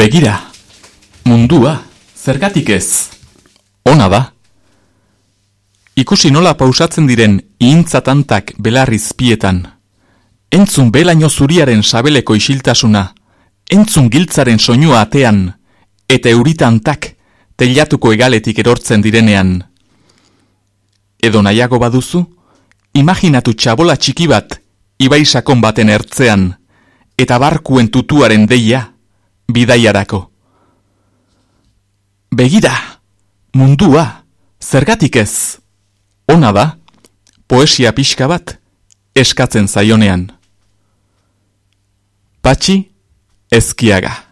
Begira, mundua, zergatik ez, ona da. Ikusi nola pausatzen diren ihintzatantak belarrizpietan. Entzun belaino zuriaren sabeleko isiltasuna, entzun giltzaren soinua atean, eta euritantak telatuko egaletik erortzen direnean. Edo nahiago baduzu, imaginatu txabola txiki bat, ibaisakon baten ertzean, eta barkuen tutuaren deia, bidaiarako. Begira, mundua, zergatik ez, ona da, poesia pixka bat, eskatzen zaionean. Patxi, ezkiaga.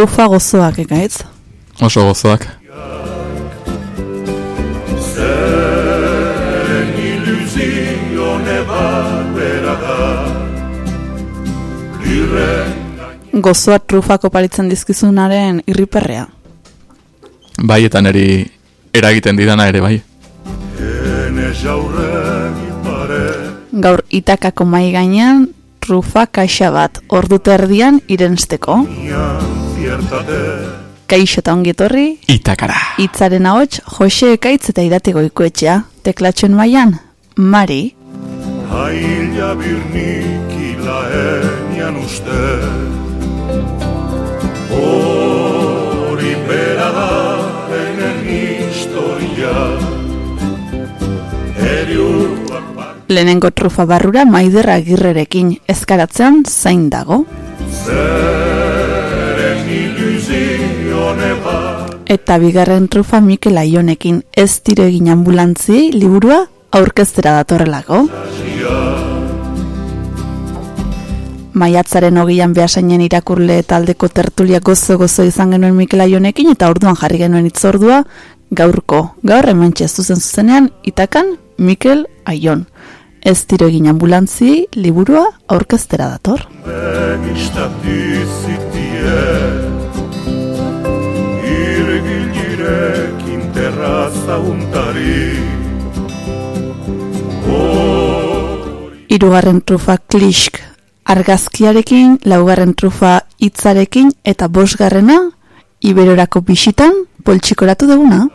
Trufa gozoak, ekaitz? Oso gozoak. Gozoa trufako paritzen dizkizunaren irriperrea. Bai, eta neri eragiten didana ere, bai. Gaur itakako mai gainean, trufa kaxa bat, ordu terdian irensteko. Kaixo eta ongi etorri. Itakara. Itzaren ahots, Jose Ekaitz eta iratego ikoetxea. Teklatxen maian, Mari. Haila birnik ilaenian uste Lehenengo trufa barrura maiderra girrerekin ezkaratzean zain dago. Eta bigarren trufa Mikel Aionekin ez dire egin ambulantzi liburua aurkeztera datorrelako. Maiatzaren hogian behasainen irakurle taldeko tertulia gozo-gozo izan genuen Mikel Aionekin eta orduan jarri genuen itzordua gaurko. Gaur hemen zuzen zuzenean itakan Mikel Aion. Ez dire egin ambulantzi liburua aurkeztera dator. Irugarren trufa klisk argazkiarekin, laugarren trufa hitzarekin eta bosgarrena iberorako bisitan poltsikoratu duguna.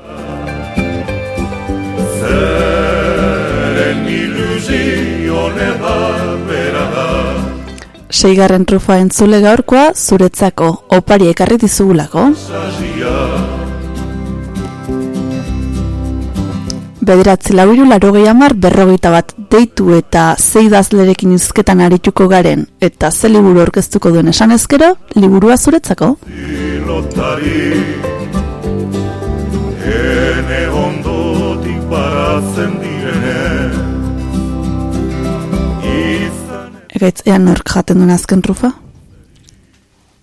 Seigarren trufa entzule gaurkoa zuretzako opari ekarri dizugulako. bederatzi labiru laro amar berrogeita bat deitu eta zeidazlerekin izketan arituko garen eta ze liburu orkestuko duen esan ezkero, liburua zuretzako? Ene ondotik baratzen direne Egaitz, ean nork jaten duen azken trufa?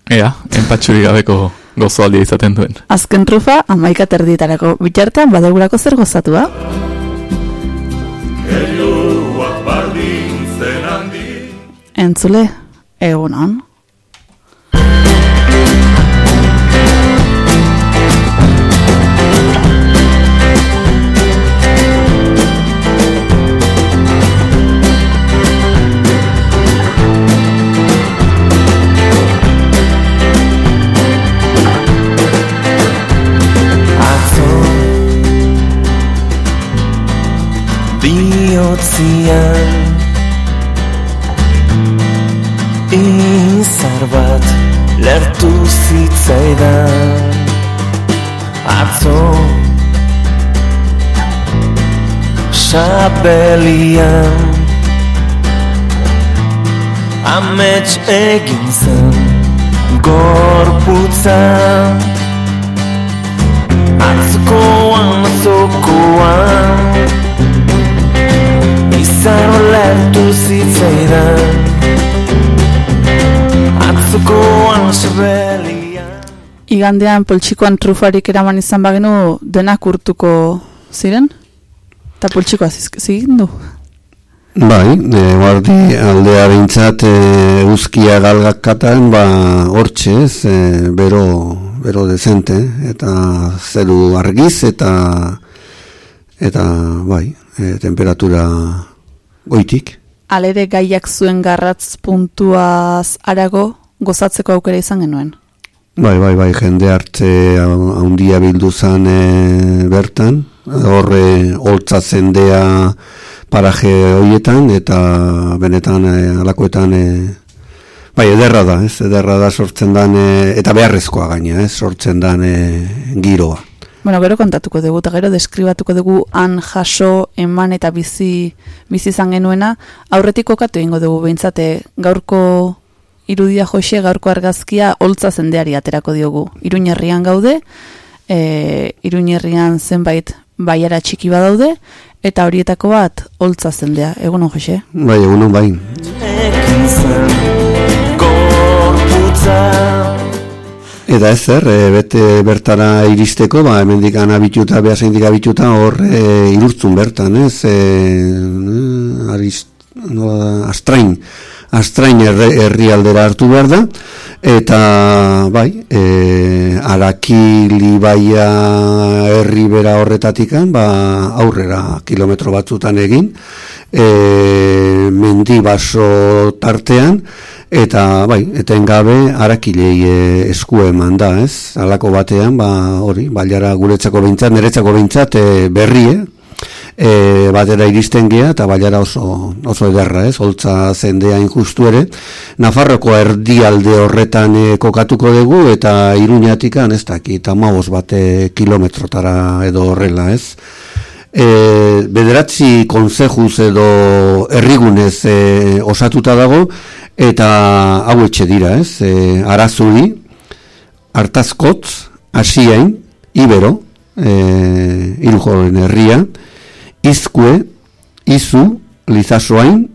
Ea, enpatxuri gabeko gozoaldia izaten duen. Azken trufa, amaika terdietarako bitartean badagurako zer gozatua. Entzule, egunon. emocijan Izar bat lertu zitzaidan. Atzo Sabelian. Amets egin zen Gorputza Atzokoan, atzokoan. Izan olertu zitzaidan Atzokoan sabelian Igandean poltsikoan trufarik eraman izan bagenu denak urtuko ziren? Eta poltsikoa zigin du? Bai, e, guardi aldea bintzat e, uzkia galgakatan, ba, hortxe ez, e, bero, bero dezente, eta zeru argiz, eta eta bai, e, temperatura goitik. Alere gaiak zuen garratz puntuaz arago gozatzeko aukera izan genuen. Bai, bai, bai, jende hartze handia bildu zan e, bertan, horre holtza zendea, paraje hoietan eta benetan e, alakoetan e, bai ederra da, ez? Ederra da sortzen dan e, eta beharrezkoa gaina, ez? Sortzen dan e, giroa. Bueno, gero kontatuko dugu eta gero deskribatuko dugu han jaso eman eta bizi bizi izan genuena aurretik kokatu eingo dugu beintzate gaurko irudia joxe gaurko argazkia holtza zendeari aterako diogu. Iruñerrian gaude, eh Iruñerrian zenbait baiara txiki badaude Eta horietako bat, holtza zendea, egunon, Jose? Bai, egunon, bai. Eta ez zer, e, bete bertara iristeko, ba, hemendik anabituta, behasendik abituta, hor e, irurtzun bertan, ez? E, arist, no, astrain, astrain herri aldera hartu behar da, eta bai, e, araki libaia herri bera horretatikan, ba, aurrera kilometro batzutan egin, e, mendi baso tartean, eta bai, etengabe arakilei e, esku eman da, ez? Alako batean, ba, hori, baiara guretzako behintzat, niretzako behintzat e, berrie, e, batera iristen gea, eta baiara oso, oso ederra, ez? Holtza zendea injustu ere. Nafarroko erdialde horretan e, kokatuko dugu, eta iruñatikan, ez daki, eta maoz bate kilometrotara edo horrela, ez? E, bederatzi konsejuz edo errigunez e, osatuta dago, eta hau etxe dira, ez? E, arazuri, hartazkotz, asiain, ibero, e, irujoren herria, izkue, izu, lizasoain,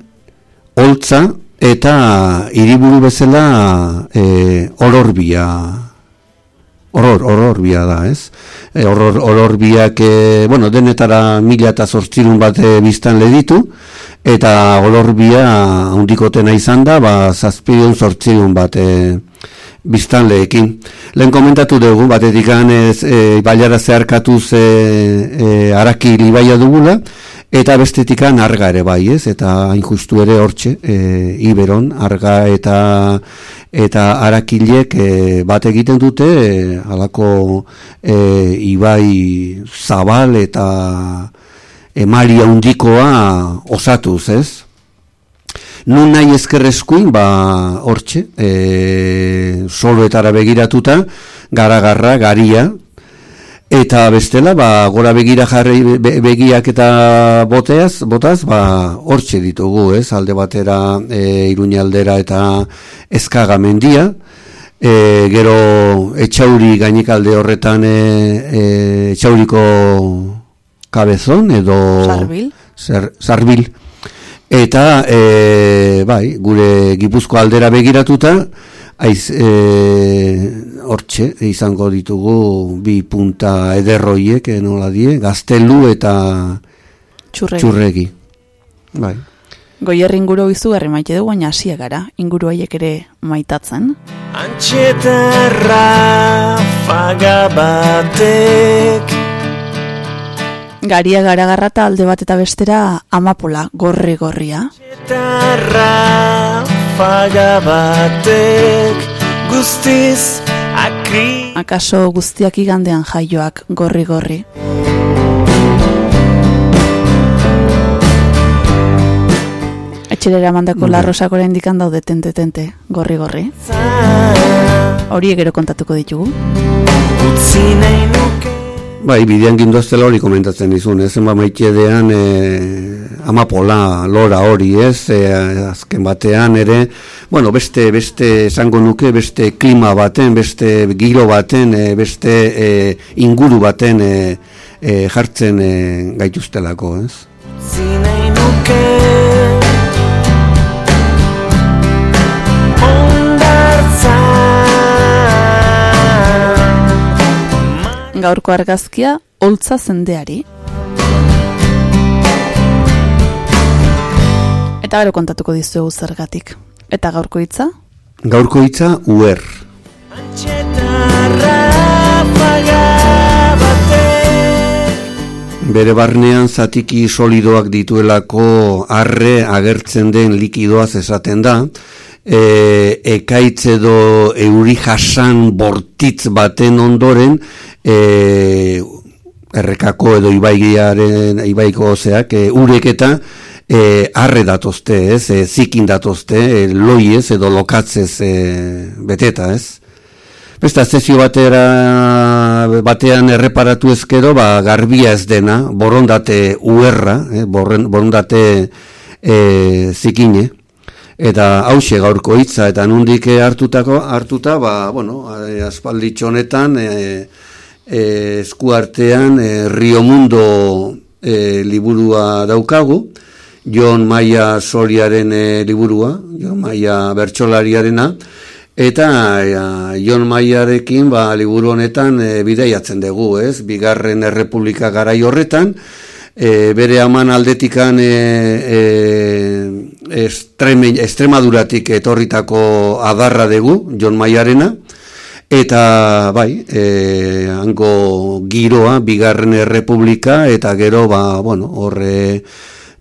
holtza, eta hiriburu bezala e, ororbia, Horor, hororbia da, ez? E, horor, hororbiak, e, bueno, denetara mila eta zortzirun bat e, biztan leditu, eta olorbia handikotena izan da, ba, zazpion sortzion bat e, biztanleekin. Lehen komentatu dugu, batetik ez, e, baiara zeharkatuz e, e, araki libaia dugula, eta bestetikan arga ere bai, ez? Eta injustu ere hortxe, e, iberon, arga eta eta arakilek e, bat egiten dute, e, alako e, ibai zabal eta emaria undikoa osatuz, ez? Nun nahi ezkerrezkuin, ba, hortxe, e, soloetara begiratuta, gara-garra, garia, eta bestela, ba, gora begira jarri begiak eta boteaz, botaz, ba, hortxe ditugu, ez? Alde batera, e, iruñaldera eta ezkaga mendia, e, gero etxauri gainik horretan e, e, etxauriko kabezon edo sarbil, sarbil. eta e, bai, gure gipuzko aldera begiratuta aiz e, hortxe izango ditugu bi punta ederroiek enola die, gaztelu eta txurregi, txurregi. bai Goierri inguru izu garri maite dugu, baina hasia gara, inguru haiek ere maitatzen. Antxeterra fagabatek Garia garagarrata alde bat eta bestera amapola gorri gorria. Tarra fagabatek guztiz akri Akaso guztiak igandean jaioak gorri gorri. etxera eramandako Bai. larrosak oraindik daude tente tente, gorri gorri. Hori gero kontatuko ditugu. Utzi nahi nuke Bai, bidean gindoaztela hori komentatzen dizun, ez, zenba maitedean e, amapola, lora hori, ez, e, azken batean ere, bueno, beste, beste esango nuke, beste klima baten, beste giro baten, e, beste e, inguru baten e, e, jartzen e, gaituztelako, ez. Utzi nahi nuke Gaurko argazkia, holtza zendeari. Eta gero kontatuko dizuegu zergatik. Eta gaurko hitza, Gaurko hitza uer. Bere barnean zatiki solidoak dituelako arre agertzen den likidoaz esaten da, e, ekaitz edo euri jasan bortitz baten ondoren, e, errekako edo ibaigiaren, ibaiko ozeak, e, urek eta e, arre datozte, ez, e, zikin datozte, e, loiez edo lokatzez e, beteta, ez. Beste azezio batera, batean erreparatu ezkero, ba, garbia ez dena, borondate uerra, eh, borren, borondate e, zikine, eta hause gaurko hitza eta nundik hartutako hartuta, ba, bueno, eh, aspalditxo honetan, e, e, eskuartean e, Rio Mundo e, liburua daukagu, Jon Maia Soliaren e, liburua, Jon Maia bertsolariarena, Eta ja, Jon Maiarekin ba, liburu honetan e, bideiatzen dugu, ez? Bigarren Errepublika garai horretan, e, bere aman aldetikan e, e, estreme, estremaduratik etorritako adarra dugu, Jon Maiarena, eta bai, e, hango giroa, Bigarren Errepublika, eta gero, ba, bueno, horre...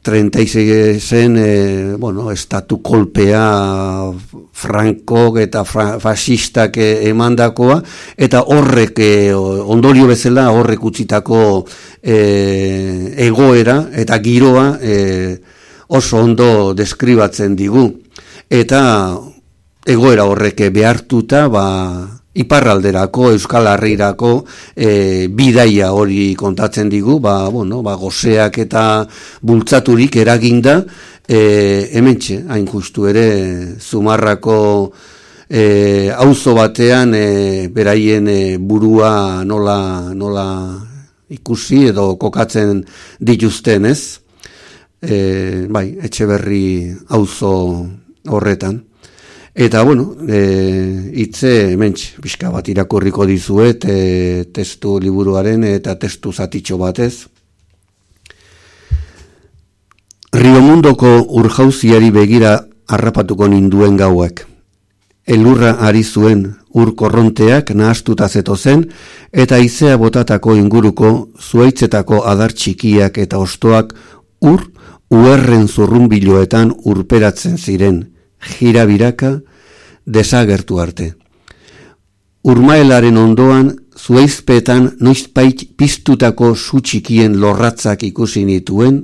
36 zen, e, bueno, estatu kolpea frankok eta fra, fasistak e, emandakoa, eta horrek e, ondorio bezala horrek utzitako e, egoera eta giroa e, oso ondo deskribatzen digu. Eta egoera horrek behartuta, ba, iparralderako, Euskal Herrirako e, bidaia hori kontatzen digu, ba, bueno, ba, goseak eta bultzaturik eraginda, e, hementxe, hain justu ere, zumarrako e, auzo batean e, beraien e, burua nola, nola ikusi edo kokatzen dituzten, ez? E, bai, etxe berri auzo horretan. Eta, bueno, e, itze, mentx, pixka bat irakurriko dizuet, e, testu liburuaren eta testu zatitxo batez. Riomundoko urjauziari begira harrapatuko ninduen gauak. Elurra ari zuen ur korronteak nahastuta zetozen eta izea botatako inguruko zuaitzetako adar txikiak eta ostoak ur uerren zurrunbiloetan urperatzen ziren jira biraka desagertu arte. Urmaelaren ondoan, zueizpetan noizpait piztutako sutxikien lorratzak ikusi nituen,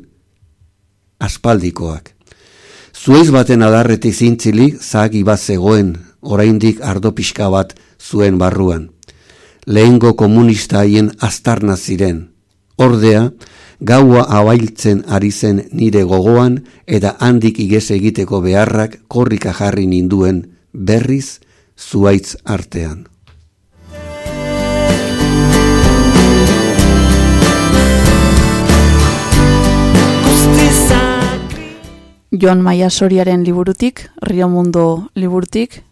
aspaldikoak. Zueiz baten adarretik zintzilik zagi bat zegoen, oraindik ardo pixka bat zuen barruan. Lehengo komunista haien aztarna ziren. Ordea, gaua abailtzen ari zen nire gogoan eta handik igez egiteko beharrak korrika jarri ninduen berriz zuaitz artean. Joan Maia Soriaren liburutik, Rio Mundo liburutik,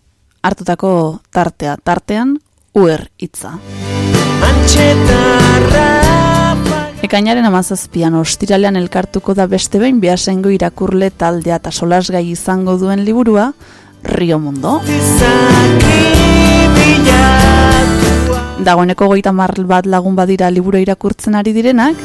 hartutako tartea, tartean, uer hitza. Antxetarra Ekainaren amazazpian ostiralean elkartuko da beste behin behasengo irakurle taldea eta solasgai izango duen liburua, Rio Mundo. Dagoeneko goita mar bat lagun badira liburu irakurtzen ari direnak,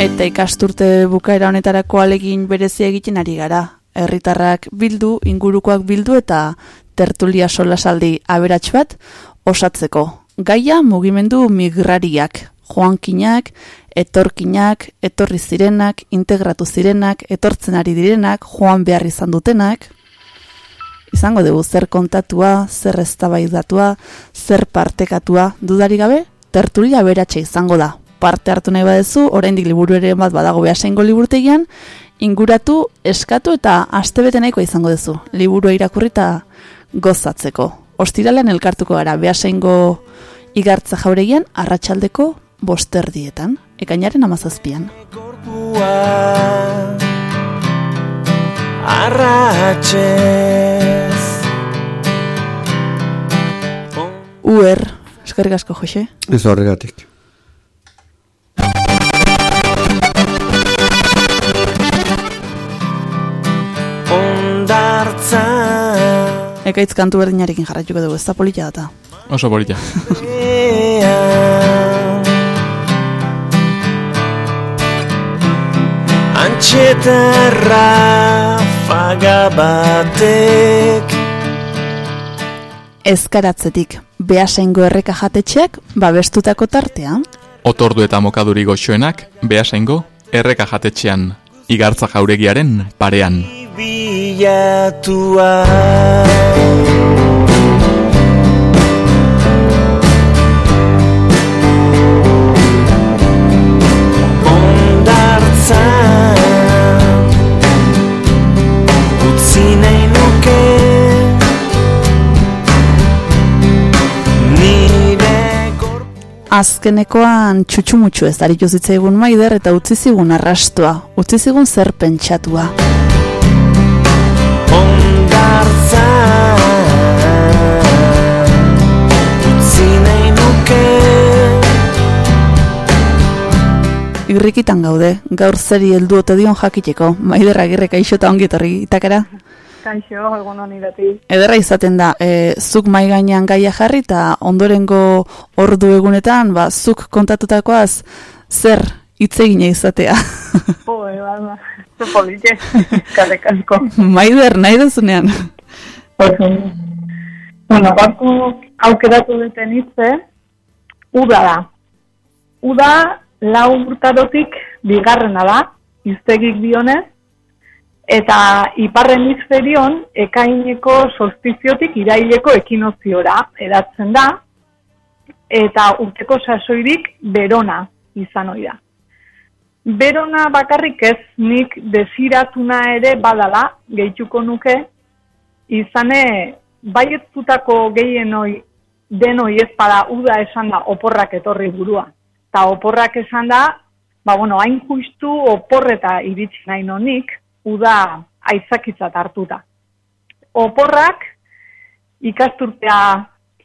eta ikasturte bukaera honetarako alegin berezia egiten ari gara. Herritarrak bildu, ingurukoak bildu eta tertulia solasaldi aberats bat osatzeko. Gaia mugimendu migrariak, joankinak, etorkinak, etorri zirenak, integratu zirenak, etortzen ari direnak, joan behar izan dutenak. Izango dugu zer kontatua, zer eztabaidatua, zer partekatua, dudari gabe, tertulia beratxe izango da. Parte hartu nahi badezu, oraindik liburu ere bat badago behasengo liburutegian, inguratu, eskatu eta astebete nahiko izango duzu. Liburua irakurrita gozatzeko. Ostiralean elkartuko gara behasengo igartza jauregian arratsaldeko bosterdietan, ekainaren amazazpian. Gorpua Arratxez Uer, eskerrik asko, Jose. Ez horregatik. Ondartza Ekaitz kantu berdinarekin jarraituko dugu, ez da polita data. Oso polita. Antxeterra faga batek Ezkaratzetik, behasengo erreka jatetxeak babestutako tartea. Otordu eta mokaduri goxoenak, behasaingo, erreka jatetxean, igartza jauregiaren parean. bilatua Azkenekoan txutxumutxu ez aritu zitzaigun maider eta utzi zigun arrastoa, utzi zigun zer pentsatua. Ondartza Utzi Irrikitan gaude, gaur zeri heldu ote dion jakiteko, maider agirre kaixo eta ongi etorri itakara. Kaixo, egun honi beti. Ederra izaten da, e, zuk mai gainean gaia jarri eta ondorengo ordu egunetan, ba, zuk kontatutakoaz zer hitz egina izatea. Joe, bada. Ze polite, karek asko. maider, nahi duzunean. Bueno, gaurko aukeratu duten hitze, uda da. Uda lau urtarotik bigarrena da, iztegik dionez, eta ipar hemisferion ekaineko solstiziotik iraileko ekinoziora edatzen da, eta urteko sasoirik berona izan ohi da. Berona bakarrik ez nik desiratuna ere badala, gehituko nuke, izane baietzutako gehienoi denoi ez bada uda esan da oporrak etorri burua. Ta oporrak esan da, ba bueno, hain justu oporreta iritsi nahi nonik, uda aizakitzat hartuta. Oporrak ikasturtea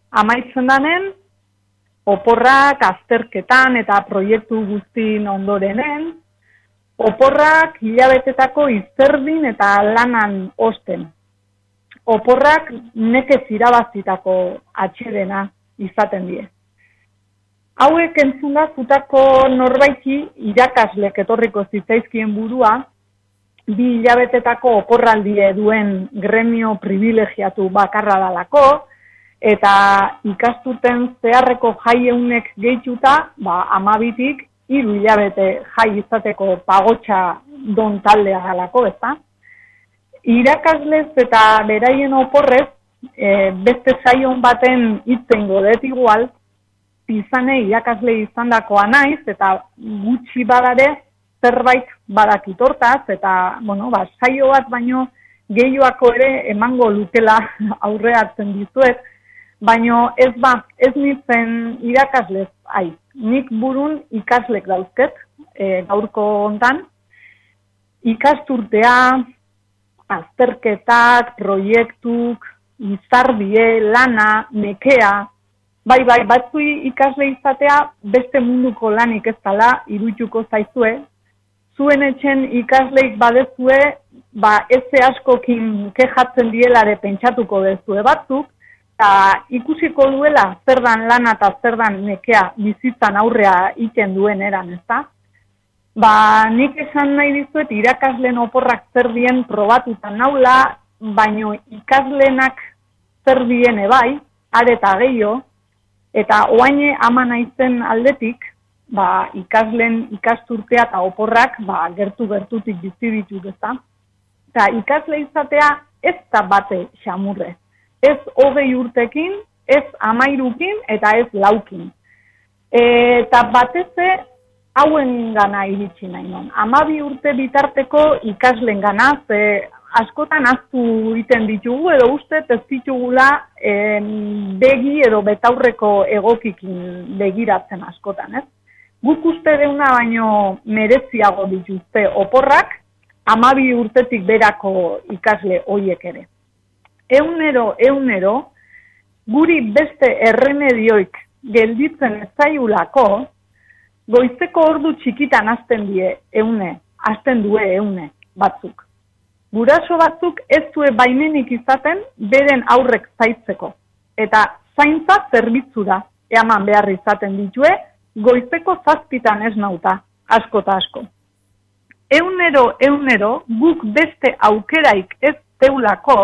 amaitzen danen, oporrak azterketan eta proiektu guztin ondorenen, oporrak hilabetetako izerdin eta lanan osten. Oporrak nekez irabazitako atxedena izaten die. Hauek entzuna zutako norbaiti irakaslek etorriko zitzaizkien burua, bi hilabetetako oporraldie duen gremio privilegiatu bakarra dalako, eta ikastuten zeharreko jaieunek gehituta, ba, amabitik, hiru hilabete jai izateko pagotxa don taldea galako, ezta? Irakaslez eta beraien oporrez, e, beste saion baten hitzen godet igual, izane irakasle izandakoa naiz, eta gutxi badare zerbait badakit hortaz, eta, bueno, ba, saio bat baino gehioako ere emango lukela aurreatzen dizuet, baino ez ba, ez nintzen irakaslez aiz. Nik burun ikaslek dauzket, e, gaurko hontan, ikasturtea, azterketak, proiektuk, izardie, lana, nekea, bai, bai, batzui ikasle izatea beste munduko lanik ez dala irutuko zaizue, zuen etxen ikasleik badezue, ba, ez askokin kejatzen dielare pentsatuko dezue batzuk, eta ikusiko duela zer dan lana eta zer dan nekea bizitzan aurrea iten duen eran, ezta? Ba, nik esan nahi dizuet irakasleen oporrak zer dien probatutan naula, baino ikasleenak zer dien ebai, are eta gehiago, eta oaine ama naizen aldetik, ba, ikaslen ikasturtea eta oporrak ba, gertu gertutik bizi ditu. Eta ikasle izatea ez da bate xamurre. Ez hogei urtekin, ez amairukin eta ez laukin. Eta bateze hauen gana iritsi nahi non. Amabi urte bitarteko ikaslen gana, ze askotan aztu iten ditugu edo uste ez ditugula begi edo betaurreko egokikin begiratzen askotan, ez? Guk uste deuna baino mereziago dituzte oporrak, amabi urtetik berako ikasle hoiek ere. Eunero, eunero, guri beste erremedioik gelditzen ez zaiulako, goizeko ordu txikitan azten die eune, azten due eune batzuk. Guraso batzuk ez due baimenik izaten beren aurrek zaitzeko. Eta zaintza zerbitzu da, eaman behar izaten ditue, goizeko zazpitan ez nauta, asko eta asko. Eunero, eunero, guk beste aukeraik ez teulako,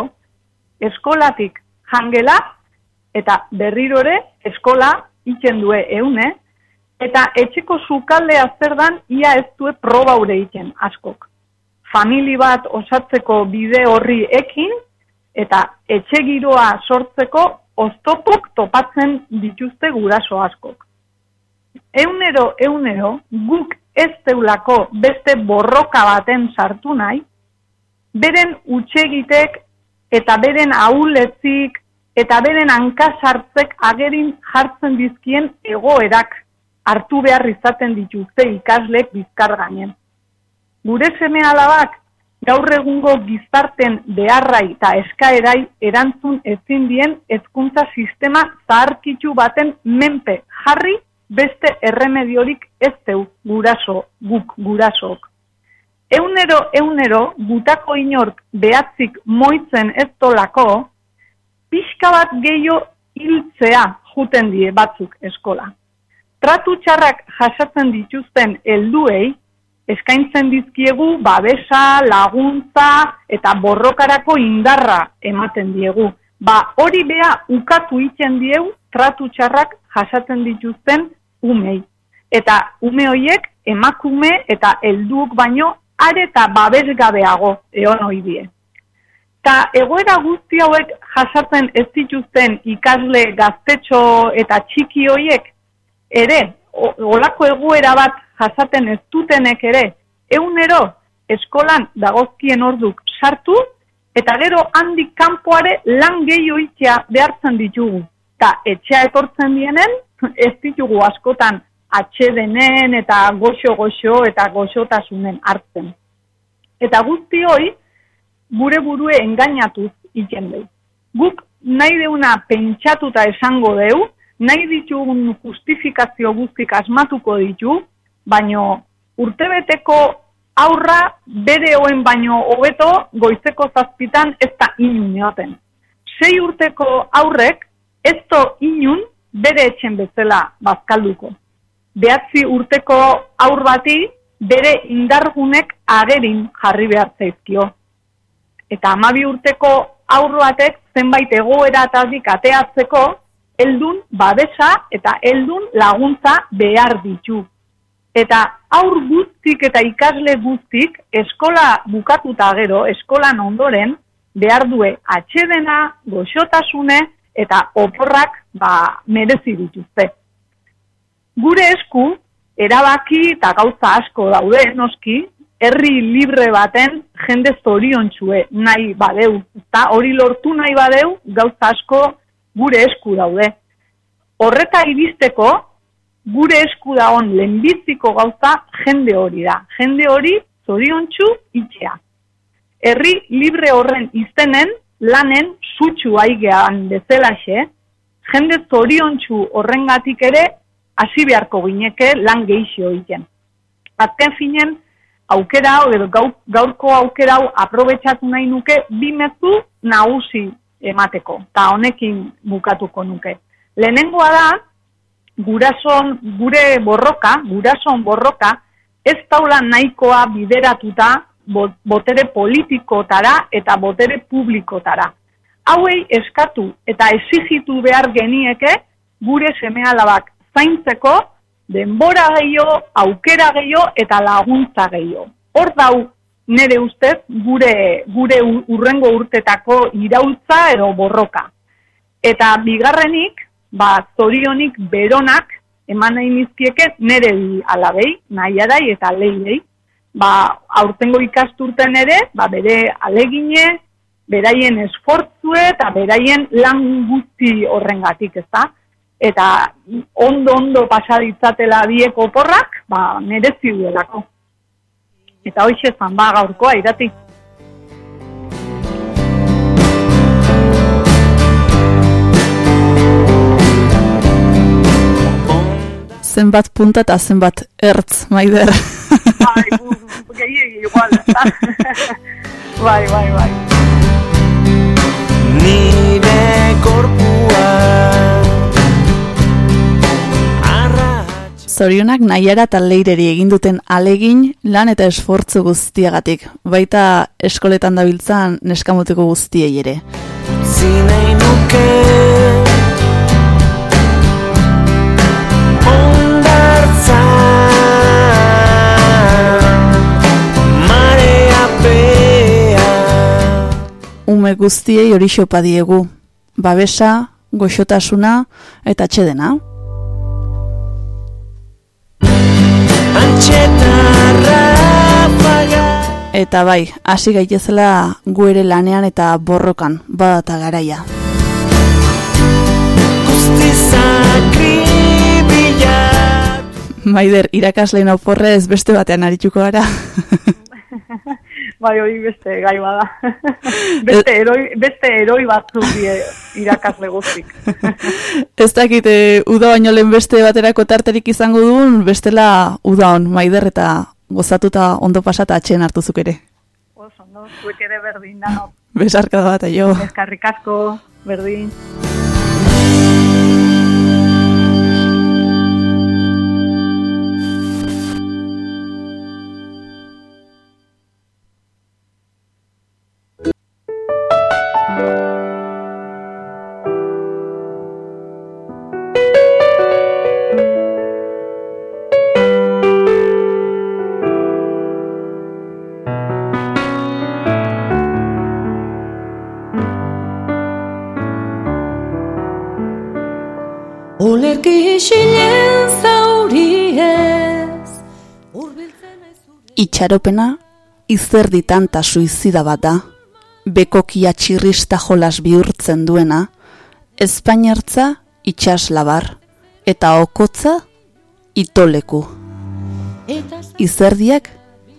eskolatik jangela, eta berrirore eskola ikendue eune, eta etxeko sukaldea zer dan, ia ez due proba ure iken askok famili bat osatzeko bide horri ekin, eta etxe giroa sortzeko oztopok topatzen dituzte guraso askok. Eunero, eunero, guk ez teulako beste borroka baten sartu nahi, beren utxegitek eta beren ahuletzik eta beren hankasartzek agerin jartzen dizkien egoerak hartu behar izaten dituzte ikaslek bizkar gainen gure seme alabak gaur egungo gizarten beharrai eta eskaerai erantzun ezin dien hezkuntza sistema zaharkitzu baten menpe jarri beste erremediorik ez zeu guraso, guk gurasok. Eunero, eunero, gutako inork behatzik moitzen ez tolako, pixka bat gehiago hiltzea juten die batzuk eskola. Tratu txarrak jasatzen dituzten helduei eskaintzen dizkiegu babesa, laguntza eta borrokarako indarra ematen diegu. Ba hori bea ukatu iten diegu tratu txarrak jasatzen dituzten umei. Eta ume hoiek emakume eta helduk baino are eta babesgabeago eon hoi die. Ta egoera guzti hauek jasatzen ez dituzten ikasle gaztetxo eta txiki hoiek ere olako egoera bat jasaten ez dutenek ere, eunero eskolan dagozkien orduk sartu, eta gero handik kanpoare lan gehi behartzen ditugu. Ta etxea etortzen dienen, ez ditugu askotan atxedenen eta goxo-goxo eta goxotasunen hartzen. Eta guzti hoi, gure burue engainatuz iken behu. Guk nahi deuna pentsatuta esango deu, nahi ditugun justifikazio guztik asmatuko ditu, baino urtebeteko aurra bere hoen baino hobeto goizeko zazpitan ez da inun neoten. Sei urteko aurrek ez to inun bere etxen bezala bazkalduko. Behatzi urteko aur bati bere indargunek agerin jarri behar zaizkio. Eta amabi urteko aur batek zenbait egoera atazik ateatzeko, eldun babesa eta eldun laguntza behar ditu eta aur guztik eta ikasle guztik eskola bukatuta gero, eskolan ondoren, behar due atxedena, goxotasune eta oporrak ba, merezi dituzte. Gure esku, erabaki eta gauza asko daude, noski, herri libre baten jende zorion txue nahi badeu. Eta hori lortu nahi badeu, gauza asko gure esku daude. Horreta iristeko, gure esku da on lehenbiziko gauza jende hori da. Jende hori zoriontsu itxea. Herri libre horren izenen, lanen sutsu aigean bezelaxe, jende zoriontsu horrengatik ere hasi beharko gineke lan geixio egiten. Azken finen, aukera hau, edo gaurko aukera hau aprobetsatu nahi nuke, bi mezu nagusi emateko, eta honekin bukatuko nuke. Lehenengoa da, gurason, gure borroka, gurason borroka, ez taula nahikoa bideratuta botere politikotara eta botere publikotara. Hauei eskatu eta exigitu behar genieke gure semealabak zaintzeko denbora gehiago, aukera gehiago eta laguntza gehiago. Hor dau, nire ustez, gure, gure urrengo urtetako iraultza edo borroka. Eta bigarrenik, ba, zorionik beronak eman nahi nizkieke nire bi alabei, nahiarai eta leidei. Ba, aurtengo ikasturten ere, ba, bere alegine, beraien esfortzue eta beraien lan guzti horrengatik, ez da? Eta ondo-ondo pasa ditzatela biek oporrak, ba, merezi duelako. Eta hoxe zan ba gaurkoa irati. Zenbat punta eta zenbat ertz, maider. Bai, gehiegi igual, bai, bai, bai. Nire korpua Zorionak nahiara eta leireri egin duten alegin lan eta esfortzu guztiagatik. Baita eskoletan dabiltzan neskamoteko guztiei ere. zinei nuke Ume guztiei hori xopa diegu. Babesa, goxotasuna eta txedena. Eta bai, hasi gaitezela gu ere lanean eta borrokan, badata garaia. Guzti sakribila Maider, irakasleen oporrez beste batean arituko gara. Bai, hori beste gai bada. beste eroi, beste eroi batzuk die irakasle guztik. Ez dakit, uda baino lehen beste baterako tarterik izango duen, bestela uda on, Maider, eta gozatuta ondo pasata atxen hartuzuk ere. Oso, no? Zuek ere berdin da, Besarka bat, jo. Eskarrik asko, berdin. Itxaropena, izerditan ta suizida bat da. Bekokia txirrista jolas bihurtzen duena, Espainertza itxas labar, eta okotza itoleku. Izerdiak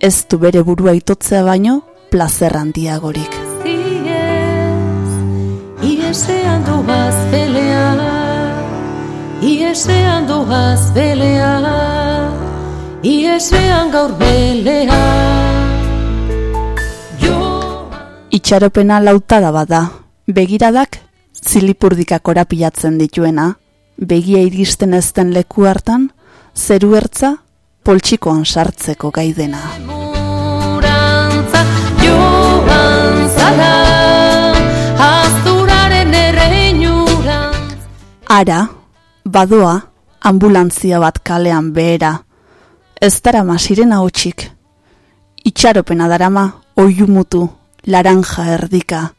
ez du bere burua itotzea baino plazer handiagorik. Iesean doaz belea Iesean doaz belea Iesean gaur belea Itxaropena lautada bat da, begiradak zilipurdika korapilatzen dituena, begia iristen ezten leku hartan, zeru ertza poltsikoan sartzeko gaidena. Murantza joan Azturaren erreinurantz Ara, badoa, ambulantzia bat kalean behera. Ez darama sirena hotxik. Itxaropena darama, oiumutu, laranja erdika.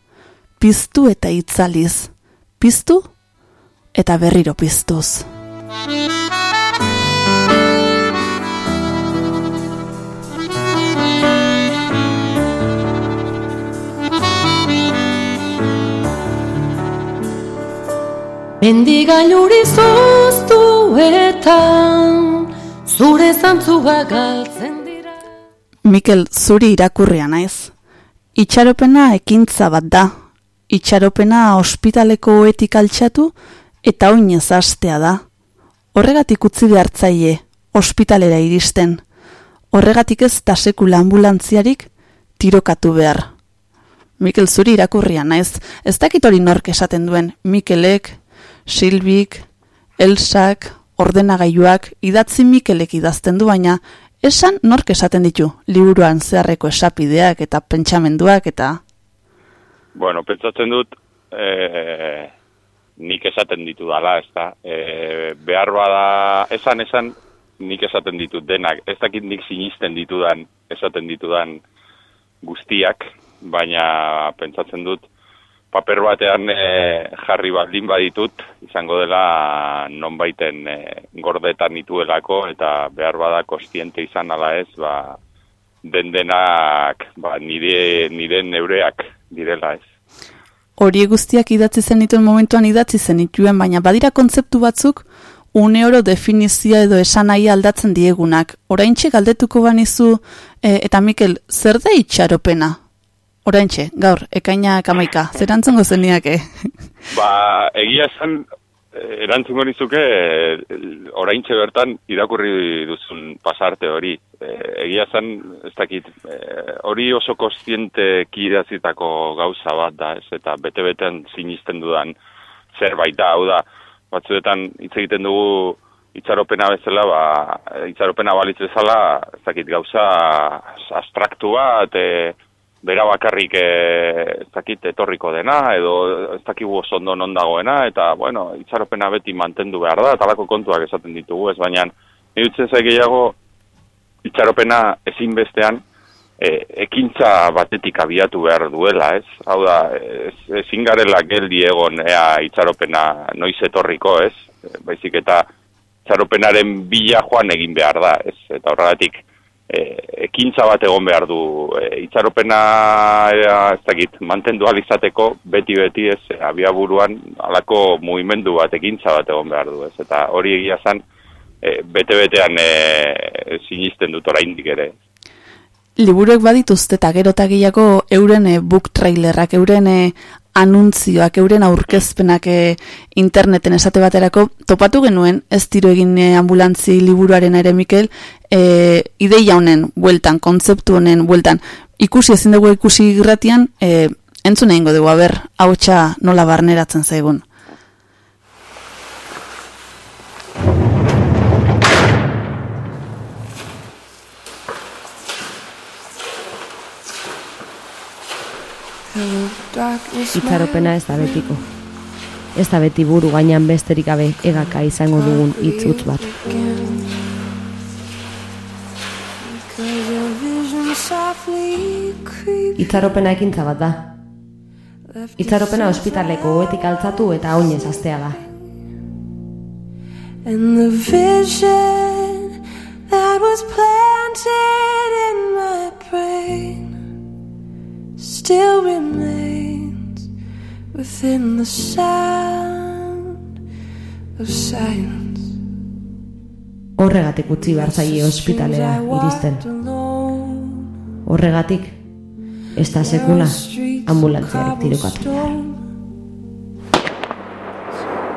Piztu eta itzaliz. Piztu eta berriro piztuz. Mendigailuri zoztuetan Zure zantzua galtzen dira Mikel, zuri irakurria naiz. Itxaropena ekintza bat da. Itxaropena ospitaleko oetik altxatu eta oinez hastea da. Horregatik utzi behartzaile, ospitalera iristen. Horregatik ez da sekula ambulantziarik tirokatu behar. Mikel zuri irakurria naiz. Ez dakit hori nork esaten duen. Mikelek, Silbik, Elsak, ordenagailuak, idatzi Mikelek idazten du baina, esan nork esaten ditu, liburuan zeharreko esapideak eta pentsamenduak eta... Bueno, pentsatzen dut, e, nik esaten ditu dala, ez da. E, behar bada, esan, esan, nik esaten ditut denak, ez dakit nik sinisten ditudan, esaten ditudan guztiak, baina pentsatzen dut, paper batean e, jarri baldin baditut, izango dela nonbaiten e, gordetan dituelako, eta behar bada kostiente izan ala ez, ba, den denak ba, nire, nire neureak direla ez. Hori guztiak idatzi zen dituen momentuan idatzi zen dituen, baina badira kontzeptu batzuk une oro definizia edo esanahia aldatzen diegunak. Oraintxe galdetuko banizu, e, eta Mikel, zer da itxaropena? Oraintxe, gaur, ekaina kamaika, zer antzungo zeniake? Ba, egia esan, eh, erantzungo nizuke, eh, oraintxe bertan irakurri duzun pasarte hori. Eh, Egia esan, ez dakit, hori oso kostiente kirazitako gauza bat da, ez, eta bete-beten sinisten dudan zerbait da, hau da, batzuetan hitz egiten dugu itxaropena bezala, ba, itxaropena balitz bezala, ez dakit gauza abstraktu bat, e, bera bakarrik e, ez dakit etorriko dena, edo ez dakigu oso ondo non dagoena, eta, bueno, itxaropena beti mantendu behar da, talako kontuak esaten ditugu, ez baina, nire utzen zaik gehiago, itxaropena ezinbestean, e, ekintza batetik abiatu behar duela, ez? Hau da, ez, ezin garela geldi egon ea itxaropena noiz etorriko, ez? Baizik eta itxaropenaren bila joan egin behar da, ez? Eta horregatik, e, ekintza bat egon behar du e, itxaropena ea, ez dakit, mantendu alizateko beti-beti ez, abiaburuan alako mugimendu bat, ekintza bat egon behar du, ez? Eta hori egia zan, e, bete-betean e, sinisten dut oraindik ere. Liburuek badituzte eta gero eta gehiago euren e, book trailerrak, euren e, anuntzioak, euren aurkezpenak e, interneten esate baterako, topatu genuen, ez tiro egin e, ambulantzi liburuaren ere Mikel, e, ideia honen bueltan, kontzeptu honen bueltan, ikusi ezin dugu ikusi gratian, e, entzun egingo dugu, aber, hau nola barneratzen zaigun. Itxaropena ez da betiko. Ez da beti buru gainan besterik gabe egaka izango dugun hitz utz bat. Itxaropena ekintza bat da. Itxaropena ospitaleko goetik altzatu eta oinez astea da. And the vision that was planted in my brain still remains within the sound of silence. Horregatik utzi behar zaie ospitalera iristen. Horregatik, ez da sekula ambulantziarik tirokatu.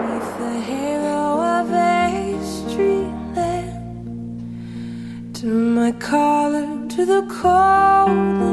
Beneath the halo of a street lamp To my collar, to the cold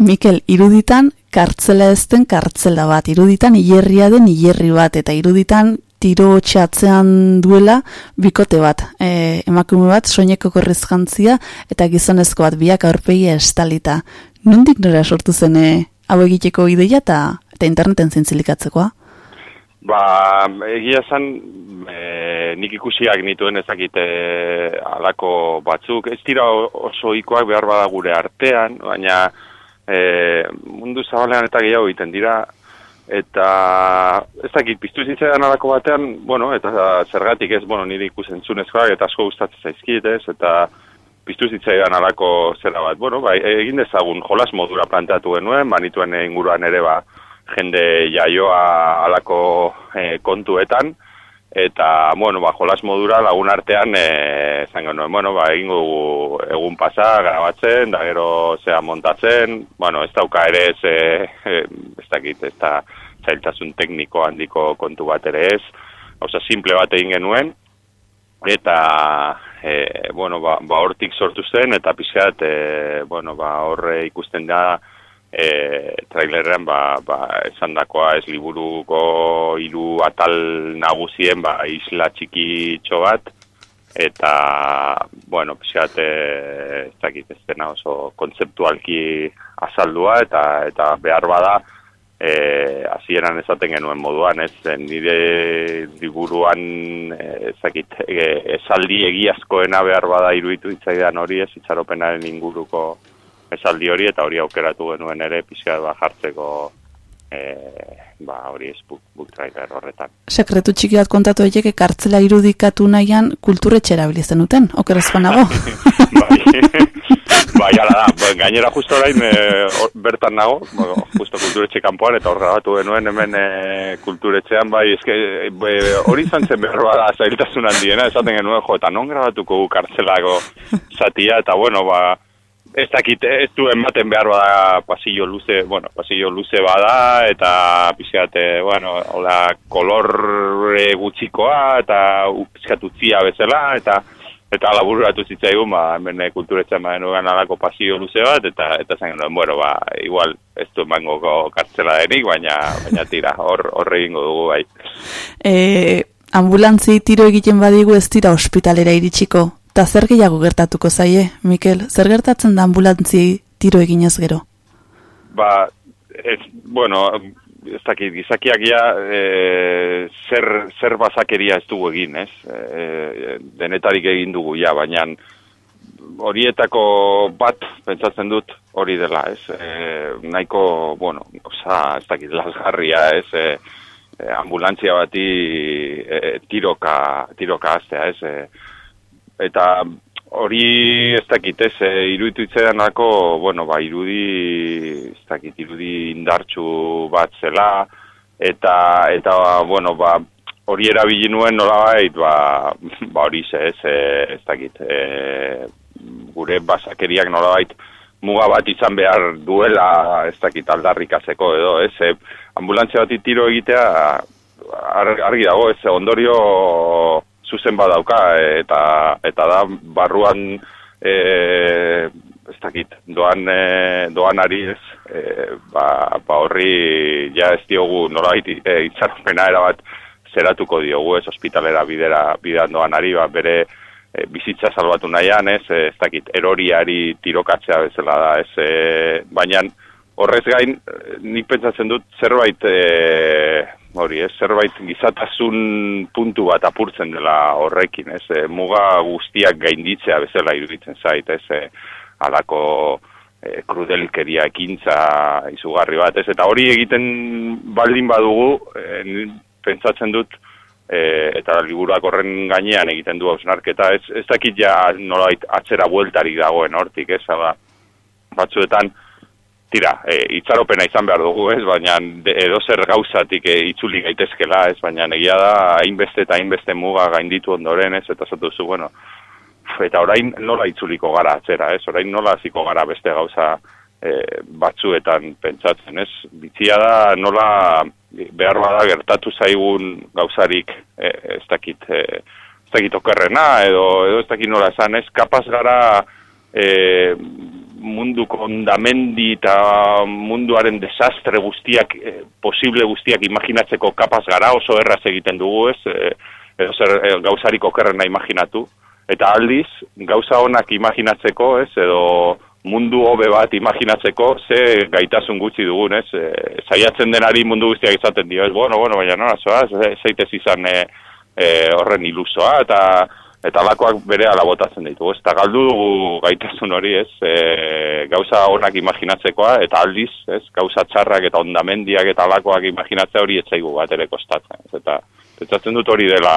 Mikel, iruditan kartzela ez den kartzela bat, iruditan hilerria den hilerri bat, eta iruditan tiro txatzean duela bikote bat, e, emakume bat, soineko korriz jantzia, eta gizonezko bat biak aurpegia estalita. Nondik nora sortu zen e, hau egiteko ideia eta, eta interneten zintzilikatzekoa? Ba, egia esan, e, nik ikusiak nituen ezakite alako batzuk, ez dira oso ikoak behar bada gure artean, baina e, mundu zabalean eta gehiago egiten dira, eta ez dakit, piztu zitzaidan alako batean, bueno, eta zergatik ez, bueno, nire ikusentzunezkoak eta asko gustatzen zaizkit ez, eta piztu zitzaidan alako zera bat, bueno, bai, egin dezagun jolas modura planteatu genuen, manituen inguruan ere ba, jende jaioa alako e, kontuetan, eta, bueno, ba, jolas modura lagun artean, e, esan genuen, bueno, ba, egin dugu egun pasa, grabatzen, da gero zea montatzen, bueno, ez dauka ere ez, e, ez dakit, ez da zailtasun tekniko handiko kontu bat ere ez, oza, simple bat egin genuen, eta, e, bueno, ba, ba hortik sortu zen, eta pixkat, e, bueno, ba, horre ikusten da, e, trailerrean ba, ba, esan dakoa ez liburuko hiru atal nagusien ba, isla txikitxo bat, eta, bueno, pixat, e, ez dakit, ez dena oso kontzeptualki azaldua, eta, eta behar bada, eh hasieran esaten genuen moduan, ez? Nire liburuan eh, ez dakit e, esaldi egiazkoena behar bada iruditu hitzaidan hori ez? Itxaropenaren inguruko esaldi hori eta hori aukeratu genuen ere pixka ba jartzeko eh ba hori ez book, book trailer horretan. Sekretu txiki bat kontatu daiteke kartzela irudikatu nahian kulturetxe erabilizen duten, okerazkoa nago. bai, bai, ala da, ba, gainera justo orain e, or- bertan nago, bueno, justo kulturetxe kanpoan, eta hor grabatu genuen hemen e, kulturetxean, bai, eske, e, hori izan zen behar bada zailtasun handiena, esaten genuen, jo, eta non grabatuko gu kartzelako zatia, eta bueno, ba, ez dakit, ez du ematen behar bada pasillo luze, bueno, pasillo luze bada, eta pixkat, e, bueno, hola, kolor e, gutxikoa, eta pixkat utzia bezala, eta eta laburratu zitzaigun, ba, hemen eh, kulturetxan ba, genugan alako pasillo luze bat, eta eta zen genuen, bueno, ba, igual, ez du emango kartzela denik, baina, baina tira, hor, hor egingo dugu, bai. e, ambulantzi tiro egiten badigu ez dira ospitalera iritsiko. Ta zer gehiago gertatuko zaie, Mikel? Zer gertatzen da ambulantzi tiro eginez gero? Ba, ez, bueno, ez dakit, gizakiak ja, e, zer, zer bazakeria ez dugu egin, ez? E, denetarik egin dugu, ja, baina horietako bat, pentsatzen dut, hori dela, ez? E, nahiko, bueno, oza, ez dakit, lasgarria, ez? E, ambulantzia bati e, tiroka, tiroka aztea, ez? E, eta hori ez dakit, ez, e, iruditu itzedanako, bueno, ba, irudi, ez dakit, irudi indartxu bat zela, eta, eta bueno, ba, hori erabili nuen nolabait, ba, ba hori ze, ez, e, ez dakit, e, gure basakeriak nolabait muga bat izan behar duela, ez dakit, aldarrikatzeko edo, ez, e, ambulantzia bati tiro egitea, ar- argi dago, ez, ondorio zuzen badauka, e, eta, eta da, barruan, e, ez dakit, doan, e, doan ari ez, e, ba, ba horri ja ez diogu nolabait e, itxaropena erabat zeratuko diogu ez, ospitalera bidera, bidean doan ari, ba, bere e, bizitza salbatu nahian, ez, ez dakit, eroriari tirokatzea bezala da, ez, e, baina horrez gain, nik pentsatzen dut zerbait, e, hori, ez, zerbait gizatasun puntu bat apurtzen dela horrekin, ez, e, muga guztiak gainditzea bezala iruditzen zait, ez, e, alako e, krudelkeria ekintza izugarri bat, ez, eta hori egiten baldin badugu, e, pentsatzen dut, e, eta liburuak horren gainean egiten du hausnarketa, ez, ez dakit ja nolait atzera bueltarik dagoen hortik, ez, ba, batzuetan, tira, e, itxaropena izan behar dugu, ez, baina de- edozer gauzatik e, itzuli gaitezkela, ez, baina egia da, hainbeste eta hainbeste muga gainditu ondoren, ez, eta zatu zu, bueno, eta orain nola itzuliko gara atzera, ez, orain nola hasiko gara beste gauza e, batzuetan pentsatzen, ez, bitzia da nola behar bada gertatu zaigun gauzarik, e, ez dakit, e, ez dakit okerrena, edo, edo ez dakit nola esan, ez, kapaz gara e, munduko ondamendi eta munduaren desastre guztiak, e, posible guztiak imaginatzeko kapaz gara, oso erraz egiten dugu, ez, e, edo zer e, gauzarik okerrena imaginatu, eta aldiz, gauza honak imaginatzeko, ez, edo mundu hobe bat imaginatzeko, ze gaitasun gutxi dugun, ez, e, saiatzen denari mundu guztiak izaten dio, ez, bueno, bueno, baina nola, zoaz, zeitez izan e, e, horren ilusoa, eta eta lakoak bere alabotatzen ditugu, ez, eta galdu dugu gaitasun hori, ez, e, gauza honak imaginatzekoa, eta aldiz, ez, gauza txarrak eta ondamendiak eta lakoak imaginatzea hori etzaigu bat ere kostatzen, ez, eta pentsatzen dut hori dela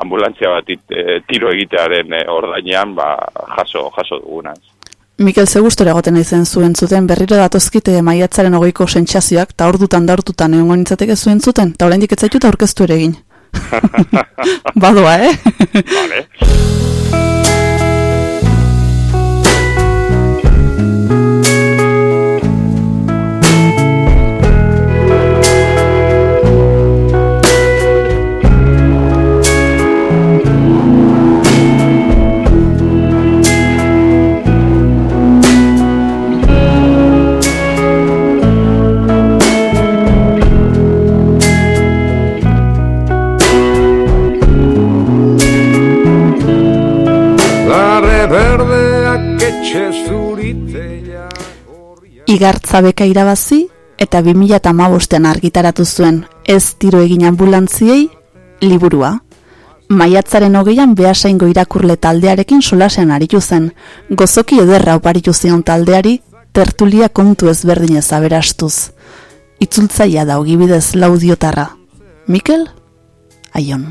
ambulantzia bat e, tiro egitearen e, ordainean, ba, jaso, jaso duguna, ez. Mikel ze gustora egoten naizen zuen zuten berriro datozkite maiatzaren hogeiko sentsazioak, ta ordutan da ordutan egongo nintzateke zuen zuten, ta oraindik ez zaitut aurkeztu ere egin. Badoa, eh? Vale. Igartza beka irabazi eta 2008an argitaratu zuen ez tiro egin ambulantziei liburua. Maiatzaren hogeian behasaingo irakurle taldearekin solasean aritu zen, gozoki ederra oparitu zion taldeari, tertulia kontu ezberdinez aberastuz. Itzultzaia da ogibidez laudiotarra. Mikel? Aion.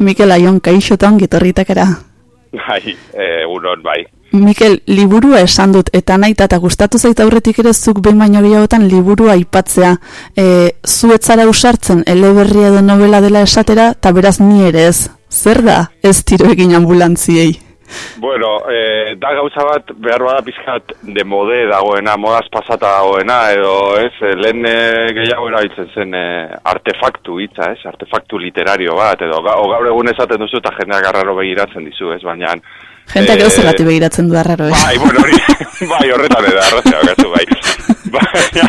Mikel Aion kaixotan gitorritakera. Bai, e, unon, bai. Mikel, liburua esan dut, eta nahi eta gustatu zait aurretik ere zuk behin baino gehiagotan liburua aipatzea. E, zuetzara usartzen, eleberria edo novela dela esatera, eta beraz ni ere ez. Zer da ez tiro egin ambulantziei? Bueno, e, da gauza bat behar bada pizkat de mode dagoena, modaz pasata dagoena, edo ez, e, lehen e, gehiago erabiltzen zen e, artefaktu hitza, ez, artefaktu literario bat, edo ga, gaur egun esaten duzu eta jendeak arraro begiratzen dizu, ez, baina... Jente gero zerrati begiratzen du arraro, ez? Bai, bueno, hori, bai, horretan eda, arrazia, gazu, bai. Baina,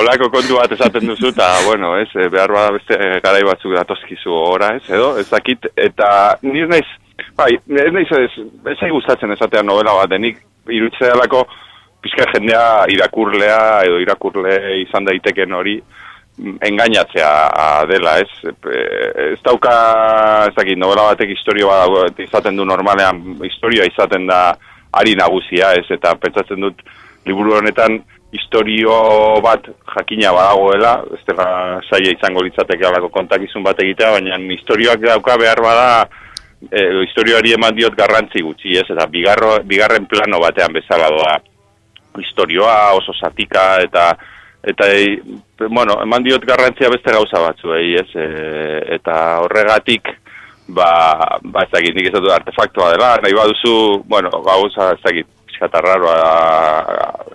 olako kontu bat esaten duzu, eta, bueno, ez, behar bada beste garai batzuk datozkizu ora, ez, edo, ez dakit, eta nire naiz, bai, ez naiz ez, ez gustatzen esatea novela bat, denik irutzea lako, pizka jendea irakurlea, edo irakurle izan daiteken hori, mm, engainatzea dela, ez? Ez dauka, ez dakit, novela batek historio bat izaten du normalean, historioa izaten da ari nagusia, ez? Eta pentsatzen dut, liburu honetan, historio bat jakina badagoela, ez dela saia izango litzateke alako kontakizun bat egitea, baina historioak dauka behar bada, e, historioari eman diot garrantzi gutxi, ez? Eta bigarro, bigarren plano batean bezala doa historioa, oso satika, eta eta e, bueno, eman diot garrantzia beste gauza batzu, ez? E, eta horregatik, ba, ba ez dakit, nik ez dut artefaktoa dela, nahi baduzu, bueno, gauza, ez dakit, pixkatarraroa,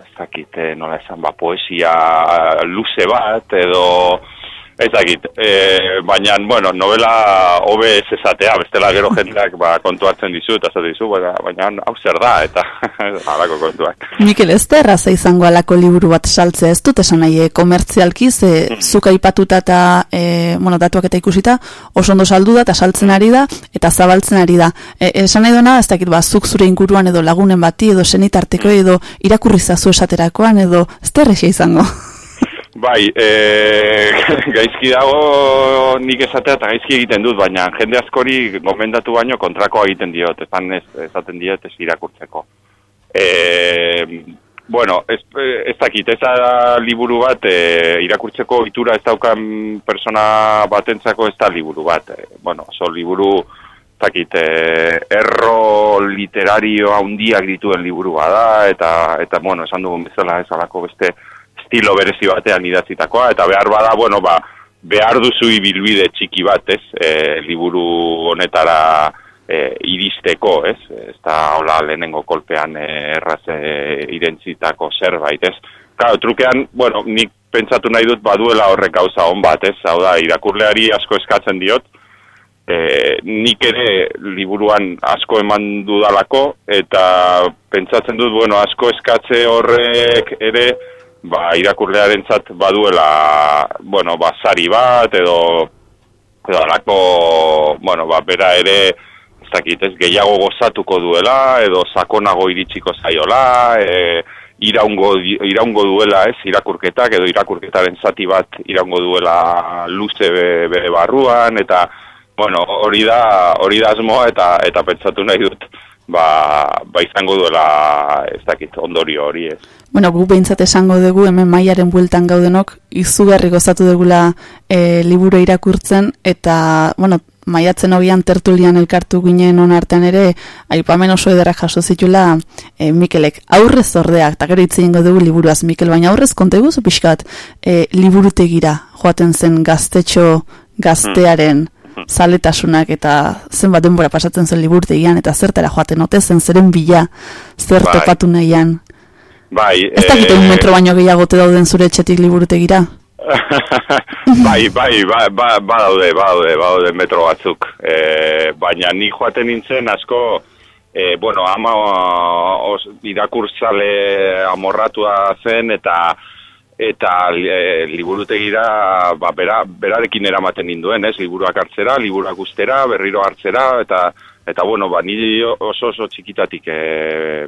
ez dakit, eh, nola esan, ba, poesia luze bat, edo, Ez dakit, e, baina, bueno, novela hobe ez esatea, bestela gero jendeak ba, kontuatzen dizu, eta zate dizu, baina, baina hau zer da, eta alako kontuak. Mikel, ez da erraza izango alako liburu bat saltzea, ez dut esan nahi, e, komertzialki, ze mm. zuka ipatuta eta, e, bueno, datuak eta ikusita, oso ondo saldu da, eta saltzen ari da, eta zabaltzen ari da. E, esan nahi duena, ez dakit, ba, zuk zure inguruan edo lagunen bati, edo senitarteko, edo irakurrizazu esaterakoan, edo ez da izango. Bai, e, gaizki dago nik esatea eta gaizki egiten dut, baina jende askori gomendatu baino kontrakoa egiten diot, ezan ez, esaten diot ez irakurtzeko. E, bueno, ez, ez dakit, ez da liburu bat, e, irakurtzeko itura ez daukan persona batentzako ez da liburu bat. E, bueno, so liburu, ez dakit, e, erro literario handiak dituen liburua da, eta, eta bueno, esan dugun bezala ez alako beste estilo berezi batean idatzitakoa, eta behar bada, bueno, ba, behar duzu ibilbide txiki bat, ez, e, liburu honetara e, iristeko, ez, ez da, hola, lehenengo kolpean erraz e, irentzitako zerbait, ez. Claro, trukean, bueno, nik pentsatu nahi dut baduela horrek gauza hon bat, ez, hau da, irakurleari asko eskatzen diot, e, nik ere liburuan asko eman dudalako, eta pentsatzen dut, bueno, asko eskatze horrek ere, ba, irakurlearentzat baduela, bueno, ba, sari bat, edo, edo alako, bueno, ba, bera ere, ez dakit, ez, gehiago gozatuko duela, edo sakonago iritsiko zaiola, e, iraungo, iraungo duela, ez, irakurketak, edo irakurketaren zati bat iraungo duela luze bere barruan, eta, bueno, hori da, hori da asmoa, eta, eta pentsatu nahi dut, ba, ba izango duela ez dakit ondorio hori ez. Bueno, gu behintzat esango dugu hemen maiaren bueltan gaudenok izugarri gozatu dugula e, liburu irakurtzen eta, bueno, maiatzen hogian tertulian elkartu ginen on artean ere aipamen oso ederra jaso zitula e, Mikelek aurrez ordeak eta gero hitz dugu liburuaz Mikel baina aurrez konta eguzu pixkat e, liburutegira joaten zen gaztetxo gaztearen zaletasunak eta zenbat denbora pasatzen zen liburtegian eta zertara joaten ote zen zeren bila zer bai. topatu nahian. Bai, ez dakit e... metro baino gehiago te dauden zure etxetik liburutegira? bai, bai, ba, ba, daude, ba daude, ba daude metro batzuk. E, baina ni joaten nintzen asko, e, bueno, ama os, irakurzale amorratua zen eta eta e, liburutegira ba, bera, berarekin eramaten ninduen, ez, liburuak hartzera, liburuak ustera, berriro hartzera, eta eta bueno, ba, niri oso oso txikitatik e,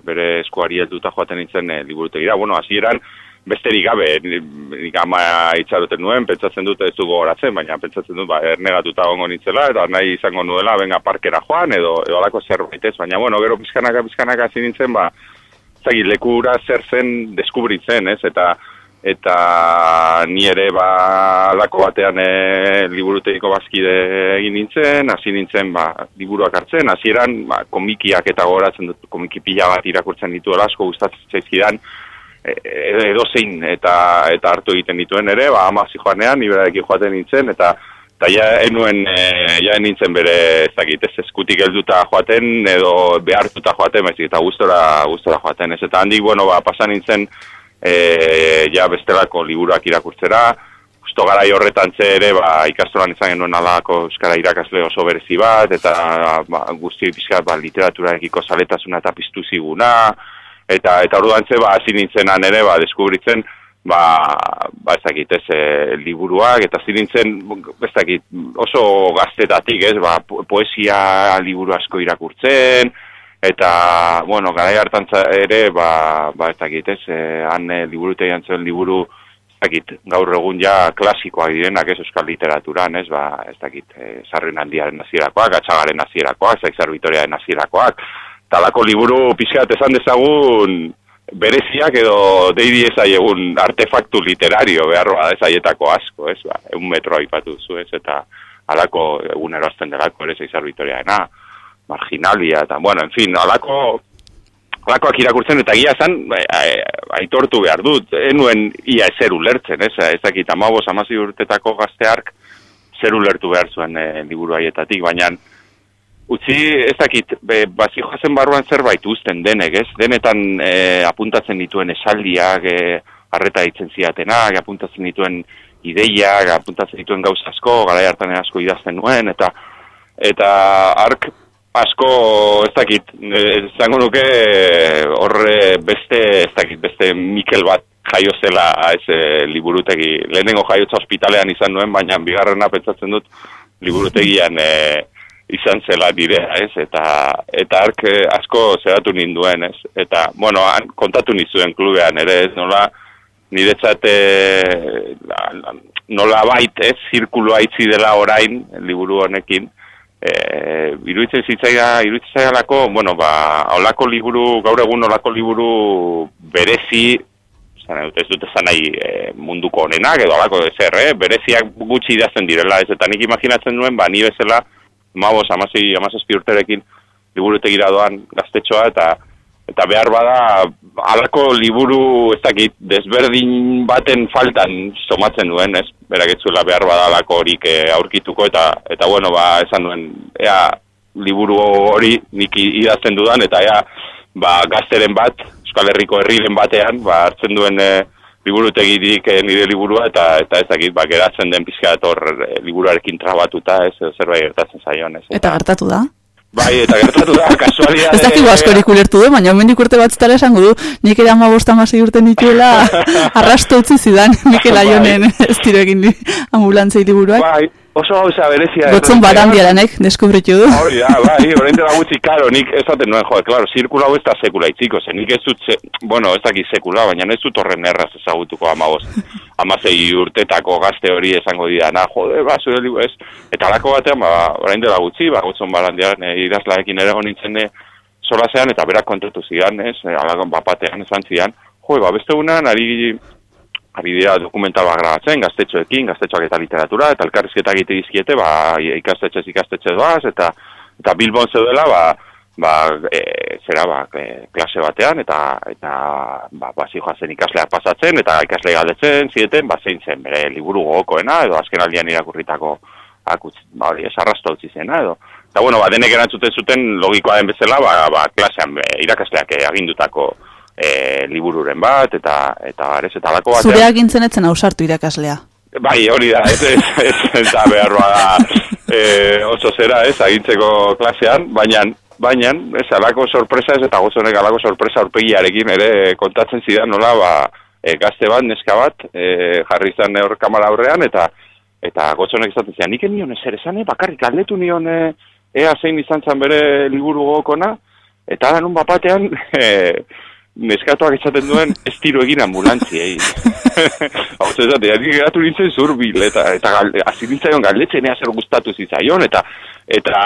bere eskuari helduta joaten nintzen e, liburutegira, bueno, hasieran besterik gabe, ni- nik ama itxaroten nuen, pentsatzen dut ez du gogoratzen, baina pentsatzen dut, ba, ernegatuta gongo nintzela, eta nahi izango nuela, benga parkera joan, edo, edo alako zerbait ez, baina, bueno, gero pizkanaka, pizkanaka hasi nintzen, ba, zagit, lekura zer zen deskubritzen, ez, eta eta ni ere ba alako batean e, liburutegiko bazkide egin nintzen, hasi nintzen ba, liburuak hartzen, hasieran ba, komikiak eta goratzen dut komiki pila bat irakurtzen dituela asko gustatzen zaizkidan, e, edo zein eta eta hartu egiten dituen ere, ba ama joanean, ni berarekin joaten nintzen eta eta ja enuen e, ja nintzen bere ez dakit, ez eskutik helduta joaten edo behartuta joaten, baizik eta gustora gustora joaten, ez eta handik bueno, ba pasa nintzen e, ja bestelako liburuak irakurtzera, justo garai horretan ze ere, ba, ikastolan izan genuen alako euskara irakasle oso berezi bat, eta ba, guzti pixkat ba, literaturakiko zaletasuna eta piztu ziguna, eta eta orduan ze, ba, hasi nintzenan ere, ba, deskubritzen, ba, ba ez dakit, ez, e, liburuak, eta hasi nintzen, ez dakit, oso gaztetatik, ez, ba, po- poesia liburu asko irakurtzen, eta, bueno, garai hartan za- ere, ba, ba ez dakit, ez, e, han e, liburutegian zuen liburu, ez dakit, gaur egun ja klasikoak direnak ez? Euskal literaturan, ez, ba, ez dakit, e, sarren handiaren nazierakoak, atxagaren nazierakoak, zaizar bitoriaren nazierakoak, talako liburu pixkat esan dezagun bereziak edo deidi ezaiegun artefaktu literario behar bada ezaietako asko, ez, ba, egun metro aipatu zu, ez, eta alako egunero azten delako ere zaizar bitoriaena, marginalia, eta, bueno, en fin, alako alakoak irakurtzen eta egia zan, aitortu behar dut, enuen ia ezer ulertzen, ez, ez dakit, amabos, amazi urtetako gazteark zer ulertu behar zuen e, liburu haietatik, baina utzi, ez dakit, be, bazi joazen barruan zerbait uzten denek, ez, denetan e, apuntatzen dituen esaldiak, e, arreta ditzen ziatenak, apuntatzen dituen ideiak, apuntatzen dituen gauza asko, garai hartan asko idazten nuen, eta eta ark asko ez dakit, esango nuke horre beste, ez dakit, beste Mikel bat jaio zela ez eh, liburutegi. Lehenengo jaiotza ospitalean izan nuen, baina bigarrena pentsatzen dut liburutegian eh, izan zela nirea, ez? Eta eta ark eh, asko zeratu ninduen, ez? Eta, bueno, han, kontatu nizuen klubean ere, ez? Nola, niretzat la- nola bait, ez? Zirkulua itzi dela orain, liburu honekin, eh, iruditzen zitzaia, iruditzen zaialako, bueno, ba, olako liburu, gaur egun olako liburu berezi, zan ez dut esan nahi e, munduko honenak, edo alako ezer, eh? bereziak gutxi idazten direla, ez eta nik imaginatzen nuen, ba, ni bezala, mabos, amazai, amazazpi urterekin, liburutegira doan gaztetxoa, eta eta behar bada, alako liburu, ez dakit, desberdin baten faltan somatzen duen, ez? Berak ez zuela behar bada alako horik eh, aurkituko, eta, eta bueno, ba, esan duen, ea, liburu hori nik idazten dudan, eta ea, ba, gazteren bat, Euskal Herriko herriren batean, ba, hartzen duen e, liburutegirik eh, nire liburua, eta eta ez dakit, ba, geratzen den pizka hor eh, liburuarekin trabatuta, ez, zerbait gertatzen zaion, ez. Eta gertatu da. Bai, eta gertatu da, kasualidade... Ez dakigu askorik ulertu du, baina hemendik urte bat zitara esango du, nik ere ama bosta urte nituela arrasto utzi zidan Mikel Aionen ez diregin ambulantzei liburuak. Bai, oso gauza berezia. Gotzon barandiaranek deskubritu du. Hori da, bai, orain dela gutxi, karo, nik esaten nuen, joder, klaro, zirkula hau ez da sekula itziko, zen nik ez dut, ze, bueno, ez dakit sekula, baina ez dut horren erraz ezagutuko amabos, amazei urtetako gazte hori esango didana, jode, ba, zure libu ez, eta alako batean, ba, orain dela gutxi, ba, gotzon barandiaren e, idazlaekin ere nintzen e, solasean, eta berak kontatu zidan, ez, e, alako bapatean esan zidan, jo, ba, beste unan, ari, ari dira bat grabatzen, gaztetxoekin, gaztetxoak eta literatura, eta elkarrizketa egite dizkiete, ba, ikastetxez ikastetxe doaz, eta, eta Bilbon zeudela, ba, ba, e, zera, ba, e, klase batean, eta, eta ba, ba, zen ikasleak pasatzen, eta ikasle galdetzen, zieten, ba, zein zen, bere liburu gogokoena, edo azken aldian irakurritako akutz, ba, hori, esarrasto utzi zena, edo. Eta, bueno, ba, denek erantzuten zuten logikoa den bezala, ba, ba, klasean e, irakasleak e, agindutako e, libururen bat, eta, eta, arez, eta alako batean. Zureak gintzenetzen ausartu irakaslea. Bai, hori da, ez, ez, ez, ez da behar bada e, oso zera, ez, agintzeko klasean, baina, baina, ez, alako sorpresa ez, eta gozonek alako sorpresa aurpegiarekin ere kontatzen zidan, nola, ba, e, gazte bat, neska bat, e, jarri izan hor kamara aurrean, eta eta gotzonek izaten zian, nik enion ezer esan, eh, bakarrik galdetu nion e, ea zein izan zan bere liburu gogokona, eta da nun bapatean, e, neskatuak esaten duen ez tiro egin ambulantziei. Hau zezate, geratu nintzen zurbil, eta, eta hasi nintzaion galdetzen ea zer gustatu zitzaion, eta, eta,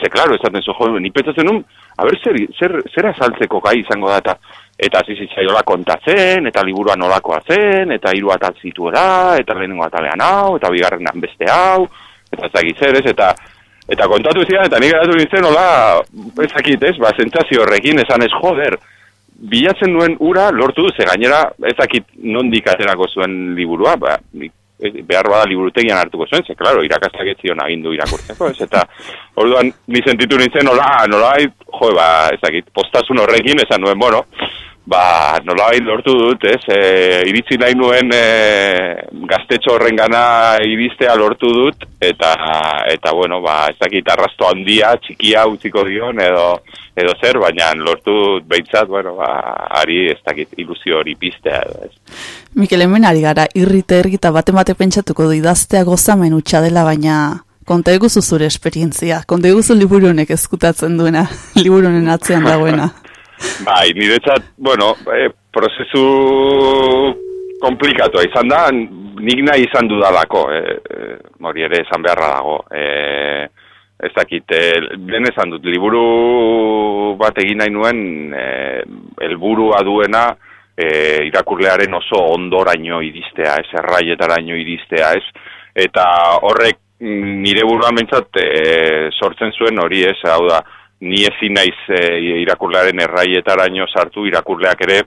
ze, klaro, esaten zo, jo, ni pentsatzen nun, a ber, zer, zer, zer azaltzeko gai izango da, eta, eta hasi zitzaiola kontatzen, eta liburua nolakoa zen, eta hiru atal zituela, eta lehenengo atalean hau, eta bigarrenan beste hau, eta ezagit zer ez, eta, eta kontatu zidan, eta nik geratu nintzen, hola, ezakit ez, ba, zentzazio horrekin, esan ez, joder, bilatzen duen ura lortu du, ze gainera ezakit nondik aterako zuen liburua, ba, eh, behar bada liburutegian hartuko zuen, ze, klaro, irakastak ez zion agindu irakurtzeko, ez, eta orduan ni sentitu nintzen, nola, nola, jo, ba, ezakit, postasun horrekin, esan nuen, bueno, ba, nola lortu dut, ez, e, iritzi nahi nuen e, gaztetxo horren gana iristea lortu dut, eta, eta bueno, ba, ezakit, arrasto handia, txikia utziko dion, edo, edo zer, baina lortu dut behintzat, bueno, ba, ari ez dakit ilusio hori piztea, edo ez. Mikel, hemen ari gara, irrita ergita bate bate pentsatuko du idaztea gozamen utxa dela, baina konta eguzu zure esperientzia, konta eguzu liburu honek ezkutatzen duena, liburu honen atzean dagoena. Bai, niretzat, bueno, e, prozesu komplikatua izan da, nik nahi izan dudalako, e, e, hori ere esan beharra dago. E, ez dakit, e, lehen esan dut, liburu bat egin nahi nuen, e, helburua duena, e, irakurlearen oso ondoraino iristea, ez erraietaraino iristea, ez, eta horrek mm, nire buruan bentsat e, sortzen zuen hori ez, hau da, ni ezin naiz e, irakurlearen erraietaraino sartu irakurleak ere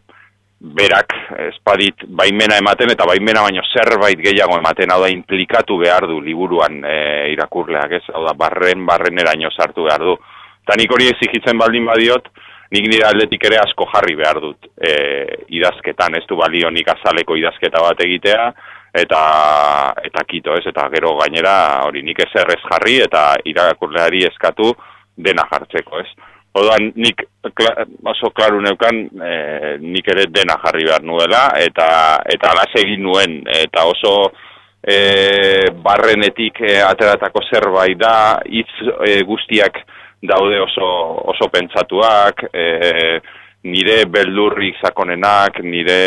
berak espadit baimena ematen eta baimena baino zerbait gehiago ematen hau da implikatu behar du liburuan e, irakurleak ez? Hau da barren barreneraino sartu behar du. Eta nik hori ezigitzen baldin badiot nik nire aldetik ere asko jarri behar dut e, idazketan ez du balio nik azaleko idazketa bat egitea eta eta kito ez? Eta gero gainera hori nik ez jarri eta irakurleari eskatu dena jartzeko, ez? Odan, nik kla, oso klaru neukan, e, nik ere dena jarri behar nuela, eta eta alas egin nuen, eta oso e, barrenetik e, ateratako zerbait da, hitz e, guztiak daude oso, oso pentsatuak, e, nire beldurrik sakonenak, nire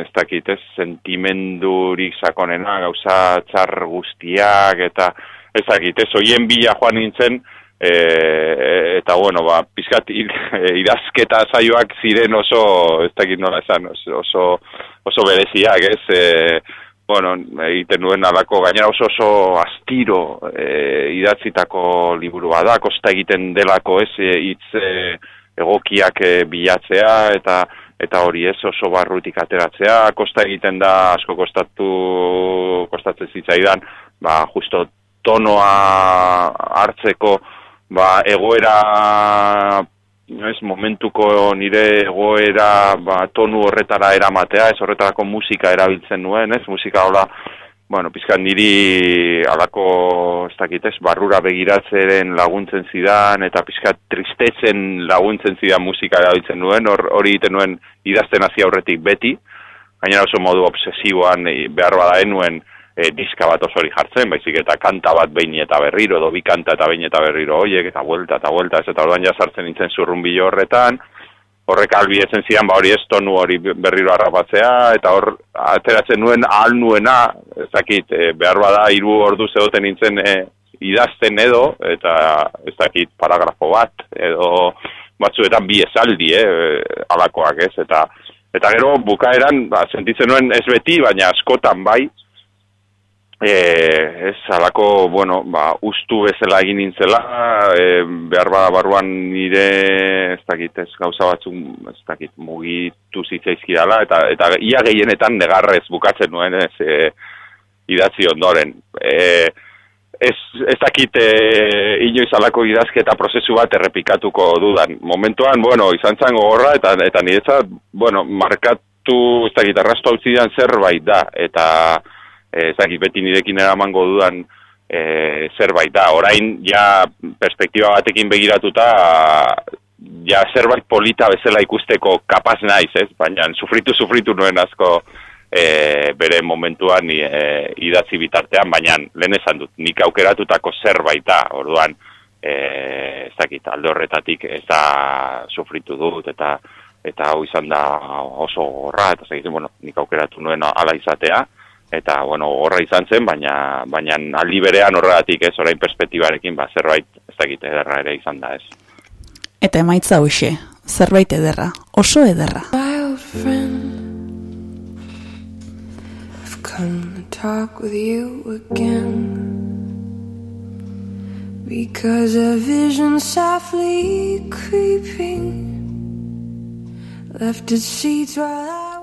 ez dakit, ez, sentimendurik sakonenak, gauza txar guztiak, eta ez dakit, ez, oien bila joan nintzen, e, eta bueno, ba, pizkat id, idazketa saioak ziren oso, ez dakit nola esan, oso, oso, bereziak, ez, e, bueno, egiten nuen alako, gainera oso oso astiro e, idatzitako liburua da, kosta egiten delako, ez, e, hitz e, egokiak e, bilatzea, eta eta hori ez? Oso barrutik ateratzea, kosta egiten da asko kostatu kostatzen zitzaidan, ba justo tonoa hartzeko ba egoera ez momentuko nire egoera ba, tonu horretara eramatea, ez horretarako musika erabiltzen nuen, ez? Musika hola bueno, pizkat niri alako, ez dakit ez, barrura begiratzeren laguntzen zidan, eta pizkat tristetzen laguntzen zidan musika erabiltzen nuen, hor- hori egiten nuen idazten hasi aurretik beti, gainera oso modu obsesiboan eh, behar bada nuen e, diska bat osori jartzen, baizik eta kanta bat behin eta berriro, edo bi kanta eta behin eta berriro hoiek, eta vuelta eta vuelta, ez eta orduan ja sartzen nintzen zurrunbilo horretan, horrek albidetzen zidan, ba hori ez tonu hori berriro harrapatzea, eta hor ateratzen nuen ahal nuena, ezakit, e, behar bada hiru ordu zegoten nintzen e, idazten edo, eta ez dakit paragrafo bat, edo batzuetan bi esaldi, eh, alakoak ez, eta eta gero bukaeran, ba, sentitzen nuen ez beti, baina askotan bai, e, ez alako, bueno, ba, ustu bezala egin nintzela, e, behar bada barruan nire, ez dakit, ez gauza batzuk, ez dakit, mugitu zitzaizkidala, eta, eta ia gehienetan negarrez bukatzen nuen, ez, e, idatzi ondoren. E, ez, ez dakit e, inoiz alako idazketa prozesu bat errepikatuko dudan. Momentuan, bueno, izan zan gogorra, eta, eta niretzat, bueno, markatu, ez dakit, arrastu hau zidan zerbait da, eta ez dakit beti nirekin eramango dudan e, zerbait da. Orain, ja, perspektiba batekin begiratuta, ja zerbait polita bezala ikusteko kapaz naiz, ez? Baina sufritu sufritu nuen asko e, bere momentuan e, idatzi bitartean, baina lehen esan dut, nik aukeratutako zerbaita, orduan, e, ez dakit, alde horretatik ez da sufritu dut, eta eta hau izan da oso gorra, eta segitzen, bueno, nik aukeratu nuen ala izatea, eta, bueno, horra izan zen, baina, baina aldi berean horregatik ez, orain perspektibarekin, ba, zerbait, ez dakit, ederra ere izan da ez. Eta emaitza hoxe, zerbait ederra, oso ederra. Friend, I've come to talk with you again. Because a vision softly creeping left its seeds while I.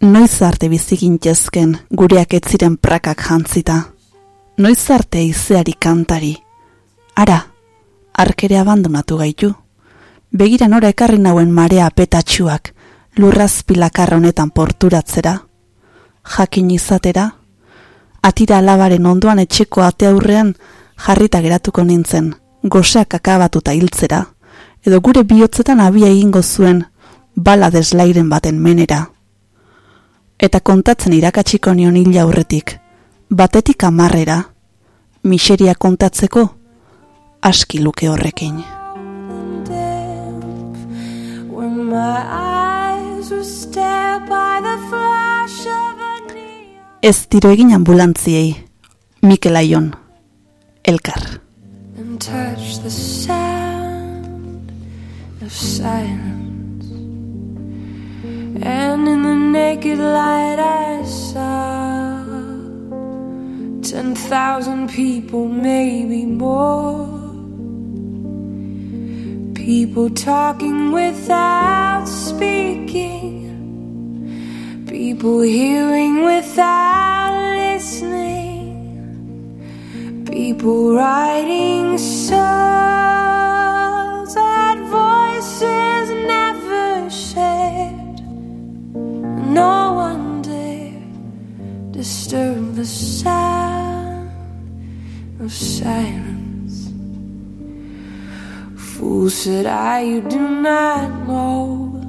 Noiz arte bizigintezken gureak ez ziren prakak jantzita. Noiz arte izeari kantari. Ara, arkere abandonatu gaitu. Begira nora ekarri nauen marea petatxuak, lurrazpilakarra honetan porturatzera. Jakin izatera. Atira alabaren ondoan etxeko ate aurrean jarrita geratuko nintzen, goseak akabatuta hiltzera. Edo gure bihotzetan abia egingo zuen, bala deslairen baten menera eta kontatzen irakatsiko nion hil aurretik, batetik amarrera, miseria kontatzeko, aski luke horrekin. Ez tiro egin ambulantziei, Mikel Aion, Elkar. and touch the sound of silence. And in the naked light, I saw ten thousand people, maybe more. People talking without speaking. People hearing without listening. People writing songs that voices No one dare disturb the sound of silence. Fool said I, you do not know.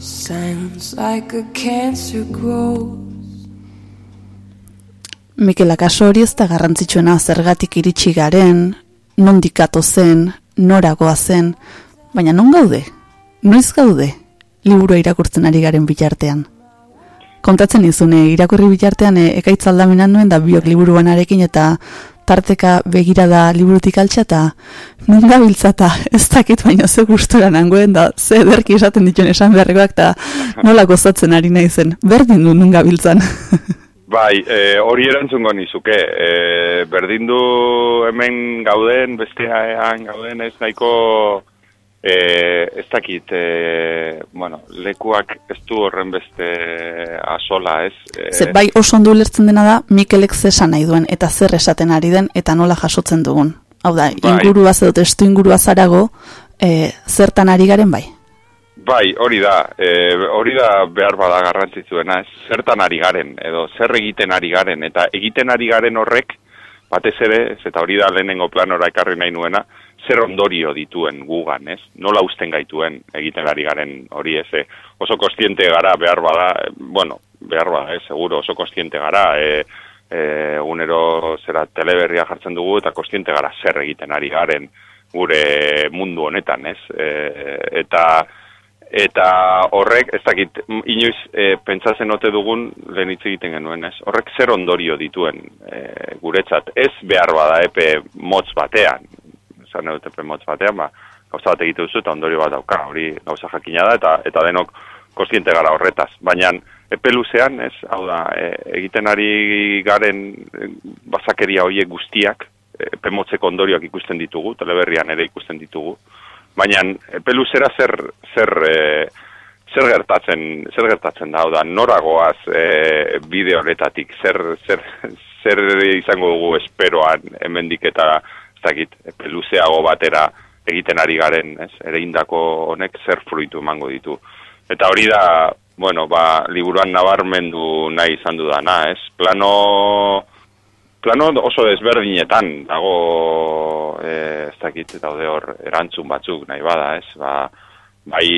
Silence like a cancer grows. Mikel akaso hori ez da garrantzitsuena zergatik iritsi garen, nondik zen, noragoa zen, baina non gaude? Noiz gaude? Liburua irakurtzen ari garen bitartean. Kontatzen izune, irakurri bitartean e, ekaitz aldamenan nuen da biok liburuanarekin eta tarteka begira da liburutik altxa eta non gabiltza eta ez dakit baina ze gustura nangoen da ze ederki esaten dituen esan beharrekoak eta nola gozatzen ari naizen. Berdin du nun gabiltzan. Bai, e, hori erantzungo nizuke. E, berdin du hemen gauden, bestean gauden ez nahiko e, ez dakit, e, bueno, lekuak ez du horren beste asola, ez? E, Ze, bai oso ondo ulertzen dena da Mikelek zesan nahi duen eta zer esaten ari den eta nola jasotzen dugun. Hau da, Bai. inguruaz edo testu inguruaz arago, e, zertan ari garen bai. Bai, hori da, e, hori da behar bada garrantzitzuena, ez? Zertan ari garen, edo zer egiten ari garen, eta egiten ari garen horrek, batez ere, ez, eta hori da lehenengo planora ekarri nahi nuena, zer ondorio dituen gugan, ez? Nola usten gaituen egiten ari garen hori ez, e, oso kostiente gara behar bada, bueno, behar bada, ez, seguro, oso kostiente gara, e, e, egunero zera teleberria jartzen dugu, eta kostiente gara zer egiten ari garen gure mundu honetan, ez? E, eta eta horrek, ez dakit, inoiz e, pentsatzen ote dugun lehen hitz egiten genuen, ez? Horrek zer ondorio dituen e, guretzat, ez behar bada epe motz batean, esan dut epe motz batean, ba, gauza bat egite duzu eta ondorio bat dauka, hori gauza jakina da, eta, eta denok kostiente gara horretaz. Baina epe luzean, ez, hau da, e, egiten ari garen e, basakeria horiek guztiak, epe motzeko ondorioak ikusten ditugu, teleberrian ere ikusten ditugu, baina epe luzera zer, zer, e, zer gertatzen, zer gertatzen da, hau da, noragoaz e, bide horretatik, zer, zer, zer izango dugu esperoan hemendik eta dakit, epe batera egiten ari garen, ez, ere indako honek zer fruitu emango ditu. Eta hori da, bueno, ba, liburuan nabarmendu nahi izan dudana, ez, plano, plano oso desberdinetan dago, e, ez dakit daude hor erantzun batzuk nahi bada, ez? Ba, bai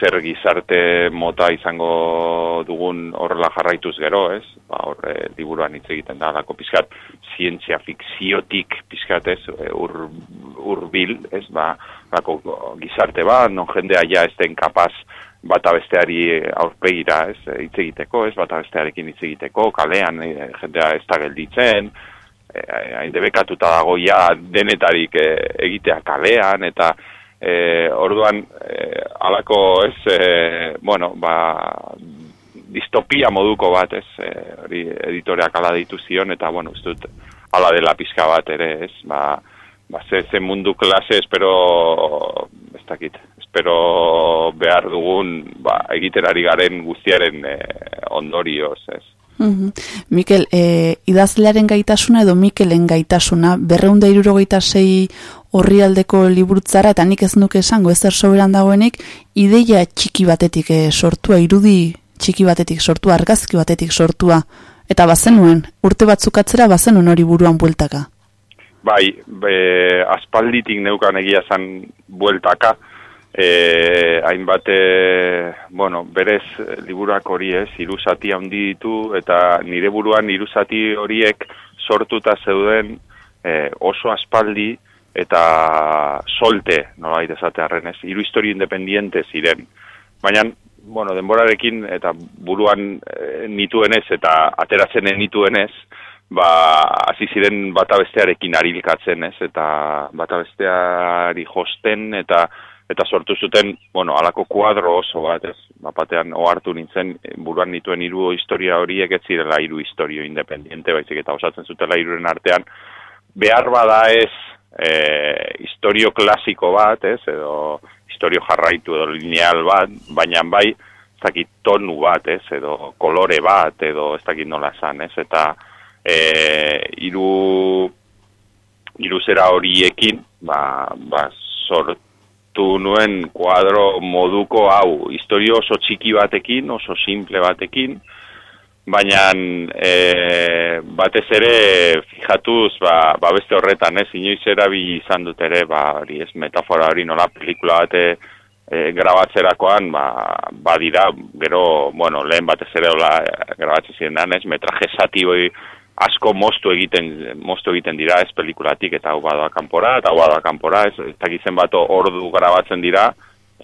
zer gizarte mota izango dugun horrela jarraituz gero, ez? Ba, hor e, liburuan hitz egiten da lako pizkat zientzia fikziotik pizkat, ez? E, ur, urbil, ez? Ba, lako gizarte bat, non jendea ja ez den kapaz bata besteari aurpegira, ez? e, Hitz egiteko, ez? Bata bestearekin hitz egiteko, kalean jendea ez da gelditzen, hain debekatuta dago ja denetarik egitea kalean, eta e, orduan e, alako ez, e, bueno, ba, distopia moduko bat, ez, e, hori editoreak ala ditu zion, eta, bueno, ez dut, ala dela pizka bat ere, ez, ba, ba ze, ze mundu klase, espero, ez dakit, espero behar dugun, ba, egiterari garen guztiaren e, ondorioz, ez. Mhm. Mikel, e, idazlearen gaitasuna edo Mikelen gaitasuna, berreunda irurogeita sei horri aldeko liburutzara, eta nik ez nuke esango ezer soberan dagoenik, ideia txiki batetik e, sortua, irudi txiki batetik sortua, argazki batetik sortua, eta bazenuen, urte batzuk atzera bazenuen hori buruan bueltaka. Bai, be, aspalditik neukan egia zan bueltaka, e, hainbat, e, bueno, berez liburak hori ez, iruzati handi ditu, eta nire buruan iruzati horiek sortuta zeuden e, oso aspaldi, eta solte, nolait esatearren ez, hiru historio independiente ziren. Baina, bueno, denborarekin eta buruan e, nituenez eta ateratzen nituenez, ba, hasi ziren bata bestearekin arilkatzen ez, eta bata besteari josten, eta eta sortu zuten, bueno, alako kuadro oso bat, ez, bapatean ohartu nintzen, buruan nituen hiru historia horiek ez zirela hiru historio independiente, baizik eta osatzen zutela hiruren artean, behar bada ez e, historio klasiko bat, ez, edo historio jarraitu edo lineal bat, baina bai, ez dakit tonu bat, ez, edo kolore bat, edo ez dakit nola zan, ez, eta e, iru, iru zera horiekin, ba, ba, sortu nuen kuadro moduko hau, historio oso txiki batekin, oso simple batekin, baina e, batez ere fijatuz ba, ba beste horretan ez? Inoiz erabi izan dut ere ba hori ez metafora hori nola pelikula bate e, grabatzerakoan ba badira gero bueno lehen batez ere hola grabatzen ziren ez? Metraje satiboi asko moztu egiten moztu egiten dira ez? Pelikulatik eta hau badoa kanpora eta hau badoa kanpora ez? Ez dakizen bat ordu grabatzen dira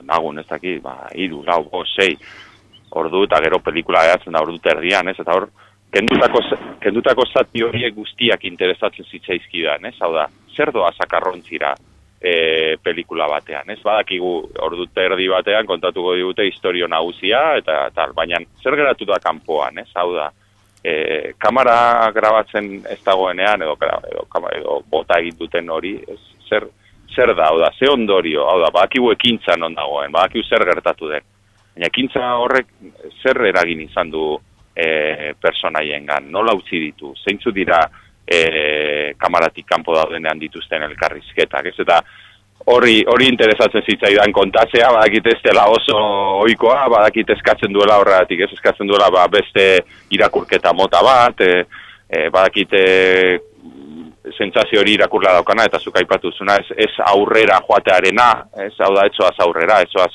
nagun ez dakit ba 3 4 5 6 ordu eta gero pelikula gehatzen da ordu terdian, ez? Eta hor, kendutako, kendutako zati horiek guztiak interesatzen zitzaizkidan, ez? Hau da, zer doa sakarrontzira e, pelikula batean, ez? Badakigu ordu terdi batean kontatuko digute historio nagusia, eta tal, baina zer geratu da kanpoan, ez? Hau da, e, kamera grabatzen ez dagoenean, edo, edo, edo bota egin duten hori, ez? Zer, zer da, hau da, ze ondorio, hau da, badakigu ekintzan on dagoen, badakigu zer gertatu den. Baina ekintza horrek zer eragin izan du e, personaiengan, nola utzi ditu, zeintzu dira e, kamaratik kanpo daudenean dituzten elkarrizketak, ez eta hori hori interesatzen zitzaidan kontatzea, badakit ez dela oso ohikoa, badakit eskatzen duela horregatik, ez? Eskatzen duela ba, beste irakurketa mota bat, e, e, badakit e, sentsazio hori irakurla daukana, eta zuk aipatu zuna, ez, ez aurrera joatearena, ez? Hau da, etzoaz aurrera, etzoaz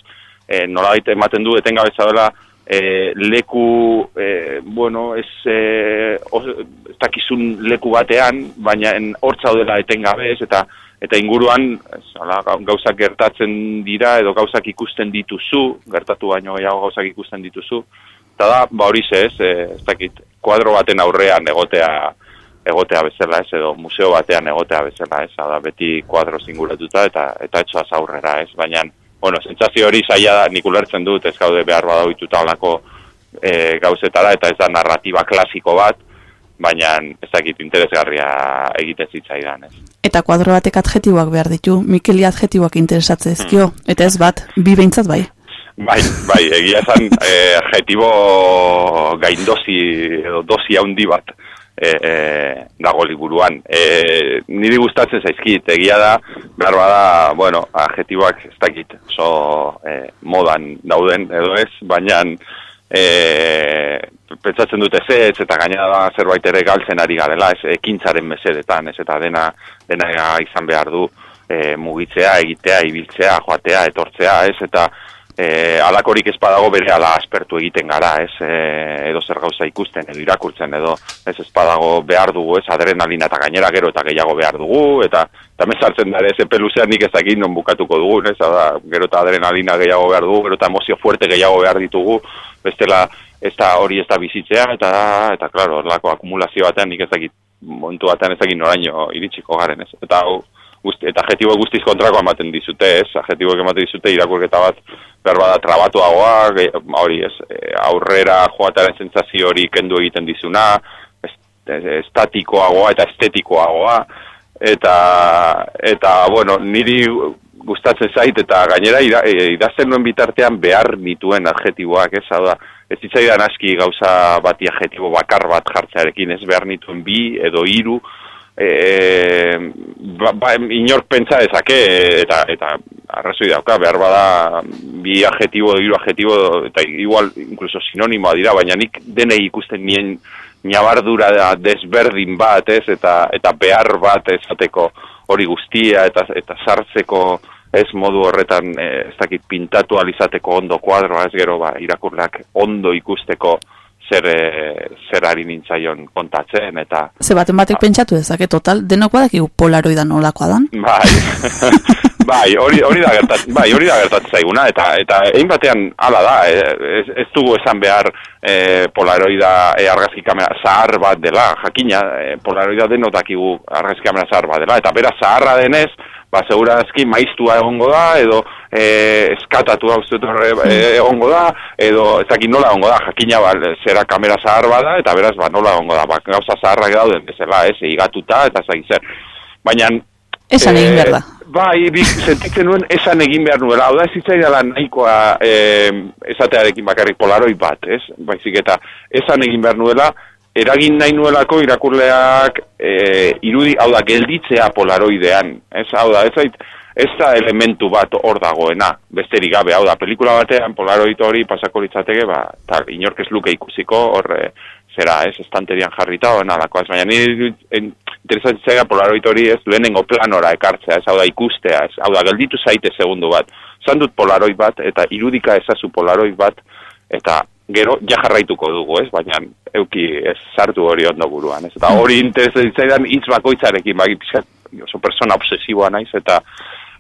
e, nolabait ematen du etengabeza dela e, leku e, bueno ez e, ez dakizun leku batean baina hortza dela etengabe ez eta eta inguruan ez, gauzak gertatzen dira edo gauzak ikusten dituzu gertatu baino gehiago gauzak ikusten dituzu eta da ba hori ez e, ez dakit kuadro baten aurrean egotea egotea bezala ez, edo museo batean egotea bezala ez, da beti kuadro zinguratuta eta eta etxoaz aurrera ez, baina bueno, sentsazio hori saia da, nik ulertzen dut, ez gaude behar badagoituta olako e, gauzetara, eta ez da narratiba klasiko bat, baina ez dakit interesgarria egite zitzaidan, ez. Eta kuadro batek adjetiboak behar ditu, Mikeli adjetiboak interesatze ezkio, hmm. eta ez bat, bi behintzat bai. Bai, bai, egia esan, eh, adjetibo gaindozi, edo dozi handi bat, e, e, dago liburuan. E, niri gustatzen zaizkit, egia da, behar bada, bueno, adjetiboak ez dakit, so e, modan dauden edo ez, baina e, pentsatzen dute ez, eta gaina da zerbait ere galtzen ari garela, ez, ekintzaren mesedetan, ez, eta dena, dena izan behar du, e, mugitzea, egitea, ibiltzea, joatea, etortzea, ez, eta e, alakorik ez badago bere ala aspertu egiten gara, ez, e, edo zer gauza ikusten, edo irakurtzen, edo ez ez badago behar dugu, ez, adrenalina eta gainera gero eta gehiago behar dugu, eta eta mesartzen da, ez, epe luzean nik ez dakit non bukatuko dugun, ez, da, gero eta adrenalina gehiago behar dugu, gero eta emozio fuerte gehiago behar ditugu, bestela ez da hori ez da bizitzea, eta, eta klaro, horlako akumulazio batean nik ez dakit, momentu batean ez dakit noraino iritsiko garen, ez, eta hau, guzti, eta adjetibo guztiz kontrakoa ematen dizute, ez? Adjetiboek ematen dizute irakurketa bat behar bada trabatuagoa, hori ez, e, aurrera joataren sentsazio hori kendu egiten dizuna, es- estatikoagoa eta estetikoagoa, eta, eta bueno, niri gustatzen zait, eta gainera e, idazten nuen bitartean behar nituen adjetiboak, ez, hau da, ez zitzaidan aski gauza bati adjetibo bakar bat jartzearekin, ez behar nituen bi edo hiru, e, ba, ba, inork pentsa dezake eta eta arrazoi dauka behar bada bi adjetibo hiru adjetibo eta igual incluso sinonimoa dira baina nik denei ikusten nien ñabardura da desberdin bat ez eta eta behar bat esateko hori guztia eta eta sartzeko ez modu horretan eh, ez dakit pintatu alizateko ondo kuadroa ez gero ba irakurleak ondo ikusteko zer e, zer ari nintzaion kontatzen eta Ze baten batek pentsatu dezake, total, denok badakigu polaroida nolakoa dan. Bai, bai, hori hori da gertatzen, bai, hori da gertatzen zaiguna eta eta egin batean hala da, eh, ez, ez dugu esan behar e, polaroida e, argazki kamera zahar bat dela, jakina, e, polaroida denok dakigu argazki kamera zahar bat dela eta bera zaharra denez, ba segurazki maiztua egongo da edo e, eskatatu hau horre e, egongo da edo ez dakit nola egongo da, jakina ba, zera kamera zahar bada eta beraz ba nola egongo da, ba, gauza zaharrak dauden bezala, ez, igatuta eta zain zer. Baina Esan egin behar da. Bai, nik sentitzen nuen esan egin behar nuela. Hau da, ez zitzaidala nahikoa e, esatearekin bakarrik polaroi bat, ez? Baizik eta esan egin behar nuela, eragin nahi nuelako irakurleak e, irudi, hau da, gelditzea polaroidean. Ez, hau da, ez ez da elementu bat hor dagoena, besterik gabe, hau da, pelikula batean polaroid hori pasako litzateke, ba, eta inork ez luke ikusiko, hor, e, zera, ez, estanterian jarrita, o nalakoaz, baina ni en, interesatzea polaroid hori ez lehenengo planora ekartzea, ez hau da ikustea, ez hau da gelditu zaite segundu bat. Zan dut polaroid bat eta irudika ezazu polaroid bat eta gero ja jarraituko dugu, ez? Baina euki ez sartu hori ondo buruan, ez? Eta hori interesatzaidan hitz bakoitzarekin, bagi pixkat, oso persona obsesiboa naiz eta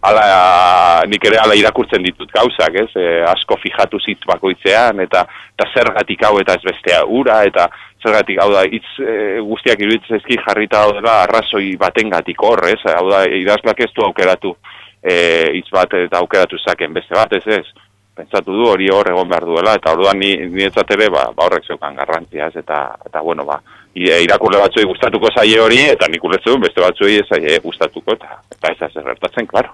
ala nik ere ala irakurtzen ditut gauzak, ez? E, asko fijatu hitz bakoitzean eta eta zergatik hau eta ez bestea ura eta zergatik hau da hitz e, guztiak iruditzen zaizki jarrita daudela arrazoi batengatik hor, ez? Hau da idazlak ez du aukeratu eh hitz bat eta aukeratu zaken beste bat, ez ez? Pentsatu du hori hor egon behar duela eta orduan ni niretzat ere ba, ba horrek zeukan garrantzia? Eta eta bueno, ba irakurle batzuei gustatuko zaie hori eta nik ulertzen dut beste batzuei ez zaie gustatuko eta eta ez da zer gertatzen, claro.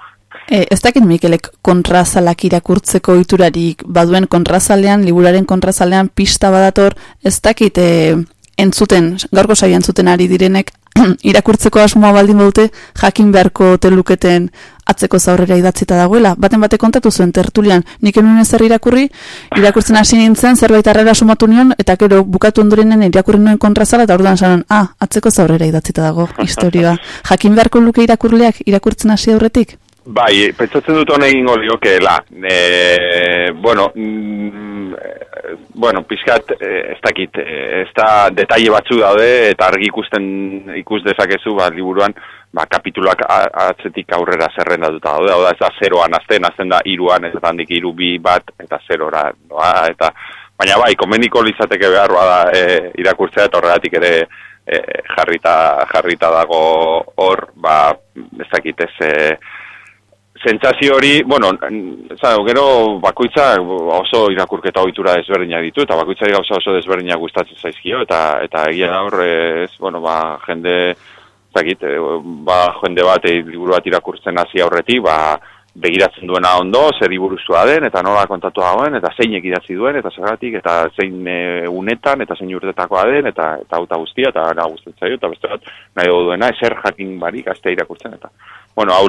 E, ez dakit Mikelek kontrasalak irakurtzeko iturarik baduen kontrasalean, liburaren kontrasalean pista badator, ez dakit e, entzuten, gaurko saia entzuten ari direnek, irakurtzeko asmoa baldin badute, jakin beharko teluketen atzeko zaurrera idatzita dagoela. Baten bate kontatu zuen tertulian, nik enuen ezer irakurri, irakurtzen hasi nintzen, zerbait arrera sumatu nion, eta gero bukatu ondorenen irakurri nuen kontrasala, eta orduan sanon, ah, atzeko zaurrera idatzita dago, historioa. Jakin beharko luke irakurleak irakurtzen hasi aurretik? Bai, pentsatzen dut honen egingo liokeela. E, bueno, mm, eh, bueno, pixkat, eh, ez dakit, eh, ez da detaile batzu daude, eta argi ikusten ikus dezakezu, ba, liburuan, ba, kapituluak a- atzetik aurrera zerrendatuta daude, hau da, ez da zeroan azten, azten da iruan, ez da handik iru bi bat, eta zerora, doa, eta, baina bai, komeniko lizateke behar, bada, e, irakurtzea, eta horregatik ere, e, jarrita, jarrita dago hor, ba, ez dakit, ez, e, Zentzazio hori, bueno, zau, gero bakoitza oso irakurketa ohitura desberdina ditu, eta bakoitzari gauza oso desberdina gustatzen zaizkio, eta eta egia da hor, ez, bueno, ba, jende, zakit, ba, jende bat e, liburu bat irakurtzen hasi aurretik, ba, begiratzen duena ondo, zer buruztua den, eta nola kontatu dagoen, eta zeinek idatzi duen, eta zergatik, eta zein e, unetan, eta zein urtetakoa den, eta eta auta guztia, eta gara gustatzen zaio, eta beste bat, nahi duena, ezer jakin barik, astea irakurtzen, eta, bueno, hau,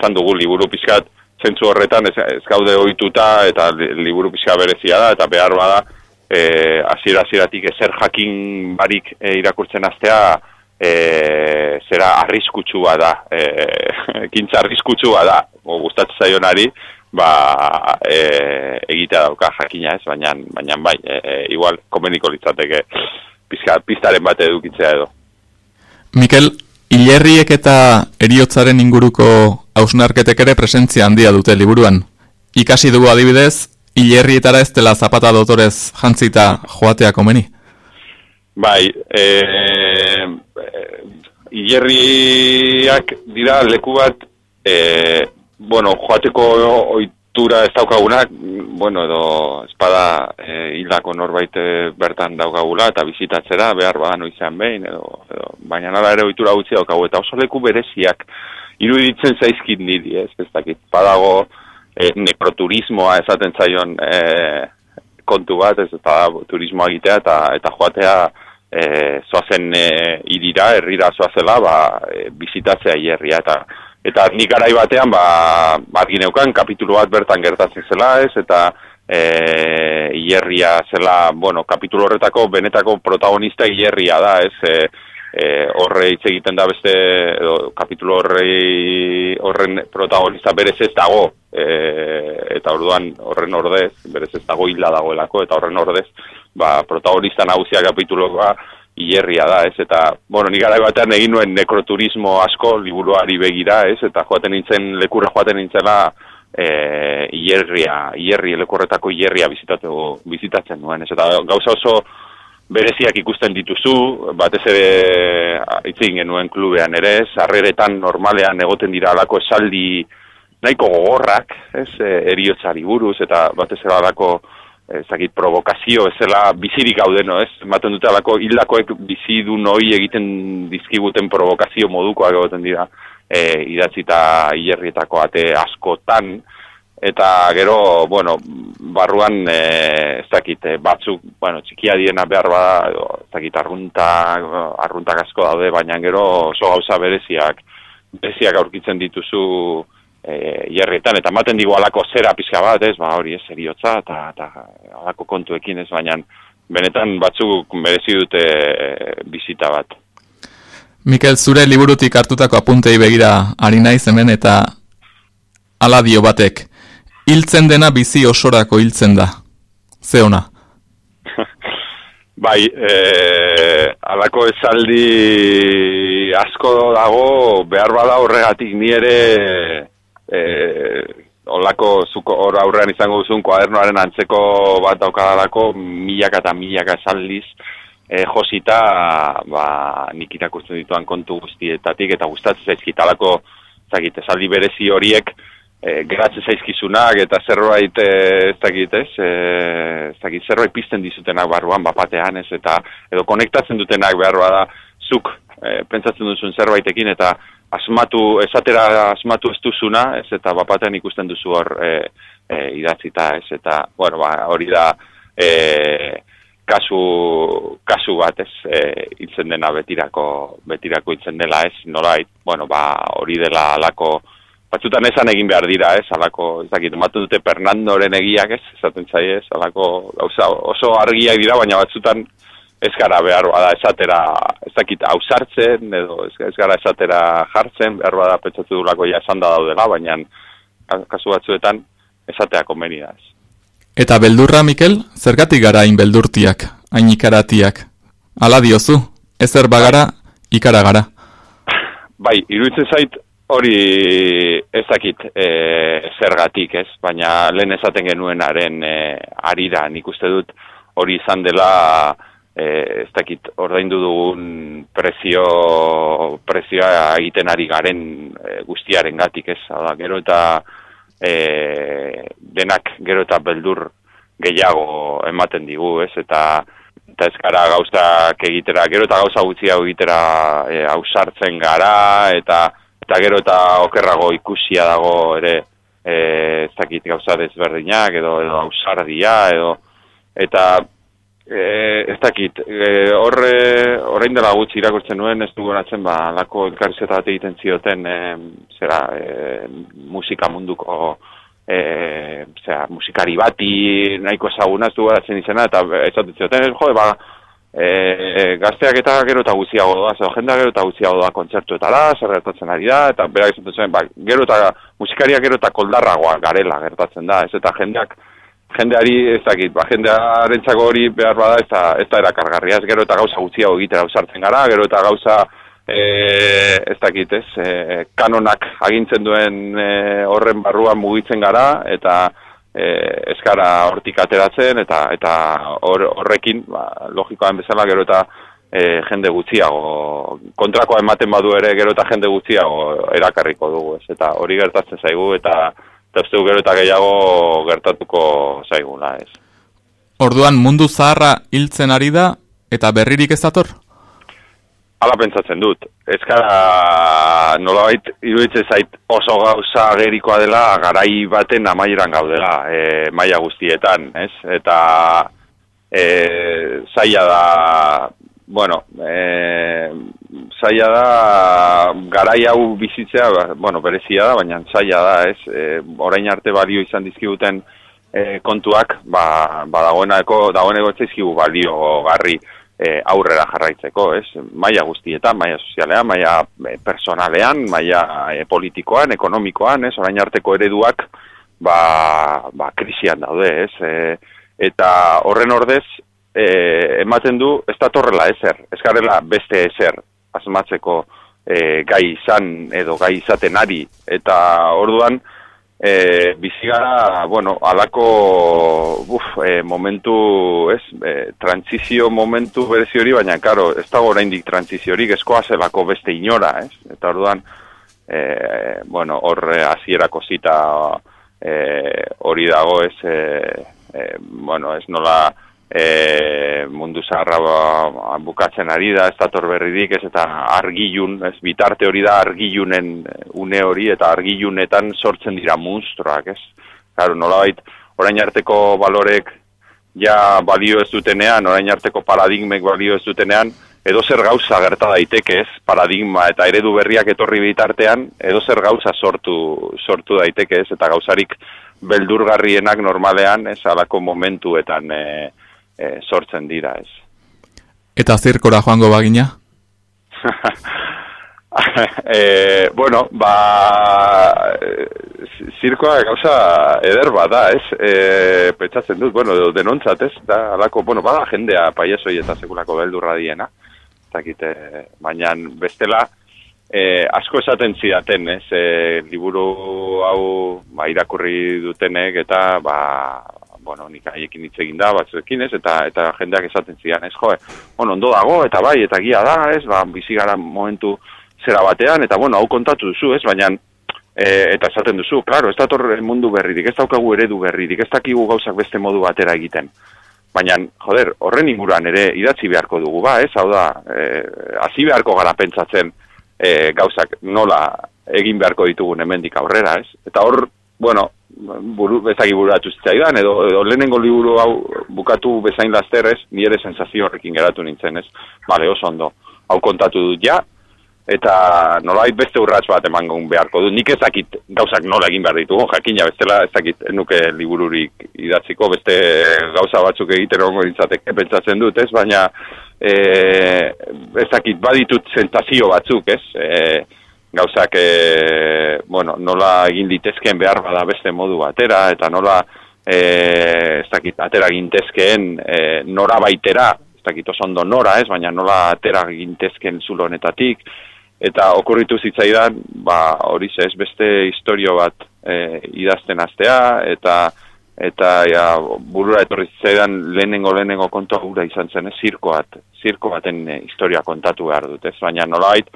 zan dugu liburu pixkat, zentzu horretan ez, ez gaude ohituta eta li- liburu pixka berezia da, eta behar bada, e, hasiera hasieratik ezer jakin barik e, irakurtzen astea, e, zera arriskutsua da, e, ekintza arriskutsua da, o, gustatzen zaionari, ba, e, egitea dauka jakina ez, baina, baina bai, e, e, igual, komeniko litzateke, pizka, piztaren bate edukitzea edo. Mikel, hilerriek eta eriotzaren inguruko hausnarketek ere presentzia handia dute liburuan. Ikasi dugu adibidez, hilerrietara ez dela zapata dotorez jantzita joatea komeni. Bai, e, e, hilerriak dira leku bat, e, bueno, joateko ohitura ez daukagunak, bueno, edo espada e, hildako norbait e, bertan daukagula eta bizitatzera behar ba noizean behin edo, edo baina nara ere ohitura gutxi daukagu. Eta oso leku bereziak iruditzen zaizkit niri, ez, ez dakit, badago e, nekroturismoa esaten zaion e, kontu bat, ez? Eta turismoa egitea eta eta joatea e, zoazen e, irira, herrira zoazela, ba, e, bizitatzea hierria eta eta nik garai batean ba argi neukan kapitulu bat bertan gertatzen zela, ez? Eta eh hierria zela, bueno, kapitulu horretako benetako protagonista hierria da, ez? E, e, horre hitz egiten da beste edo kapitulu horrei horren protagonista berez ez dago e, eta orduan horren ordez berez ez dago hila dagoelako eta horren ordez ba, protagonista nagusia kapituloa hierria da, ez, eta, bueno, nik garai batean egin nuen nekroturismo asko liburuari begira, ez, eta joaten nintzen, lekurra joaten nintzela, e, hierria, hierri, lekurretako hierria bizitatu, bizitatzen nuen, ez, eta gauza oso bereziak ikusten dituzu, batez ere itzin genuen klubean ere, sarreretan normalean egoten dira alako esaldi nahiko gogorrak, ez, e, eriotzari buruz, eta batez ere alako, ezagit provokazio ezela bizirik gaudeno, ez? Ematen dute alako hildakoek bizi du egiten dizkiguten provokazio modukoak egoten dira e, idatzita hierrietako ate askotan eta gero, bueno, barruan e, ez dakit, e, batzuk, bueno, txikia diena behar bada, ez dakit, arrunta, arruntak asko daude, baina gero oso gauza bereziak, bereziak aurkitzen dituzu, e, hierrietan, eta maten digu alako zera pizka bat, ez, ba, hori ez, eriotza, eta, eta alako kontuekin ez, baina benetan batzuk merezi dute e, bizita bat. Mikel, zure liburutik hartutako apuntei begira ari naiz hemen eta ala dio batek. Hiltzen dena bizi osorako hiltzen da. Ze ona? bai, e, alako esaldi asko dago, behar bada horregatik ni ere eh olako zuko hor aurrean izango duzun kuadernoaren antzeko bat daukadalako milaka eta milaka esaldiz e, josita ba, nik irakusten dituan kontu guztietatik eta gustatzen zaizkitalako zakit, esaldi berezi horiek e, geratzen zaizkizunak eta zerbait e, ez dakit ez, e, ez dakit, zerbait pizten dizutenak barruan bapatean ez? Eta edo konektatzen dutenak behar bada zuk e, pentsatzen duzun zerbaitekin eta asmatu, esatera asmatu ez duzuna, ez eta bapatean ikusten duzu hor e, e, idatzita, ez eta, bueno, ba, hori da e, kasu, kasu bat, ez, e, hiltzen dena betirako, betirako hiltzen dela, ez, nola, bueno, ba, hori dela alako, batzutan esan egin behar dira, ez, alako, ez dakit, ematen dute Fernandoren egiak, ez, esaten zai, ez, alako, gauza, oso argiak dira, baina batzutan, ez gara behar bada esatera, ez dakit, hausartzen, edo ez, ez gara esatera jartzen, behar bada pentsatu du lako ja esan da daudela, baina kasu batzuetan esatea konbeni da. ez. Eta beldurra, Mikel, zergatik gara hain beldurtiak, hain ikaratiak? Ala diozu, ezer bagara, ikara gara. Bai, iruditzen zait hori ez dakit e, zergatik, ez? Baina lehen esaten genuenaren e, arira nik uste dut hori izan dela eh, ez dakit ordaindu dugun prezio prezioa egiten ari garen e, guztiaren gatik ez, da, gero eta e, denak gero eta beldur gehiago ematen digu ez, eta eta ez gara gauzak egitera, gero eta gauza gutxia egitera e, ausartzen gara, eta eta gero eta okerrago ikusia dago ere e, ez dakit gauza desberdinak edo, edo ausardia edo eta E, ez dakit, e, horre, orain dela gutxi irakurtzen nuen, ez dugu natzen, ba, lako elkarrizeta bat egiten zioten, e, zera, e, musika munduko, e, zera, musikari bati nahiko ezaguna, ez dugu natzen izena, eta ez zioten, jode, ba, e, gazteak eta gero eta guztiago doa, zer jendea gero eta guztiago doa kontzertuetara, zer gertatzen ari da, eta berak esaten zuen, ba, gero eta musikariak gero eta koldarragoa garela gertatzen da, ez? Eta jendeak jendeari ez dakit, ba, jendearentzako hori behar bada ez da, ez da erakargarria, ez gero eta gauza gutxiago egitera ausartzen gara, gero eta gauza e, ez dakit, ez, e, kanonak agintzen duen e, horren barruan mugitzen gara, eta e, eskara hortik ateratzen, eta eta hor, horrekin, ba, logikoan bezala gero eta e, jende gutxiago, kontrakoa ematen badu ere gero eta jende gutxiago erakarriko dugu, ez, eta hori gertatzen zaigu, eta eta uste gero eta gehiago gertatuko zaigula, ez. Orduan mundu zaharra hiltzen ari da eta berririk ez dator? Hala pentsatzen dut. Ezkara nolabait iruditzen zait oso gauza agerikoa dela garai baten amaieran gaudela, e, maila guztietan, ez? Eta e, zaila da, bueno, e, zaila da garai hau bizitzea, ba, bueno, berezia da, baina zaila da, ez? E, orain arte balio izan dizkiguten e, kontuak, ba, ba dagoeneko, dagoeneko etzaizkigu balio garri e, aurrera jarraitzeko, ez? Maia guztietan, maia sozialean, maia e, personalean, maia e, politikoan, ekonomikoan, ez? Orain arteko ereduak, ba, ba krisian daude, ez? E, eta horren ordez, e, ematen du, ez da torrela ezer, ez garela beste ezer, asmatzeko e, gai izan edo gai izaten ari, eta orduan, e, bizigara, bueno, alako uf, e, momentu, ez, e, transizio momentu berezi hori, baina, karo, ez dago oraindik transizio hori, gezkoa zelako beste inora, ez, eta orduan, e, bueno, horre hasierako zita e, hori dago, ez, e, e, bueno, ez nola, e, mundu zaharra ba, bukatzen ari da, ez dator berridik, ez eta argilun, ez bitarte hori da argilunen une hori, eta argilunetan sortzen dira monstruak, ez? Claro, nolabait, orain arteko balorek ja balio ez dutenean, orain arteko paradigmek balio ez dutenean, edo zer gauza gerta daiteke, ez? Paradigma eta eredu berriak etorri bitartean, edo zer gauza sortu, sortu daiteke, ez? Eta gauzarik beldurgarrienak normalean, ez? Alako momentuetan, eh, e, sortzen dira, ez. Eta zirkora joango bagina? e, bueno, ba, zirkoa gauza eder da, ez? E, petsatzen dut, bueno, denontzat, ez? Da, alako, bueno, bada jendea paiesoi eta sekulako beldurra diena, zakite, baina bestela, e, asko esaten zidaten, ez? E, liburu hau ba, irakurri dutenek eta ba, bueno, nik haiekin hitz egin da, batzuekin, ez, eta eta jendeak esaten zian, ez, joe, bueno, ondo dago, eta bai, eta gia da, ez, ba, bizi gara momentu zera batean, eta, bueno, hau kontatu duzu, ez, baina, e, eta esaten duzu, claro, ez dator mundu berririk, ez daukagu eredu berririk, ez dakigu gauzak beste modu batera egiten. Baina, joder, horren inguruan ere idatzi beharko dugu, ba, ez, hau da, e, hasi beharko gara pentsatzen e, gauzak nola egin beharko ditugun hemendik aurrera, ez? Eta hor, bueno, buru, bezagi buratu zitzaidan, edo, edo lehenengo liburu hau bukatu bezain lasterrez, ni ere sensazio horrekin geratu nintzen, ez? Bale, oso ondo, hau kontatu dut ja, eta nolait beste urrats bat emango beharko du. Nik ezakit gauzak nola egin behar ditugu, jakina bestela ezakit nuke libururik idatziko, beste gauza batzuk egiten ongo nintzateke pentsatzen dut, ez? Baina e, ezakit baditut sensazio batzuk, ez? E, gauzak e, bueno, nola egin ditezkeen behar bada beste modu batera, eta nola e, ez dakit, atera gintezkeen e, nora baitera, ez dakit oso ondo nora ez, baina nola atera gintezkeen zulo honetatik, eta okurritu zitzaidan, ba, hori ez beste historio bat e, idazten astea, eta eta ja, burura etorri zitzaidan lehenengo lehenengo kontua gura izan zen, ez, zirko bat, zirko baten e, historia kontatu behar dut, ez, baina nolait,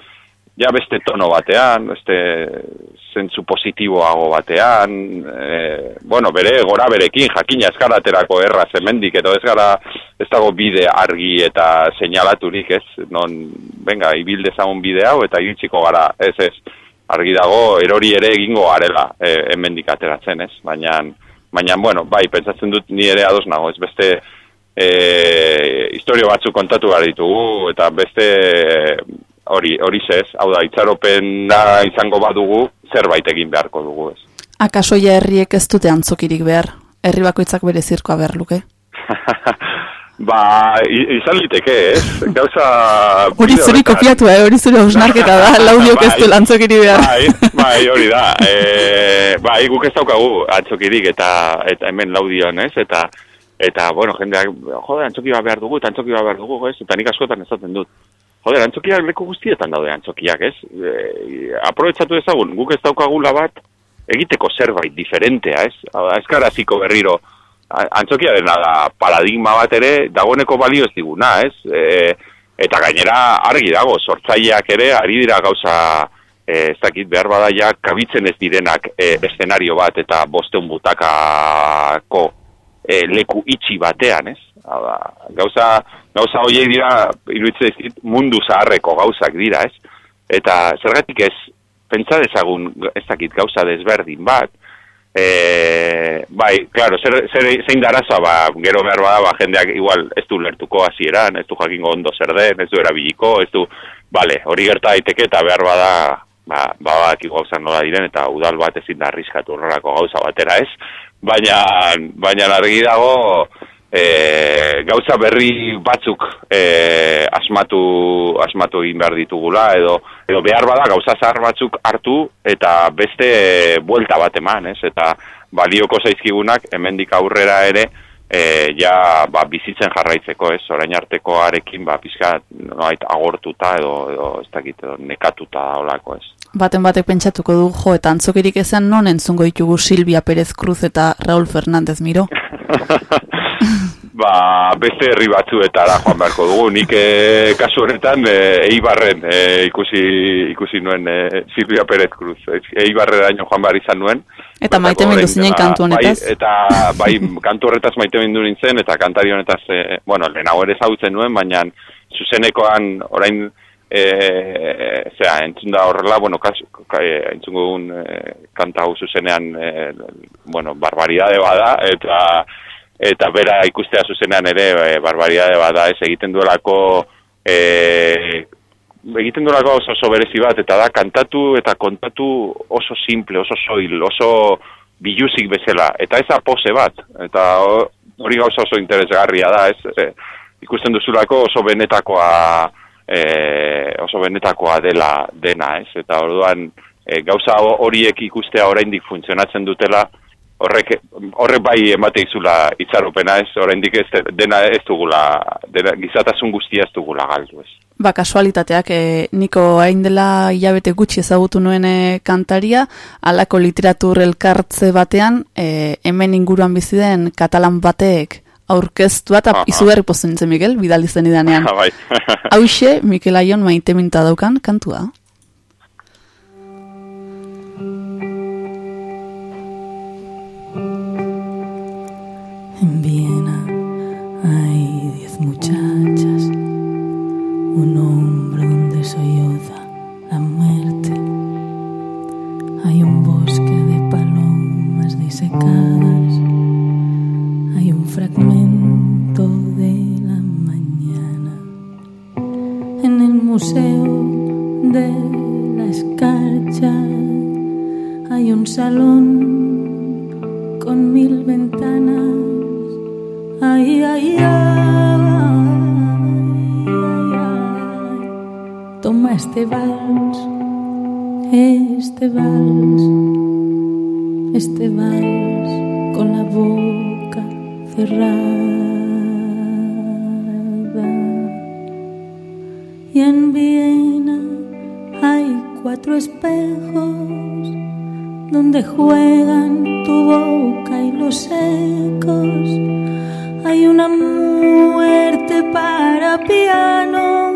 ja beste tono batean, beste zentzu positiboago batean, e, bueno, bere gora berekin, jakina eskaraterako erra zemendik, edo ez gara ez dago bide argi eta seinalaturik, ez, non, venga, ibilde zagun bide hau eta iritsiko gara, ez ez, argi dago, erori ere egingo garela e, hemendik ateratzen, ez, baina, baina, bueno, bai, pentsatzen dut ni ere ados nago, ez? Beste, e, historio batzu kontatu gara ditugu, eta beste hori hori ez, hau da, itxaropena izango badugu, zerbait egin beharko dugu ez. Akasoia herriek ez dute antzokirik behar, herri bakoitzak bere zirkoa behar luke? Ba, izan liteke, ez? Gauza... Hori zuri kopiatu, eh? hori zuri hausnarketa da, laudiok ez du Bai. lantzokiri behar. Bai, bai, hori da. E, bai, guk ez daukagu antzokirik eta eta hemen laudion, ez? Eta eta bueno, jendeak, jode, antzoki bat behar dugu, eta antzoki bat behar dugu, ez? Eta nik askotan esaten dut. Jode, antzokiak leku guztietan daude antzokiak, ez? E, aprobetsatu ezagun, guk ez daukagula bat egiteko zerbait diferentea, ez? Hau da, Ez gara ziko berriro antzokia dena da paradigma bat ere dagoeneko balio ez diguna, ez? E, eta gainera argi dago, sortzaileak ere ari dira gauza e, ez dakit behar badaia kabitzen ez direnak e, eszenario bat eta bosteun butakako e, leku itxi batean, ez? Hau da, gauza, gauza horiek dira, iruditzen ez mundu zaharreko gauzak dira, ez? Eta zergatik ez, pentsa dezagun, ez dakit, gauza desberdin bat, E, bai, claro, zer, zer, zein da arazoa, ba, gero behar bada, ba, jendeak igual ez du lertuko hasieran, ez du jakingo ondo zer den, ez du erabiliko, ez du, bale, hori gerta daiteke eta behar bada, ba, ba, badakiko gauza nola diren, eta udal bat ezin da arriskatu horrelako gauza batera, ez? Baina, baina argi dago, e, gauza berri batzuk e, asmatu, asmatu egin behar ditugula, edo, edo behar bada gauza zahar batzuk hartu eta beste e, buelta bat eman, ez? Eta balioko zaizkigunak hemendik aurrera ere e, ja ba, bizitzen jarraitzeko, ez? Orain artekoarekin ba, pizka noait agortuta edo, edo ez dakit, edo nekatuta olako, ez? Baten batek pentsatuko du, jo, eta antzokirik esan non entzungo ditugu Silvia Pérez Cruz eta Raúl Fernández Miro. ba, beste herri batzuetara joan beharko dugu. Nik e, kasu honetan e, Eibarren e, ikusi, ikusi nuen e, Silvia Pérez Cruz. Eibarreraino joan behar izan nuen. Eta maite mindu zinen kantu honetaz. Bai, eta bai, kantu horretaz maite mindu nintzen, eta kantari honetaz, e, bueno, lehenago ere zautzen nuen, baina zuzenekoan orain e, zera, entzun da horrela, bueno, kas, ka, e, entzun dugun e, kanta hau zuzenean, e, bueno, barbaridade bada, eta eta bera ikustea zuzenean ere e, barbaridade bada, ez egiten duelako e, egiten duelako oso, oso berezi bat, eta da kantatu eta kontatu oso simple, oso soil, oso biluzik bezala, eta ez pose bat, eta ho- hori gauza oso interesgarria da, ez, e, ikusten duzulako oso benetakoa e, oso benetakoa dela dena, ez, eta orduan e, gauza ho- horiek ikustea oraindik funtzionatzen dutela, horrek, horrek bai emate izula itxaropena ez, oraindik ez dena ez dugula, dena, gizatasun guztia ez dugula galdu ez. Ba, kasualitateak, e, niko hain dela hilabete gutxi ezagutu nuen e, kantaria, alako literatur elkartze batean, e, hemen inguruan bizi den katalan batek aurkeztua, eta Aha. izugarri postu nintzen, Miguel, bidali zen idanean. bai. Hauxe, Mikel Aion maite minta daukan kantua. En Viena hay diez muchachas, un hombro donde solloza la muerte. Hay un bosque de palomas disecadas, hay un fragmento museo de la escarcha hay un salón con mil ventanas. Ay, ay, ay, ay, ay. Toma este vals, este vals, este vals con la boca cerrada. Y en Viena hay cuatro espejos donde juegan tu boca y los ecos. Hay una muerte para piano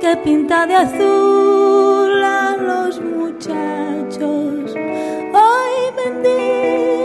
que pinta de azul a los muchachos. Hay mendigos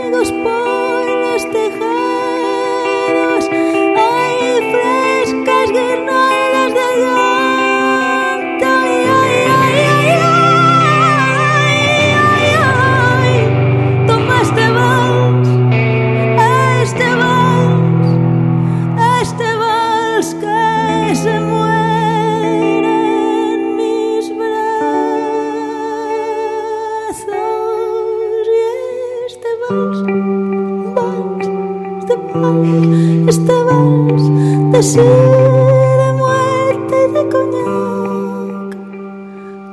este vals, de sí, de muerte y de coñac,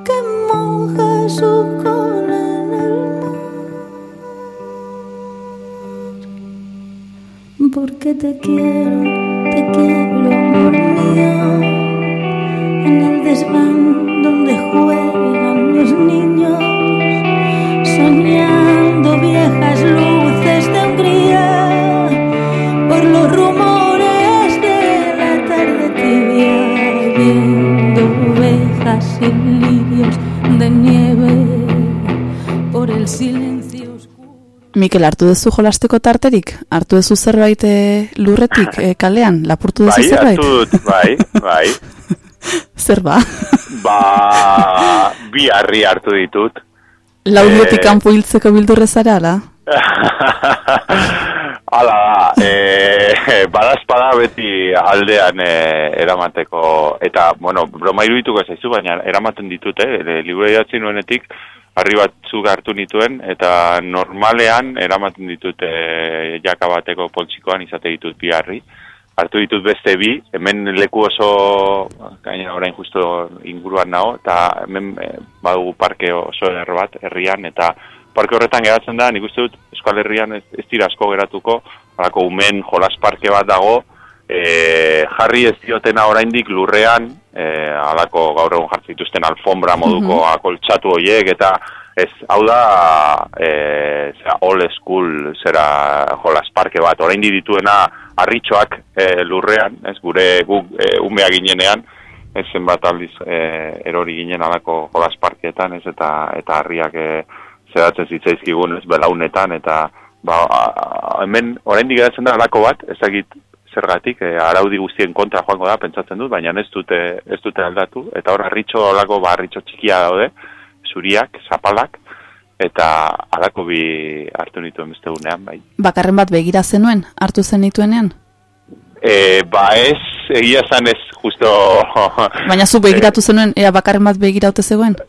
que moja su cola en el mar. Porque te quiero, te quiero, amor mío, en el desván donde juegan los niños, soñando viejas luces y lirios de nieve, por el silencio oscuro. Mikel, hartu duzu jolasteko tarterik? Hartu duzu zerbait eh, lurretik, eh, kalean? Lapurtu duzu Bai, zerbait? hartu bai, bai. Zer ba? Ba, bi harri hartu ditut. Laudiotik Eh, kanpo hiltzeko bildurrezara, ala? Hala da, e, badazpada beti aldean e, eramateko, eta, bueno, broma irudituko zaizu, baina eramaten ditut, eh, liburu idatzi nuenetik, harri batzuk hartu nituen, eta normalean eramaten ditut e, jaka bateko poltsikoan izate ditut bi harri. Hartu ditut beste bi, hemen leku oso, gaina orain justo inguruan nago, eta hemen e, badugu parke oso bat, herrian, eta parke horretan geratzen da, nik uste dut Euskal Herrian ez, ez dira asko geratuko, halako umen jolas parke bat dago, e, jarri ez diotena oraindik lurrean, e, halako gaur egun jartzen dituzten alfombra moduko Mhm. akoltxatu hoiek, eta ez, hau da, e, zera, old school zera jolas parke bat, oraindik dituena harritxoak e, lurrean, ez gure guk e, umea ginenean, ez zenbat aldiz e, erori ginen alako jolas parkeetan, ez eta eta harriak e, zeratzen zitzaizkigun, ez belaunetan, eta ba, hemen oraindik geratzen da alako bat, ezagit zergatik, e, araudi guztien kontra joango da, pentsatzen dut, baina ez dute, ez dute aldatu, eta hor harritxo alako, ba, harritxo txikia daude, zuriak, zapalak, eta alako bi hartu nituen beste gunean, bai. Bakarren bat begira zenuen, hartu zen nituenean? E, ba ez, egia zan ez, justo... Baina zu begiratu zenuen, ea bakarren bat begiraute zegoen?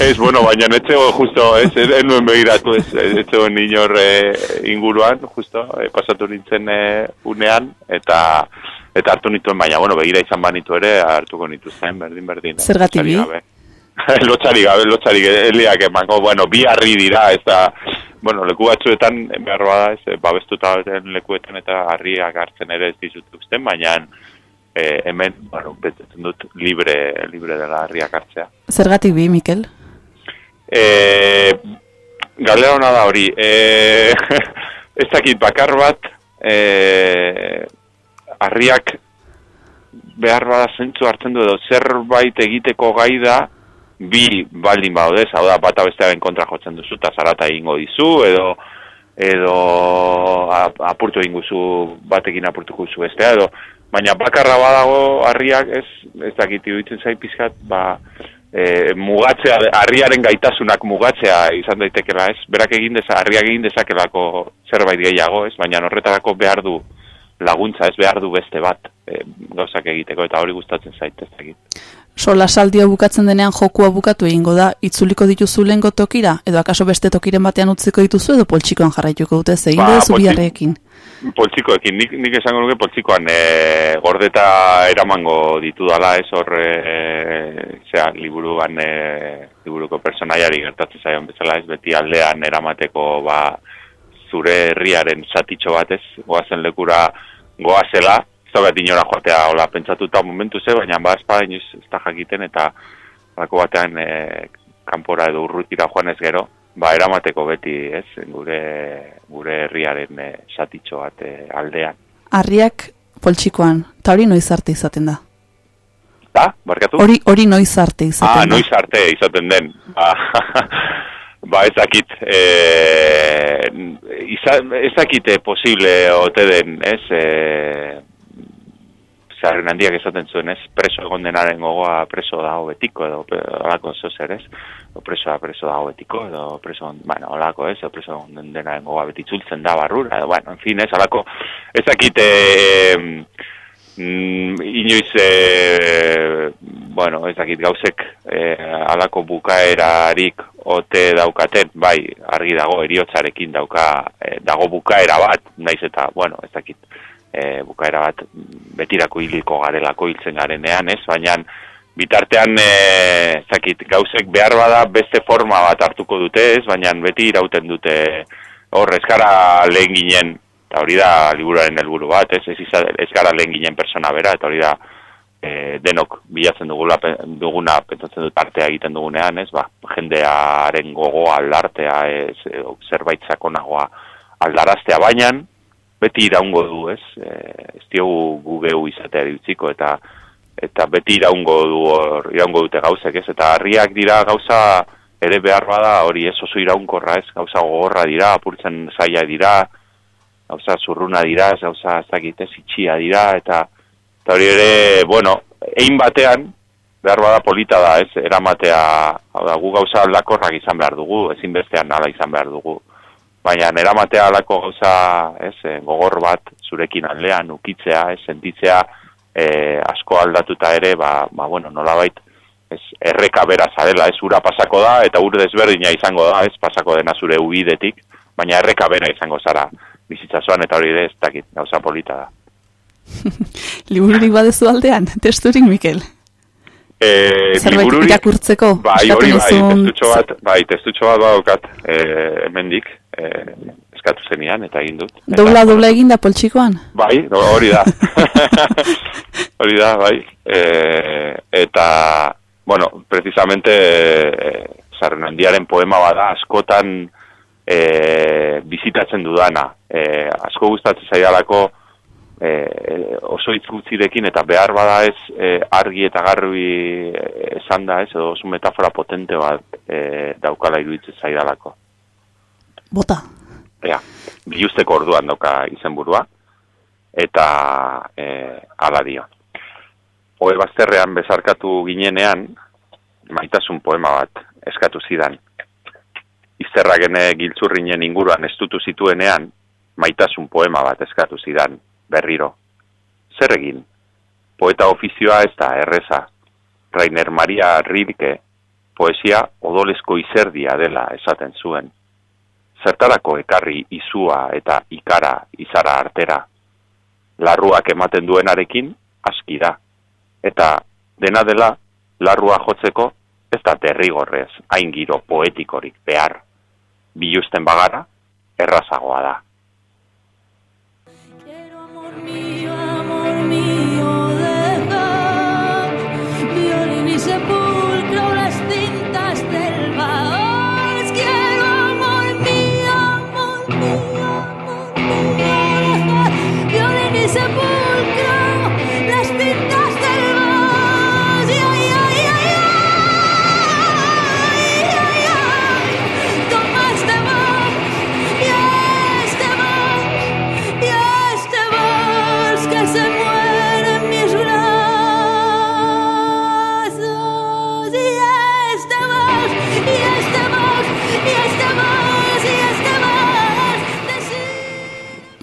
Ez, bueno, baina ez zegoen justo, ez, ez, nuen begiratu, ez, ez zegoen inor e, inguruan, justo, e, pasatu nintzen e, unean, eta eta hartu nituen, baina, bueno, begira izan banitu ere, hartuko nituzten, berdin, berdin. eh, Zergatik bi? lotxari gabe, lotxari eliak emango, bueno, bi harri dira, ez da, bueno, leku batzuetan, behar bada, ez, babestuta dauden lekuetan eta harriak hartzen ere ez dizut usten, baina e, hemen, bueno, betetzen dut libre, libre dela harriak hartzea. Zergatik bi, Mikel? E, galdera hona da hori. E, ez dakit bakar bat, e, harriak behar bada zentzu hartzen du edo zerbait egiteko gai da, bi baldin baudez, hau da, bata bestearen kontra jotzen duzu, eta zarata egingo dizu, edo edo ap- apurtu egingo zu, batekin apurtuko zu bestea, edo baina bakarra badago harriak ez, ez dakit iruditzen zait pizkat, ba, e, mugatzea, harriaren gaitasunak mugatzea izan daitekela, ez? Berak egin deza, harriak egin dezakelako zerbait gehiago, ez? Baina horretarako behar du laguntza, ez behar du beste bat e, gauzak egiteko, eta hori gustatzen zait, ez dakit. Sola saldia bukatzen denean jokua bukatu egingo da, itzuliko dituzu lehengo tokira, edo akaso beste tokiren batean utziko dituzu, edo poltsikoan jarraituko dute, ze egin Ba, biharrekin. Poltsikoekin, nik, nik esango nuke poltsikoan e, gordeta eramango ditu dala, ez hor, e, zera, liburuan, e, liburuko personaiari gertatzen zaion bezala, ez beti aldean eramateko, ba, zure herriaren zatitxo batez, goazen lekura goazela, ez da bat inora joatea, hola, pentsatuta momentu ze, baina ba, espada inoiz ez da jakiten, eta bako batean e, kanpora edo urrutira joan ez gero, ba, eramateko beti, ez, gure, gure herriaren e, satitxo bat e, aldean. Harriak poltsikoan, eta hori noiz arte izaten da. Da, barkatu? Hori hori noiz arte izaten Ah, da. noiz arte izaten den. Ba, ba ez dakit, e, iza, ez dakit eh, posible ote den, ez, e, zarren handiak esaten zuen, ez, preso egon denaren gogoa preso dago betiko, edo pe- holako zozer, ez, o presoa preso dago betiko, edo preso, bueno, holako, ez, o preso egon denaren gogoa betitzultzen da barrura, edo, bueno, en fin, ez, holako, ez dakit, e, mm, inoiz, e, bueno, ez dakit gauzek e, alako bukaerarik ote daukaten, bai, argi dago eriotzarekin dauka, e, dago bukaera bat, naiz eta, bueno, ez dakit, e, bukaera bat betirako hiliko garelako hiltzen garenean, ez? Baina bitartean e, zakit, gauzek behar bada beste forma bat hartuko dute, ez? Baina beti irauten dute hor ez gara lehen ginen, eta hori da liburuaren helburu bat, ez? Ez, iza- ez gara lehen ginen persona bera, eta hori da e, denok bilatzen dugula, duguna, pentsatzen dut artea egiten dugunean, ez? Ba, jendearen gogoa aldartea, ez? zerbait sakonagoa aldaraztea, baina beti iraungo du, ez? E, ez diogu gu gehu utziko eta eta beti iraungo du hor, iraungo dute gauzek, ez? Eta harriak dira gauza ere behar bada hori ez oso iraunkorra, ez? Gauza gogorra dira, apurtzen zaila dira, gauza zurruna dira, ez gauza ez dakit, ez itxia dira, eta, eta hori ere, bueno, egin batean, behar bada polita da, ez, eramatea, hau da, gu gauza aldakorrak izan behar dugu, ezinbestean nala izan behar dugu. Baina eramatea alako gauza, ez, eh, gogor bat zurekin aldean, ukitzea, ez, sentitzea, eh, asko aldatuta ere, ba, ba bueno, nolabait, ez, erreka bera zarela, ez, ura pasako da, eta ur desberdina izango da, ez, pasako dena zure ubidetik, baina erreka bera izango zara bizitzazoan, eta hori ere, ez dakit, gauza polita da. Libururik badezu aldean, testurik, Mikel. E, Zerbait libururik- irakurtzeko, bai, hori bai, testutxo bat, bai, testutxo bat badaukat, e, hemendik, e, eskatu zenian, eta egin dut. Dobla, dobla eginda poltsikoan? Bai, hori da. hori da, bai. E, eta, bueno, precisamente, e, Sarrenandiaren poema bada, askotan e, bizitatzen dudana. E, asko gustatzen zaidalako e, oso hitz gutxirekin eta behar bada ez e, argi eta garbi e, esan da ez, edo oso metafora potente bat e, daukala iruditzen zaidalako. Bota. Ea, biluzteko orduan dauka izenburua, eta e, ala dio. Oe bazterrean bezarkatu ginenean, maitasun poema bat eskatu zidan. Izterragene giltzurrinen inguruan estutu zituenean, maitasun poema bat eskatu zidan, berriro. Zer egin? Poeta ofizioa ez da erreza. Rainer Maria Rilke, poesia odolezko izerdia dela esaten zuen zertarako ekarri izua eta ikara izara artera. Larruak ematen duenarekin aski da. Eta dena dela larrua jotzeko ez da derrigorrez hain giro poetikorik behar. Bilusten bagara errazagoa da.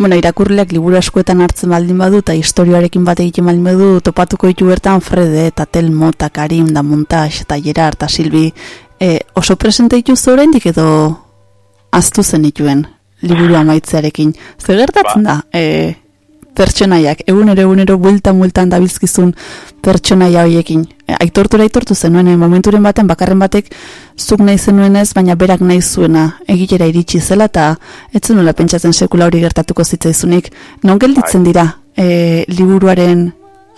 Bueno, irakurleak liburu askoetan hartzen baldin badu eta historioarekin bat egiten baldin badu topatuko ditu bertan Frede eta Telmo eta Karim da Montaj eta Gerard eta Silvi e, oso presente dituzu oraindik edo aztu zen dituen liburu amaitzearekin. Zer gertatzen da? E, pertsonaiak, egunero egunero bueltan bueltan dabilzkizun pertsonaia hoiekin. E, aitortura aitortu zenuen, e, momenturen baten bakarren batek zuk nahi zenuenez, baina berak nahi zuena egitera iritsi zela eta ez zenuela pentsatzen sekula hori gertatuko zitzaizunik. Non gelditzen dira e, liburuaren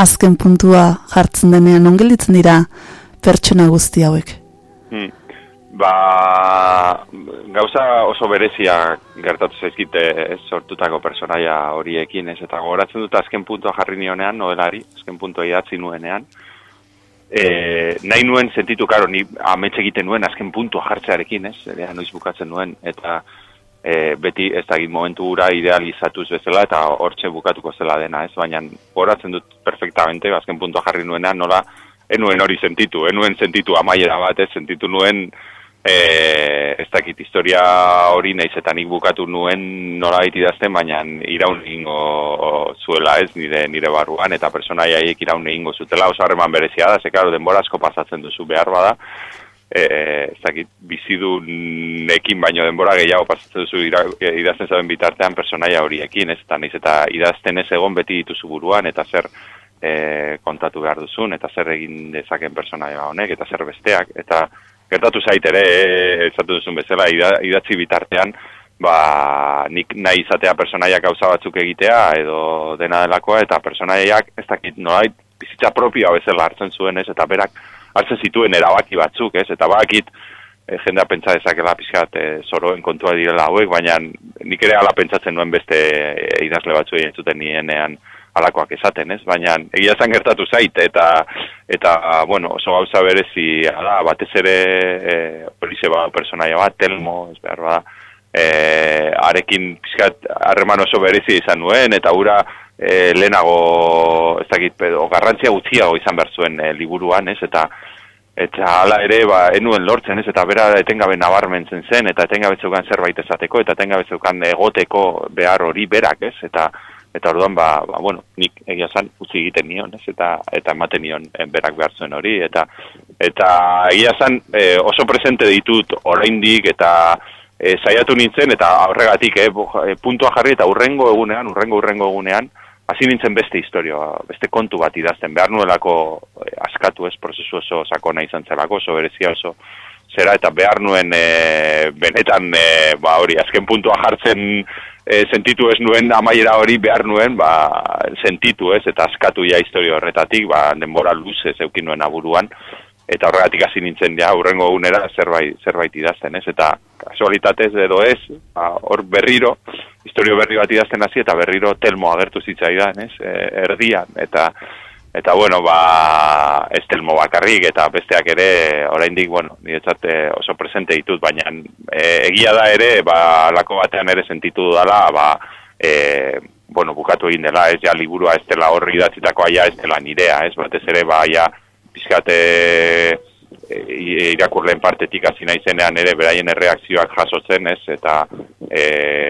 azken puntua jartzen denean, non gelditzen dira pertsona guzti hauek? Hmm. Ba, gauza oso berezia gertatu zaizkite ez sortutako personaia horiekin, ez eta gogoratzen dut azken puntua jarri nionean, novelari, azken puntua idatzi nuenean, e, nahi nuen sentitu, karo, ni amets egiten nuen azken puntua jartzearekin, ez, ere noiz bukatzen nuen, eta e, beti ez da momentu gura idealizatuz bezala, eta hortxe bukatuko zela dena, ez, baina gogoratzen dut perfectamente, azken puntua jarri nuenean, nola, enuen hori sentitu, enuen sentitu amaiera bat, ez, sentitu nuen, e, ez dakit historia hori naiz eta nik bukatu nuen nola idazten, baina iraun egingo zuela ez nire nire barruan eta personaia haiek iraun egingo zutela. Oso harreman berezia da, ze claro, denbora asko pasatzen duzu behar bada. E, ez dakit, bizidunekin baino denbora gehiago pasatzen duzu ira, e, idazten zaben bitartean personaia horiekin, ez? Eta naiz eta idazten ez egon beti dituzu buruan, eta zer e, kontatu behar duzun, eta zer egin dezaken personaia honek, eta zer besteak, eta gertatu zait ere, e, esatu duzun bezala, ida, idatzi bitartean, ba, nik nahi izatea personaiak gauza batzuk egitea, edo dena delakoa, eta personaiak, ez dakit, nolait, bizitza propioa bezala hartzen zuen, ez, eta berak, hartzen zituen erabaki batzuk, ez, eta bakit, e, jendea pentsa dezakela pixkat e, zoroen kontua direla hauek, baina nik ere ala pentsatzen nuen beste idazle batzu egin zuten nienean alakoak esaten, ez? Baina egia zan gertatu zait, eta, eta bueno, oso gauza berezi, ala, batez ere, e, polize ba, personaia bat, telmo, ez behar ba, e, arekin pixkat harreman oso berezi izan nuen, eta ura e, lehenago, ez dakit, pedo, garrantzia gutxiago izan behar zuen e, liburuan, ez? Eta, eta hala ere, ba, enuen lortzen, ez? Eta bera etengabe nabarmentzen zen, eta etengabe zeukan zerbait esateko, eta etengabe zeukan egoteko behar hori berak, ez? Eta, eta orduan ba, ba bueno, nik egia zan utzi egiten nion, ez? Eta eta ematen nion eh, berak behar zuen hori. Eta eta egia zan eh, oso presente ditut oraindik eta eh, saiatu nintzen eta horregatik eh, puntua jarri eta urrengo egunean, urrengo urrengo egunean hasi nintzen beste historia, beste kontu bat idazten, behar nuelako askatu ez, prozesu oso sakona izan zelako, oso berezia oso zera eta behar nuen e, benetan e, ba hori azken puntua jartzen e, sentitu ez nuen amaiera hori behar nuen ba sentitu ez eta askatu ja historia horretatik ba denbora luze zeukin nuen aburuan. Eta horregatik hasi nintzen ja urrengo egunera zerbait zerbait idazten ez? Eta kasualitatez edo ez ba, hor berriro historio berri bat idazten hasi eta berriro telmo agertu zitzaidan ez? E, erdian. Eta Eta bueno, ba, ez telmo bakarrik eta besteak ere oraindik bueno, niretzat eh, oso presente ditut, baina e, egia da ere, ba, lako batean ere sentitu dala, ba, e, bueno, bukatu egin dela, ez ja liburua ez dela horri datzitako aia ez dela nirea, ez batez ere, ba, ja, pizkate e, irakurleen partetik hasi naizenean ere beraien erreakzioak jasotzen, ez, eta e,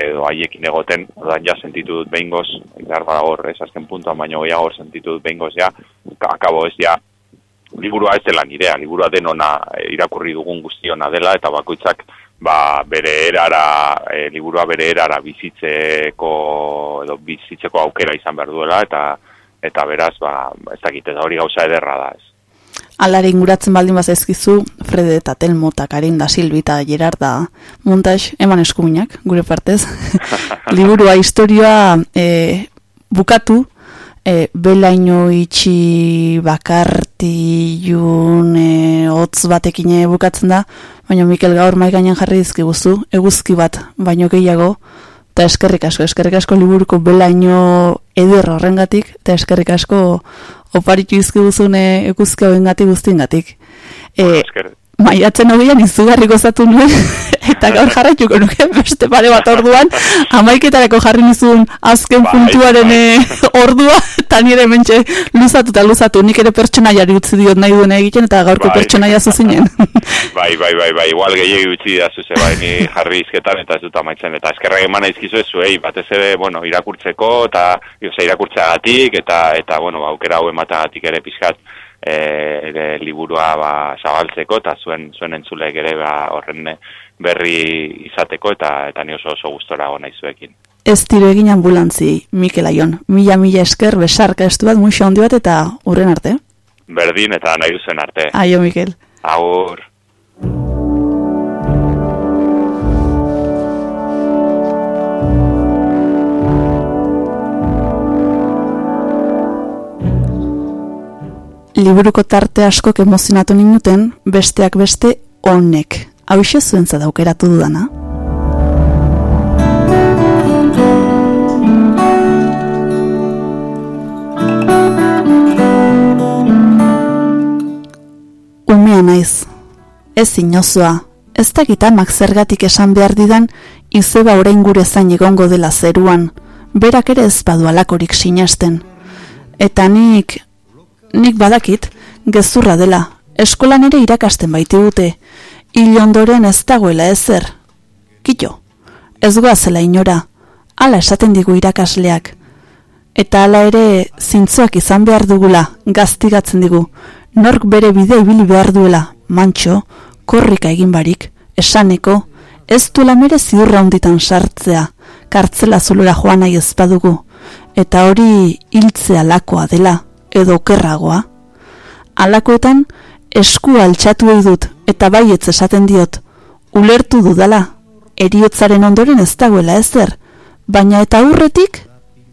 edo haiekin egoten, odan ja sentitu dut behingoz, behar bada hor, ez, azken puntuan baino gehiago sentitu dut behingoz, ja, akabo ez, ja, liburua ez dela nirea, liburua denona e, irakurri dugun guztiona dela, eta bakoitzak, ba, bere erara, e, liburua bere erara bizitzeko, edo bizitzeko aukera izan behar duela, eta eta beraz, ba, ez dakit, eta hori gauza ederra da, ez. Alare inguratzen baldin bazaizkizu, Frede eta Telmo eta Karin da Silvi eta Gerard da montax eman eskuminak, gure partez. Liburua historioa e, bukatu, e, belaino itxi bakartilun e, hotz batekin bukatzen da, baina Mikel gaur mai gainean jarri dizkiguzu, eguzki bat, baino gehiago, eta eskerrik asko, eskerrik asko liburuko belaino eder horrengatik, eta eskerrik asko oparitu izkibuzune eguzki hauengatik guztiengatik. E, Esker, maiatzen hogeian izugarri gozatu nuen, eta gaur jarraituko nuke beste pare bat orduan, amaiketarako jarri nizun azken Bai, puntuaren bai. eh, ordua, eta nire mentxe luzatu eta luzatu, nik ere pertsonaiari utzi diot nahi duena egiten, eta gaurko Bai. pertsonaia zuzinen. Bai, bai, bai, bai, igual gehiagi utzi da zuze, bai, ni jarri izketan eta ez dut amaitzen, eta eskerrak eman aizkizu zuei, batez ere, bueno, irakurtzeko, eta, irakurtzeagatik, eta, eta, bueno, ba, aukera hau ematagatik ere pixkat, e, ere liburua, ba, zabaltzeko, eta zuen, zuen entzulek ere, ba, horren berri izateko, eta, eta ni oso oso gustora gona izuekin. Ez tiro egin ambulantzi, Mikel Aion. Mila mila esker, besarka estu bat, muixo handi bat, eta urren arte. Berdin eta nahi duzen arte. Aio, Mikel. Agur. Liburuko tarte askok emozionatu ninuten, besteak beste honek. Hau zuentza daukeratu dudana. Umea naiz. Ez inozua, ez dakit amak zergatik esan behar didan, izeba orain gure zain egongo dela zeruan, berak ere ez badu alakorik sinasten. Eta nik, nik badakit, gezurra dela, eskolan ere irakasten baitigute, hil ondoren ez dagoela ezer. Kito, ez goazela inora, hala esaten digu irakasleak. Eta hala ere zintzoak izan behar dugula, gaztigatzen digu, nork bere bide ibili behar duela, mantxo, korrika egin barik, esaneko, ez duela mere ziurra hunditan sartzea, kartzela zulura joan nahi ez eta hori hiltzea lakoa dela, edo okerragoa. Alakoetan, esku altxatu dut, eta baietz esaten diot, ulertu dudala, eriotzaren ondoren ez dagoela ezer, baina eta aurretik,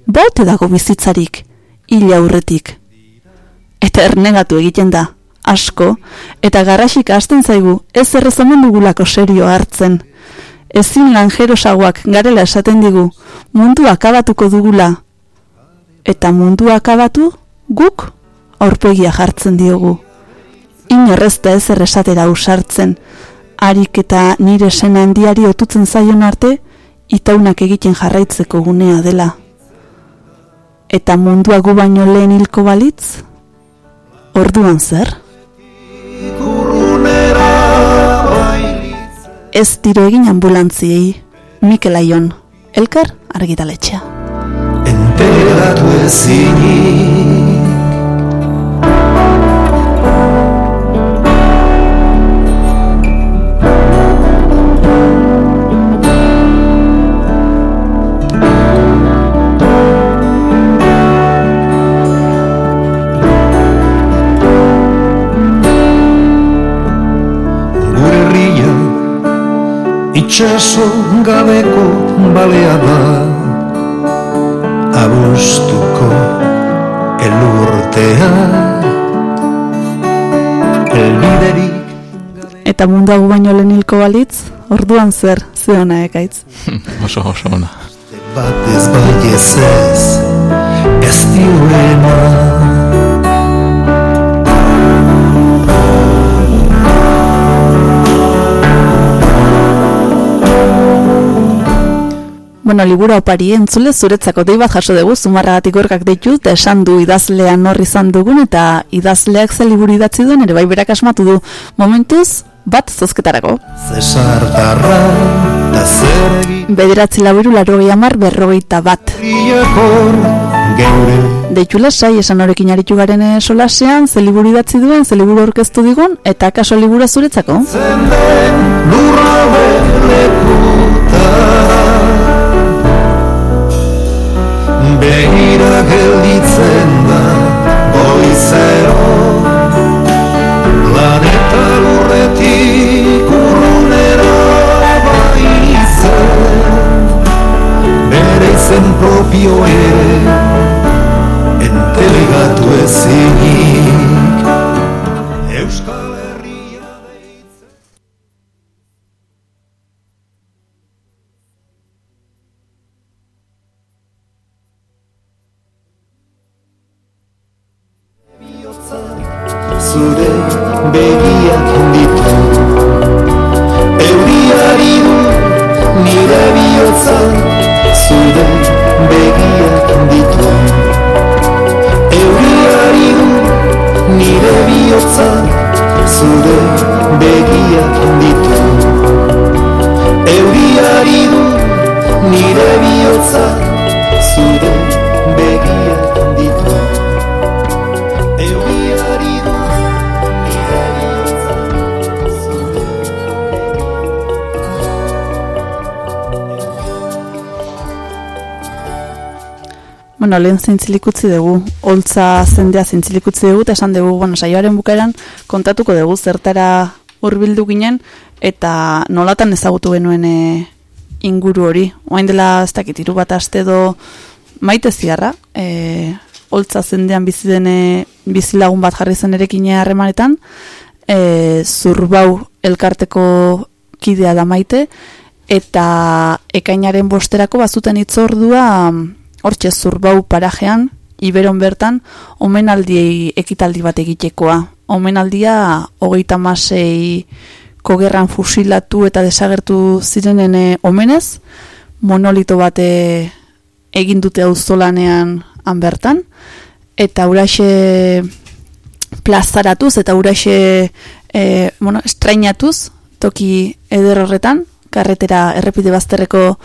baute dago bizitzarik, hila aurretik. Eta ernegatu egiten da, asko, eta garrasik hasten zaigu, ez errezomen dugulako serio hartzen. Ezin lanjerosagoak garela esaten digu, mundu akabatuko dugula. Eta mundu akabatu, guk aurpegia jartzen diogu. Inorrezta ez erresatera usartzen, harik eta nire sena handiari otutzen zaion arte, itaunak egiten jarraitzeko gunea dela. Eta mundua gu baino lehen hilko balitz? Orduan zer? Ez tiro egin ambulantziei, Mikel Aion, elkar argitaletxea. Enteratu ezinik itxaso gabeko balea da Abustuko elurtea Elbiderik Eta mundua gu baino lehen hilko balitz, orduan zer, zeona ekaitz. oso, oso ona. bat ez baiez ez Ez diurena Bueno, liburu opari entzule zuretzako dei bat jaso dugu, zumarragatik gorkak deitu, eta esan du idazlean horri izan dugun, eta idazleak ze liburu idatzi duen, ere bai berak asmatu du momentuz, bat zozketarako. Zesartarra da zer egin Bederatzi labiru larrogei amar berrogeita bat. Deitu lasai, esan horekin aritu garen eh, solasean, ze liburu idatzi duen, ze liburu orkestu digun, eta kaso libura zuretzako. zenden lurra Begira gelditzen da goizero. Planeta lurretik urrunera baitzen. Bere izen propio ere Entelegatu ezinik zure begiak ditu. Euriari du nire bihotza zure Bueno, lehen zintzilik dugu, holtza zendea zintzilik utzi dugu, eta esan dugu, bueno, saioaren bukaeran kontatuko dugu zertara hurbildu ginen, eta nolatan ezagutu genuen e, inguru hori. Oain dela, ez dakit, hiru bat aste edo maite ziarra, e, holtza zendean bizi dene bizilagun bat jarri zen erekine harremanetan, e, zurbau elkarteko kidea da maite, eta ekainaren bosterako bazuten itzordua hortxe zurbau parajean, Iberon bertan, omenaldi ekitaldi bat egitekoa. Omenaldia hogeita masei kogerran fusilatu eta desagertu zirenen eh, omenez, monolito bate egin dute auzolanean han bertan, eta uraxe plazaratuz eta uraxe e, bueno, estrainatuz toki eder horretan, karretera errepide bazterreko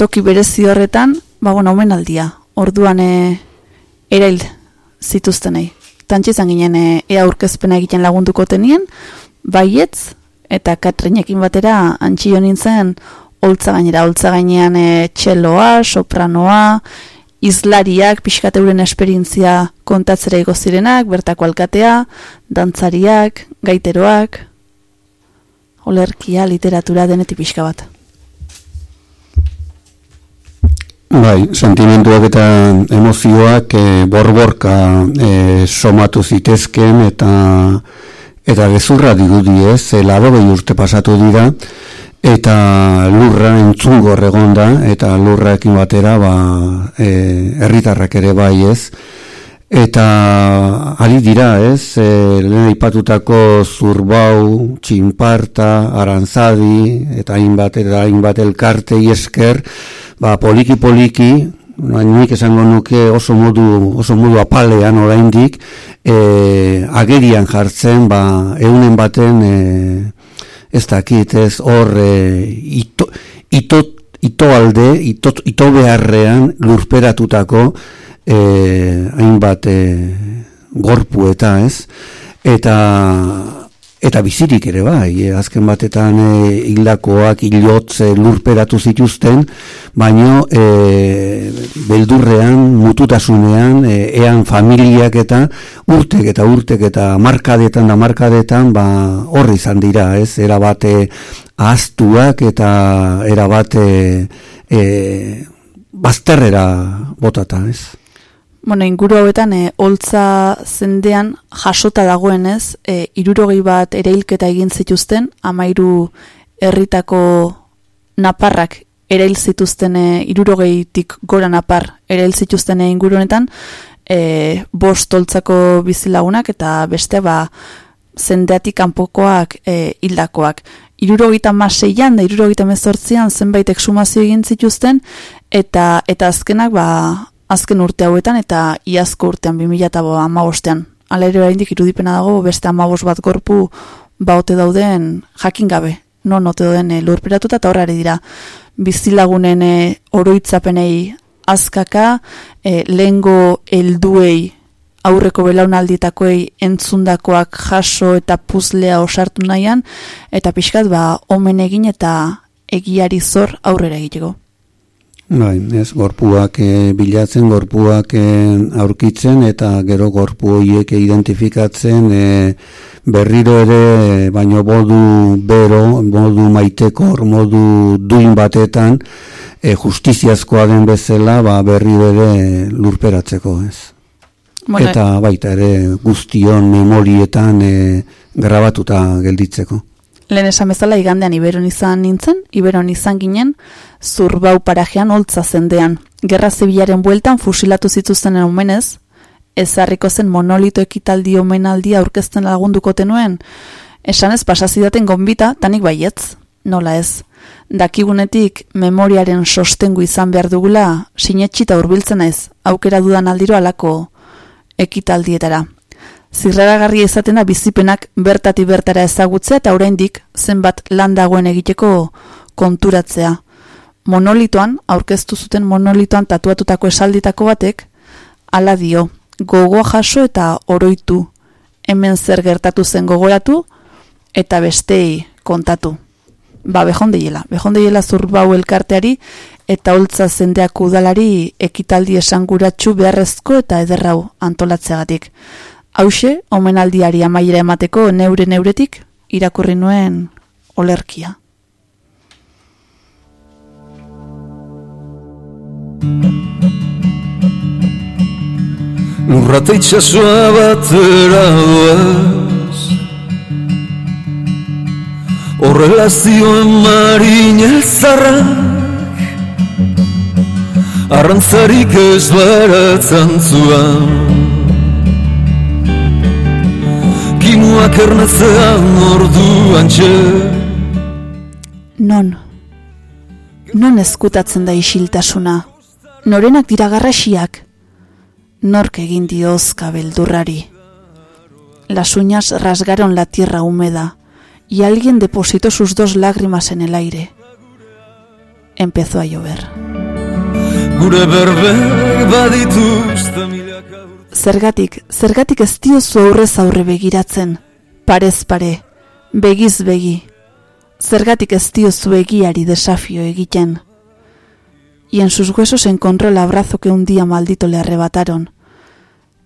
toki berezi horretan, ba, bueno, omenaldia, orduan e, erail zituztenei. Tantxe izan ginen e, ea aurkezpena egiten lagunduko tenien, baietz, eta Katrinekin batera antxio nintzen holtza gainera, holtza gainean e, txeloa, sopranoa, izlariak, pixkat euren esperientzia kontatzera igo zirenak, bertako alkatea, dantzariak, gaiteroak, olerkia, literatura denetik pixka bat. Bai, sentimenduak eta emozioak e, borborka e, somatu zitezken eta eta gezurra dirudi ez, e, larogei urte pasatu dira, eta lurra entzungor egonda, eta lurraekin batera ba, e, herritarrak ere bai ez, eta ari dira ez, e, lehen aipatutako zurbau, txinparta, arantzadi, eta hainbat, eta hainbat elkartei esker, ba, poliki poliki, ba, nik esango nuke oso modu, oso modu apalean oraindik e, agerian jartzen, ba, eunen baten, e, ez dakit, ez hor, e, ito, ito, ito alde, ito, ito beharrean lurperatutako e, hainbat e, gorpu eta ez, eta eta bizirik ere bai, e, azken batetan e, hildakoak hilotze lurperatu zituzten, baino e, beldurrean, mututasunean, e, ean familiak eta urtek eta urtek eta markadetan da markadetan, ba, horri izan dira, ez, erabate ahaztuak eta erabate e, bazterrera botata, ez. Bueno, inguru hauetan, e, holtza zendean jasota dagoenez, e, irurogei bat erailketa egin zituzten, amairu herritako naparrak erail zituzten e, irurogeitik gora napar erail zituzten e, inguru honetan, e, bost holtzako bizilagunak eta beste ba zendeatik kanpokoak e, hildakoak. Irurogeita maseian da irurogeita mezortzian zenbait eksumazio egin zituzten eta eta azkenak ba azken urte hauetan eta iazko urtean 2008an. Hala ere irudipena dago beste amabos bat gorpu baote dauden jakin gabe. Non ote dauden e, lurperatuta eta horrari dira bizilagunen e, oroitzapenei azkaka, e, lehengo helduei aurreko belaunaldietakoei entzundakoak jaso eta puzlea osartu nahian, eta pixkat ba omen egin eta egiari zor aurrera egiteko. Bai, ez, gorpuak e, bilatzen, gorpuak e, aurkitzen eta gero gorpu horiek identifikatzen e, berriro ere, baino modu bero, modu maitekor, modu duin batetan, e, justiziazkoa den bezala, ba, berriro ere lurperatzeko, ez. Bueno, eta baita ere guztion memorietan e, grabatuta gelditzeko. Lehen esan bezala igandean Iberon izan nintzen, Iberon izan ginen, zurbau parajean holtza zendean. Gerra zibilaren bueltan fusilatu zituztenen omenez, ezarriko zen monolito ekitaldi omenaldia aurkezten lagunduko tenuen, esan ez pasazidaten gonbita, tanik baietz, nola ez. Dakigunetik memoriaren sostengu izan behar dugula, sinetxita hurbiltzen naiz, aukera dudan aldiro alako ekitaldietara. Zirraragarria izaten bizipenak bertati bertara ezagutzea eta oraindik zenbat lan dagoen egiteko konturatzea. Monolitoan, aurkeztu zuten monolitoan tatuatutako esalditako batek, ala dio, gogoa jaso eta oroitu, hemen zer gertatu zen gogoratu, eta bestei kontatu. Ba, behondeiela, behondeiela zurbau elkarteari, eta holtza zendeak udalari ekitaldi esanguratsu beharrezko eta ederrau antolatzeagatik. Hauxe, omenaldiari amaiera emateko neure neuretik irakurri nuen olerkia. Lurrata itxasua batera doaz. Horrelazioen marina zarrak. Arrantzarik ez baratzen zuan Kimuak ernatzean orduan txe Non? Non ezkutatzen da isiltasuna? Norenak dira garrasiak? Nork egin diozka beldurrari? Las uñas rasgaron la tierra húmeda y alguien depositó sus dos lágrimas en el aire. Empezó a llover. Gure berber badituzte Zergatik, zergatik ez diozu aurrez aurre begiratzen. Parez pare, begiz begi, Zergatik ez diozu egiari desafio egiten. Y en sus huesos encontró el abrazo que un día maldito le arrebataron.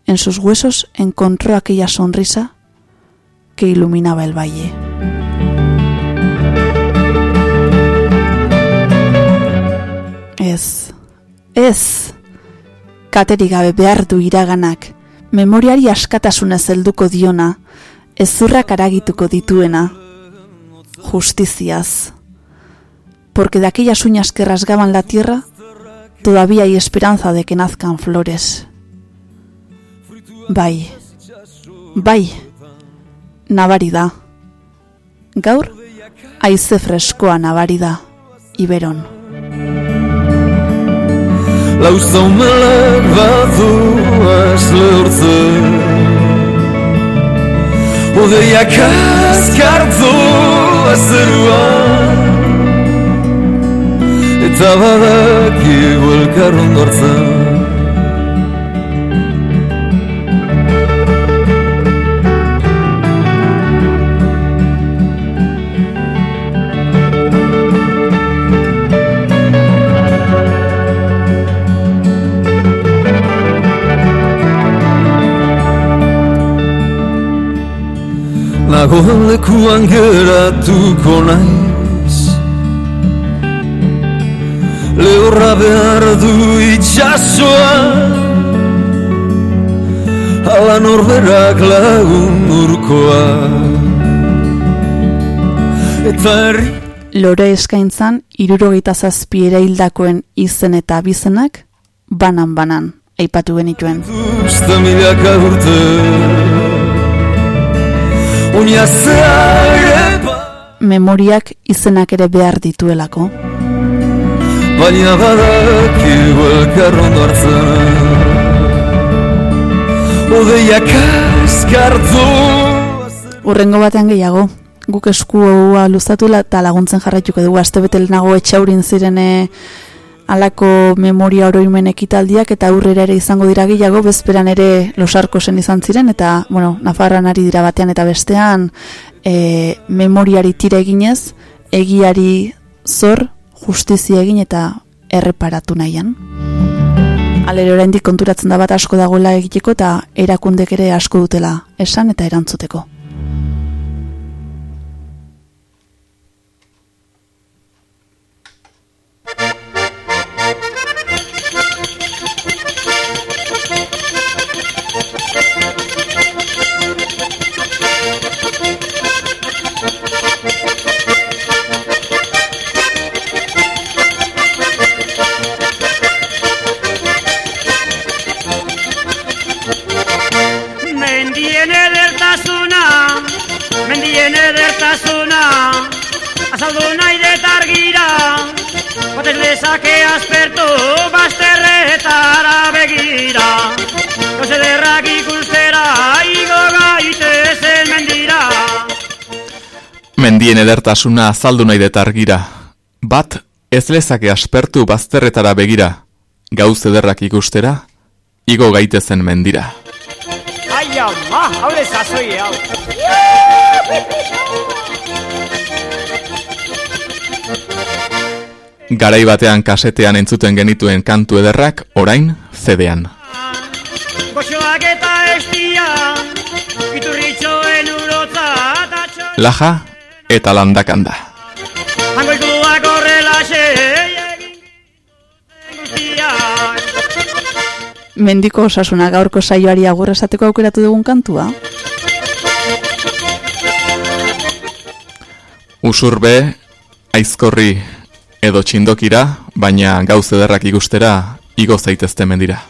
En sus huesos encontró aquella sonrisa que iluminaba el valle. Ez, ez, katerik gabe behar du iraganak, memoriari askatasunez helduko diona, ezurrak aragituko dituena, justiziaz. Porque de aquellas uñas que rasgaban la tierra, todavía hay esperanza de que nazcan flores. Bai, bai, nabari da. Gaur, haize freskoa nabari da, Iberon. Lau zaumelak badu lehortzen Odeiak azkartu azeruan Eta badaki elkar ondortzen Lekuan geratuko naiz Lehorra behar du itxasoa Ala norberak lagun urkoa Eta herri Lore eskaintzan, irurogeita zazpi ere hildakoen izen eta abizenak, banan-banan, aipatu genituen. uste milaka urte Memoriak izenak ere behar dituelako. Baina badaki elkar ondo hartzen Odeiak azkartu Urrengo batean gehiago, guk eskua luzatu la- eta laguntzen jarraituko dugu, aste nago etxaurin ziren alako memoria oroimen ekitaldiak eta aurrera ere izango dira gehiago, bezperan ere losarkosen izan ziren, eta, bueno, Nafarroan ari dira batean eta bestean, e, memoriari tira eginez, egiari zor, justizia egin eta erreparatu nahian. Alere oraindik konturatzen da bat asko dagoela egiteko eta erakundek ere asko dutela esan eta erantzuteko. Mendien edertasuna, azaldu nahi detargira, botes lezake aspertu bazterretara begira. Gauze derrak ikustera, igo gaitezen mendira. Mendien edertasuna azaldu nahi deta argira. Bat, ez lezake aspertu bazterretara begira. Gauz ederrak ikustera, igo gaitezen mendira. Ai, ama, hau sasoi hau. Garai batean kasetean entzuten genituen kantu ederrak, orain, zedean. Laja eta landakanda. Mendiko osasuna gaurko saioari agur esateko aukeratu dugun kantua. Usurbe, aizkorri edo txindokira, baina gauz ederrak ikustera, igo zaitezte mendira.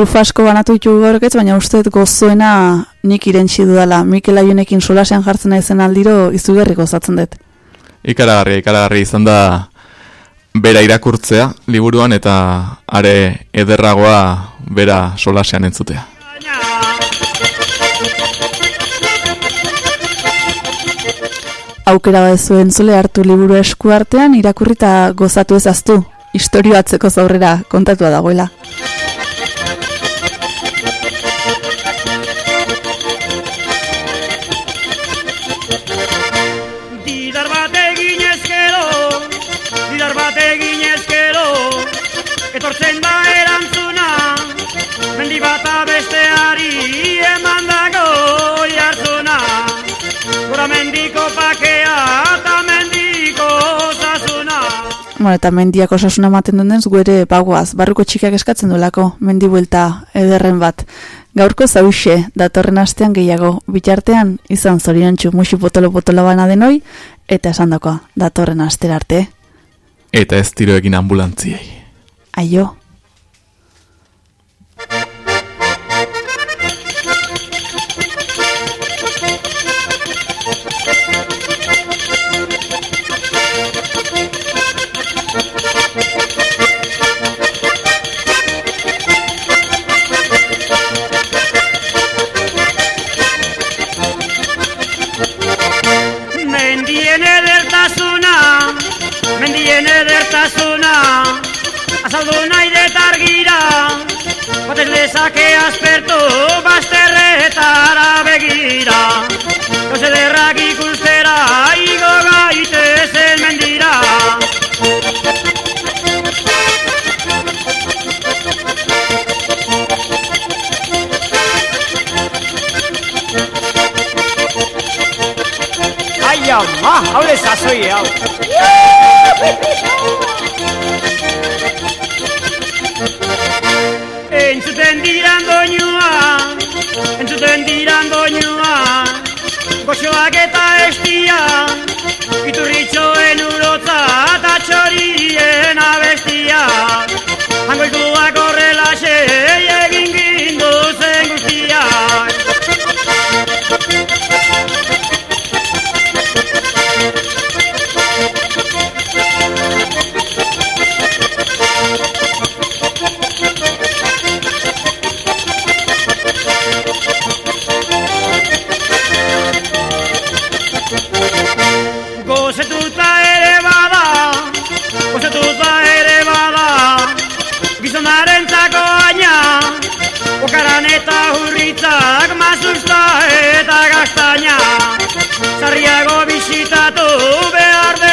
Rufasko banatu ditugu gaurketz, baina uste gozoena nik irentsi dudala. Mikel Aionekin solasean jartzen naizen aldiro izugarri gozatzen dut. Ikaragarria, ikaragarria izan da bera irakurtzea liburuan eta are ederragoa bera solasean entzutea. Aukera bat zuen zule hartu liburu esku artean, irakurri eta gozatu ezaztu. Historio atzeko zaurrera kontatua dagoela. Bata besteari eman dago jartzuna. Gora mendiko pakea eta mendiko osasuna. Bueno, eta mendiak osasuna ematen duen guere bagoaz, barruko txikiak eskatzen duelako, mendi buelta ederren bat. Gaurko zauxe, datorren astean gehiago, bitartean, izan zoriontsu musi potolo-potolo bana denoi, eta esan dakoa, datorren astera arte. Eta ez tiro egin ambulantziei. Aio. Azaldu nahi dut argira, batez lezake aspertu bazterretara begira. Gauze ederrak ikustera, igo gaitezen Ama, hau lezazoi, hau. Entzuten diran doinua, entzuten diran doinua, goxoak eta estia, iturritxoen urotza eta txorien abestia. Hangoituak horrelaxe okaran eta hurritzak mazusta eta gaztaina. Sarriago bisitatu behar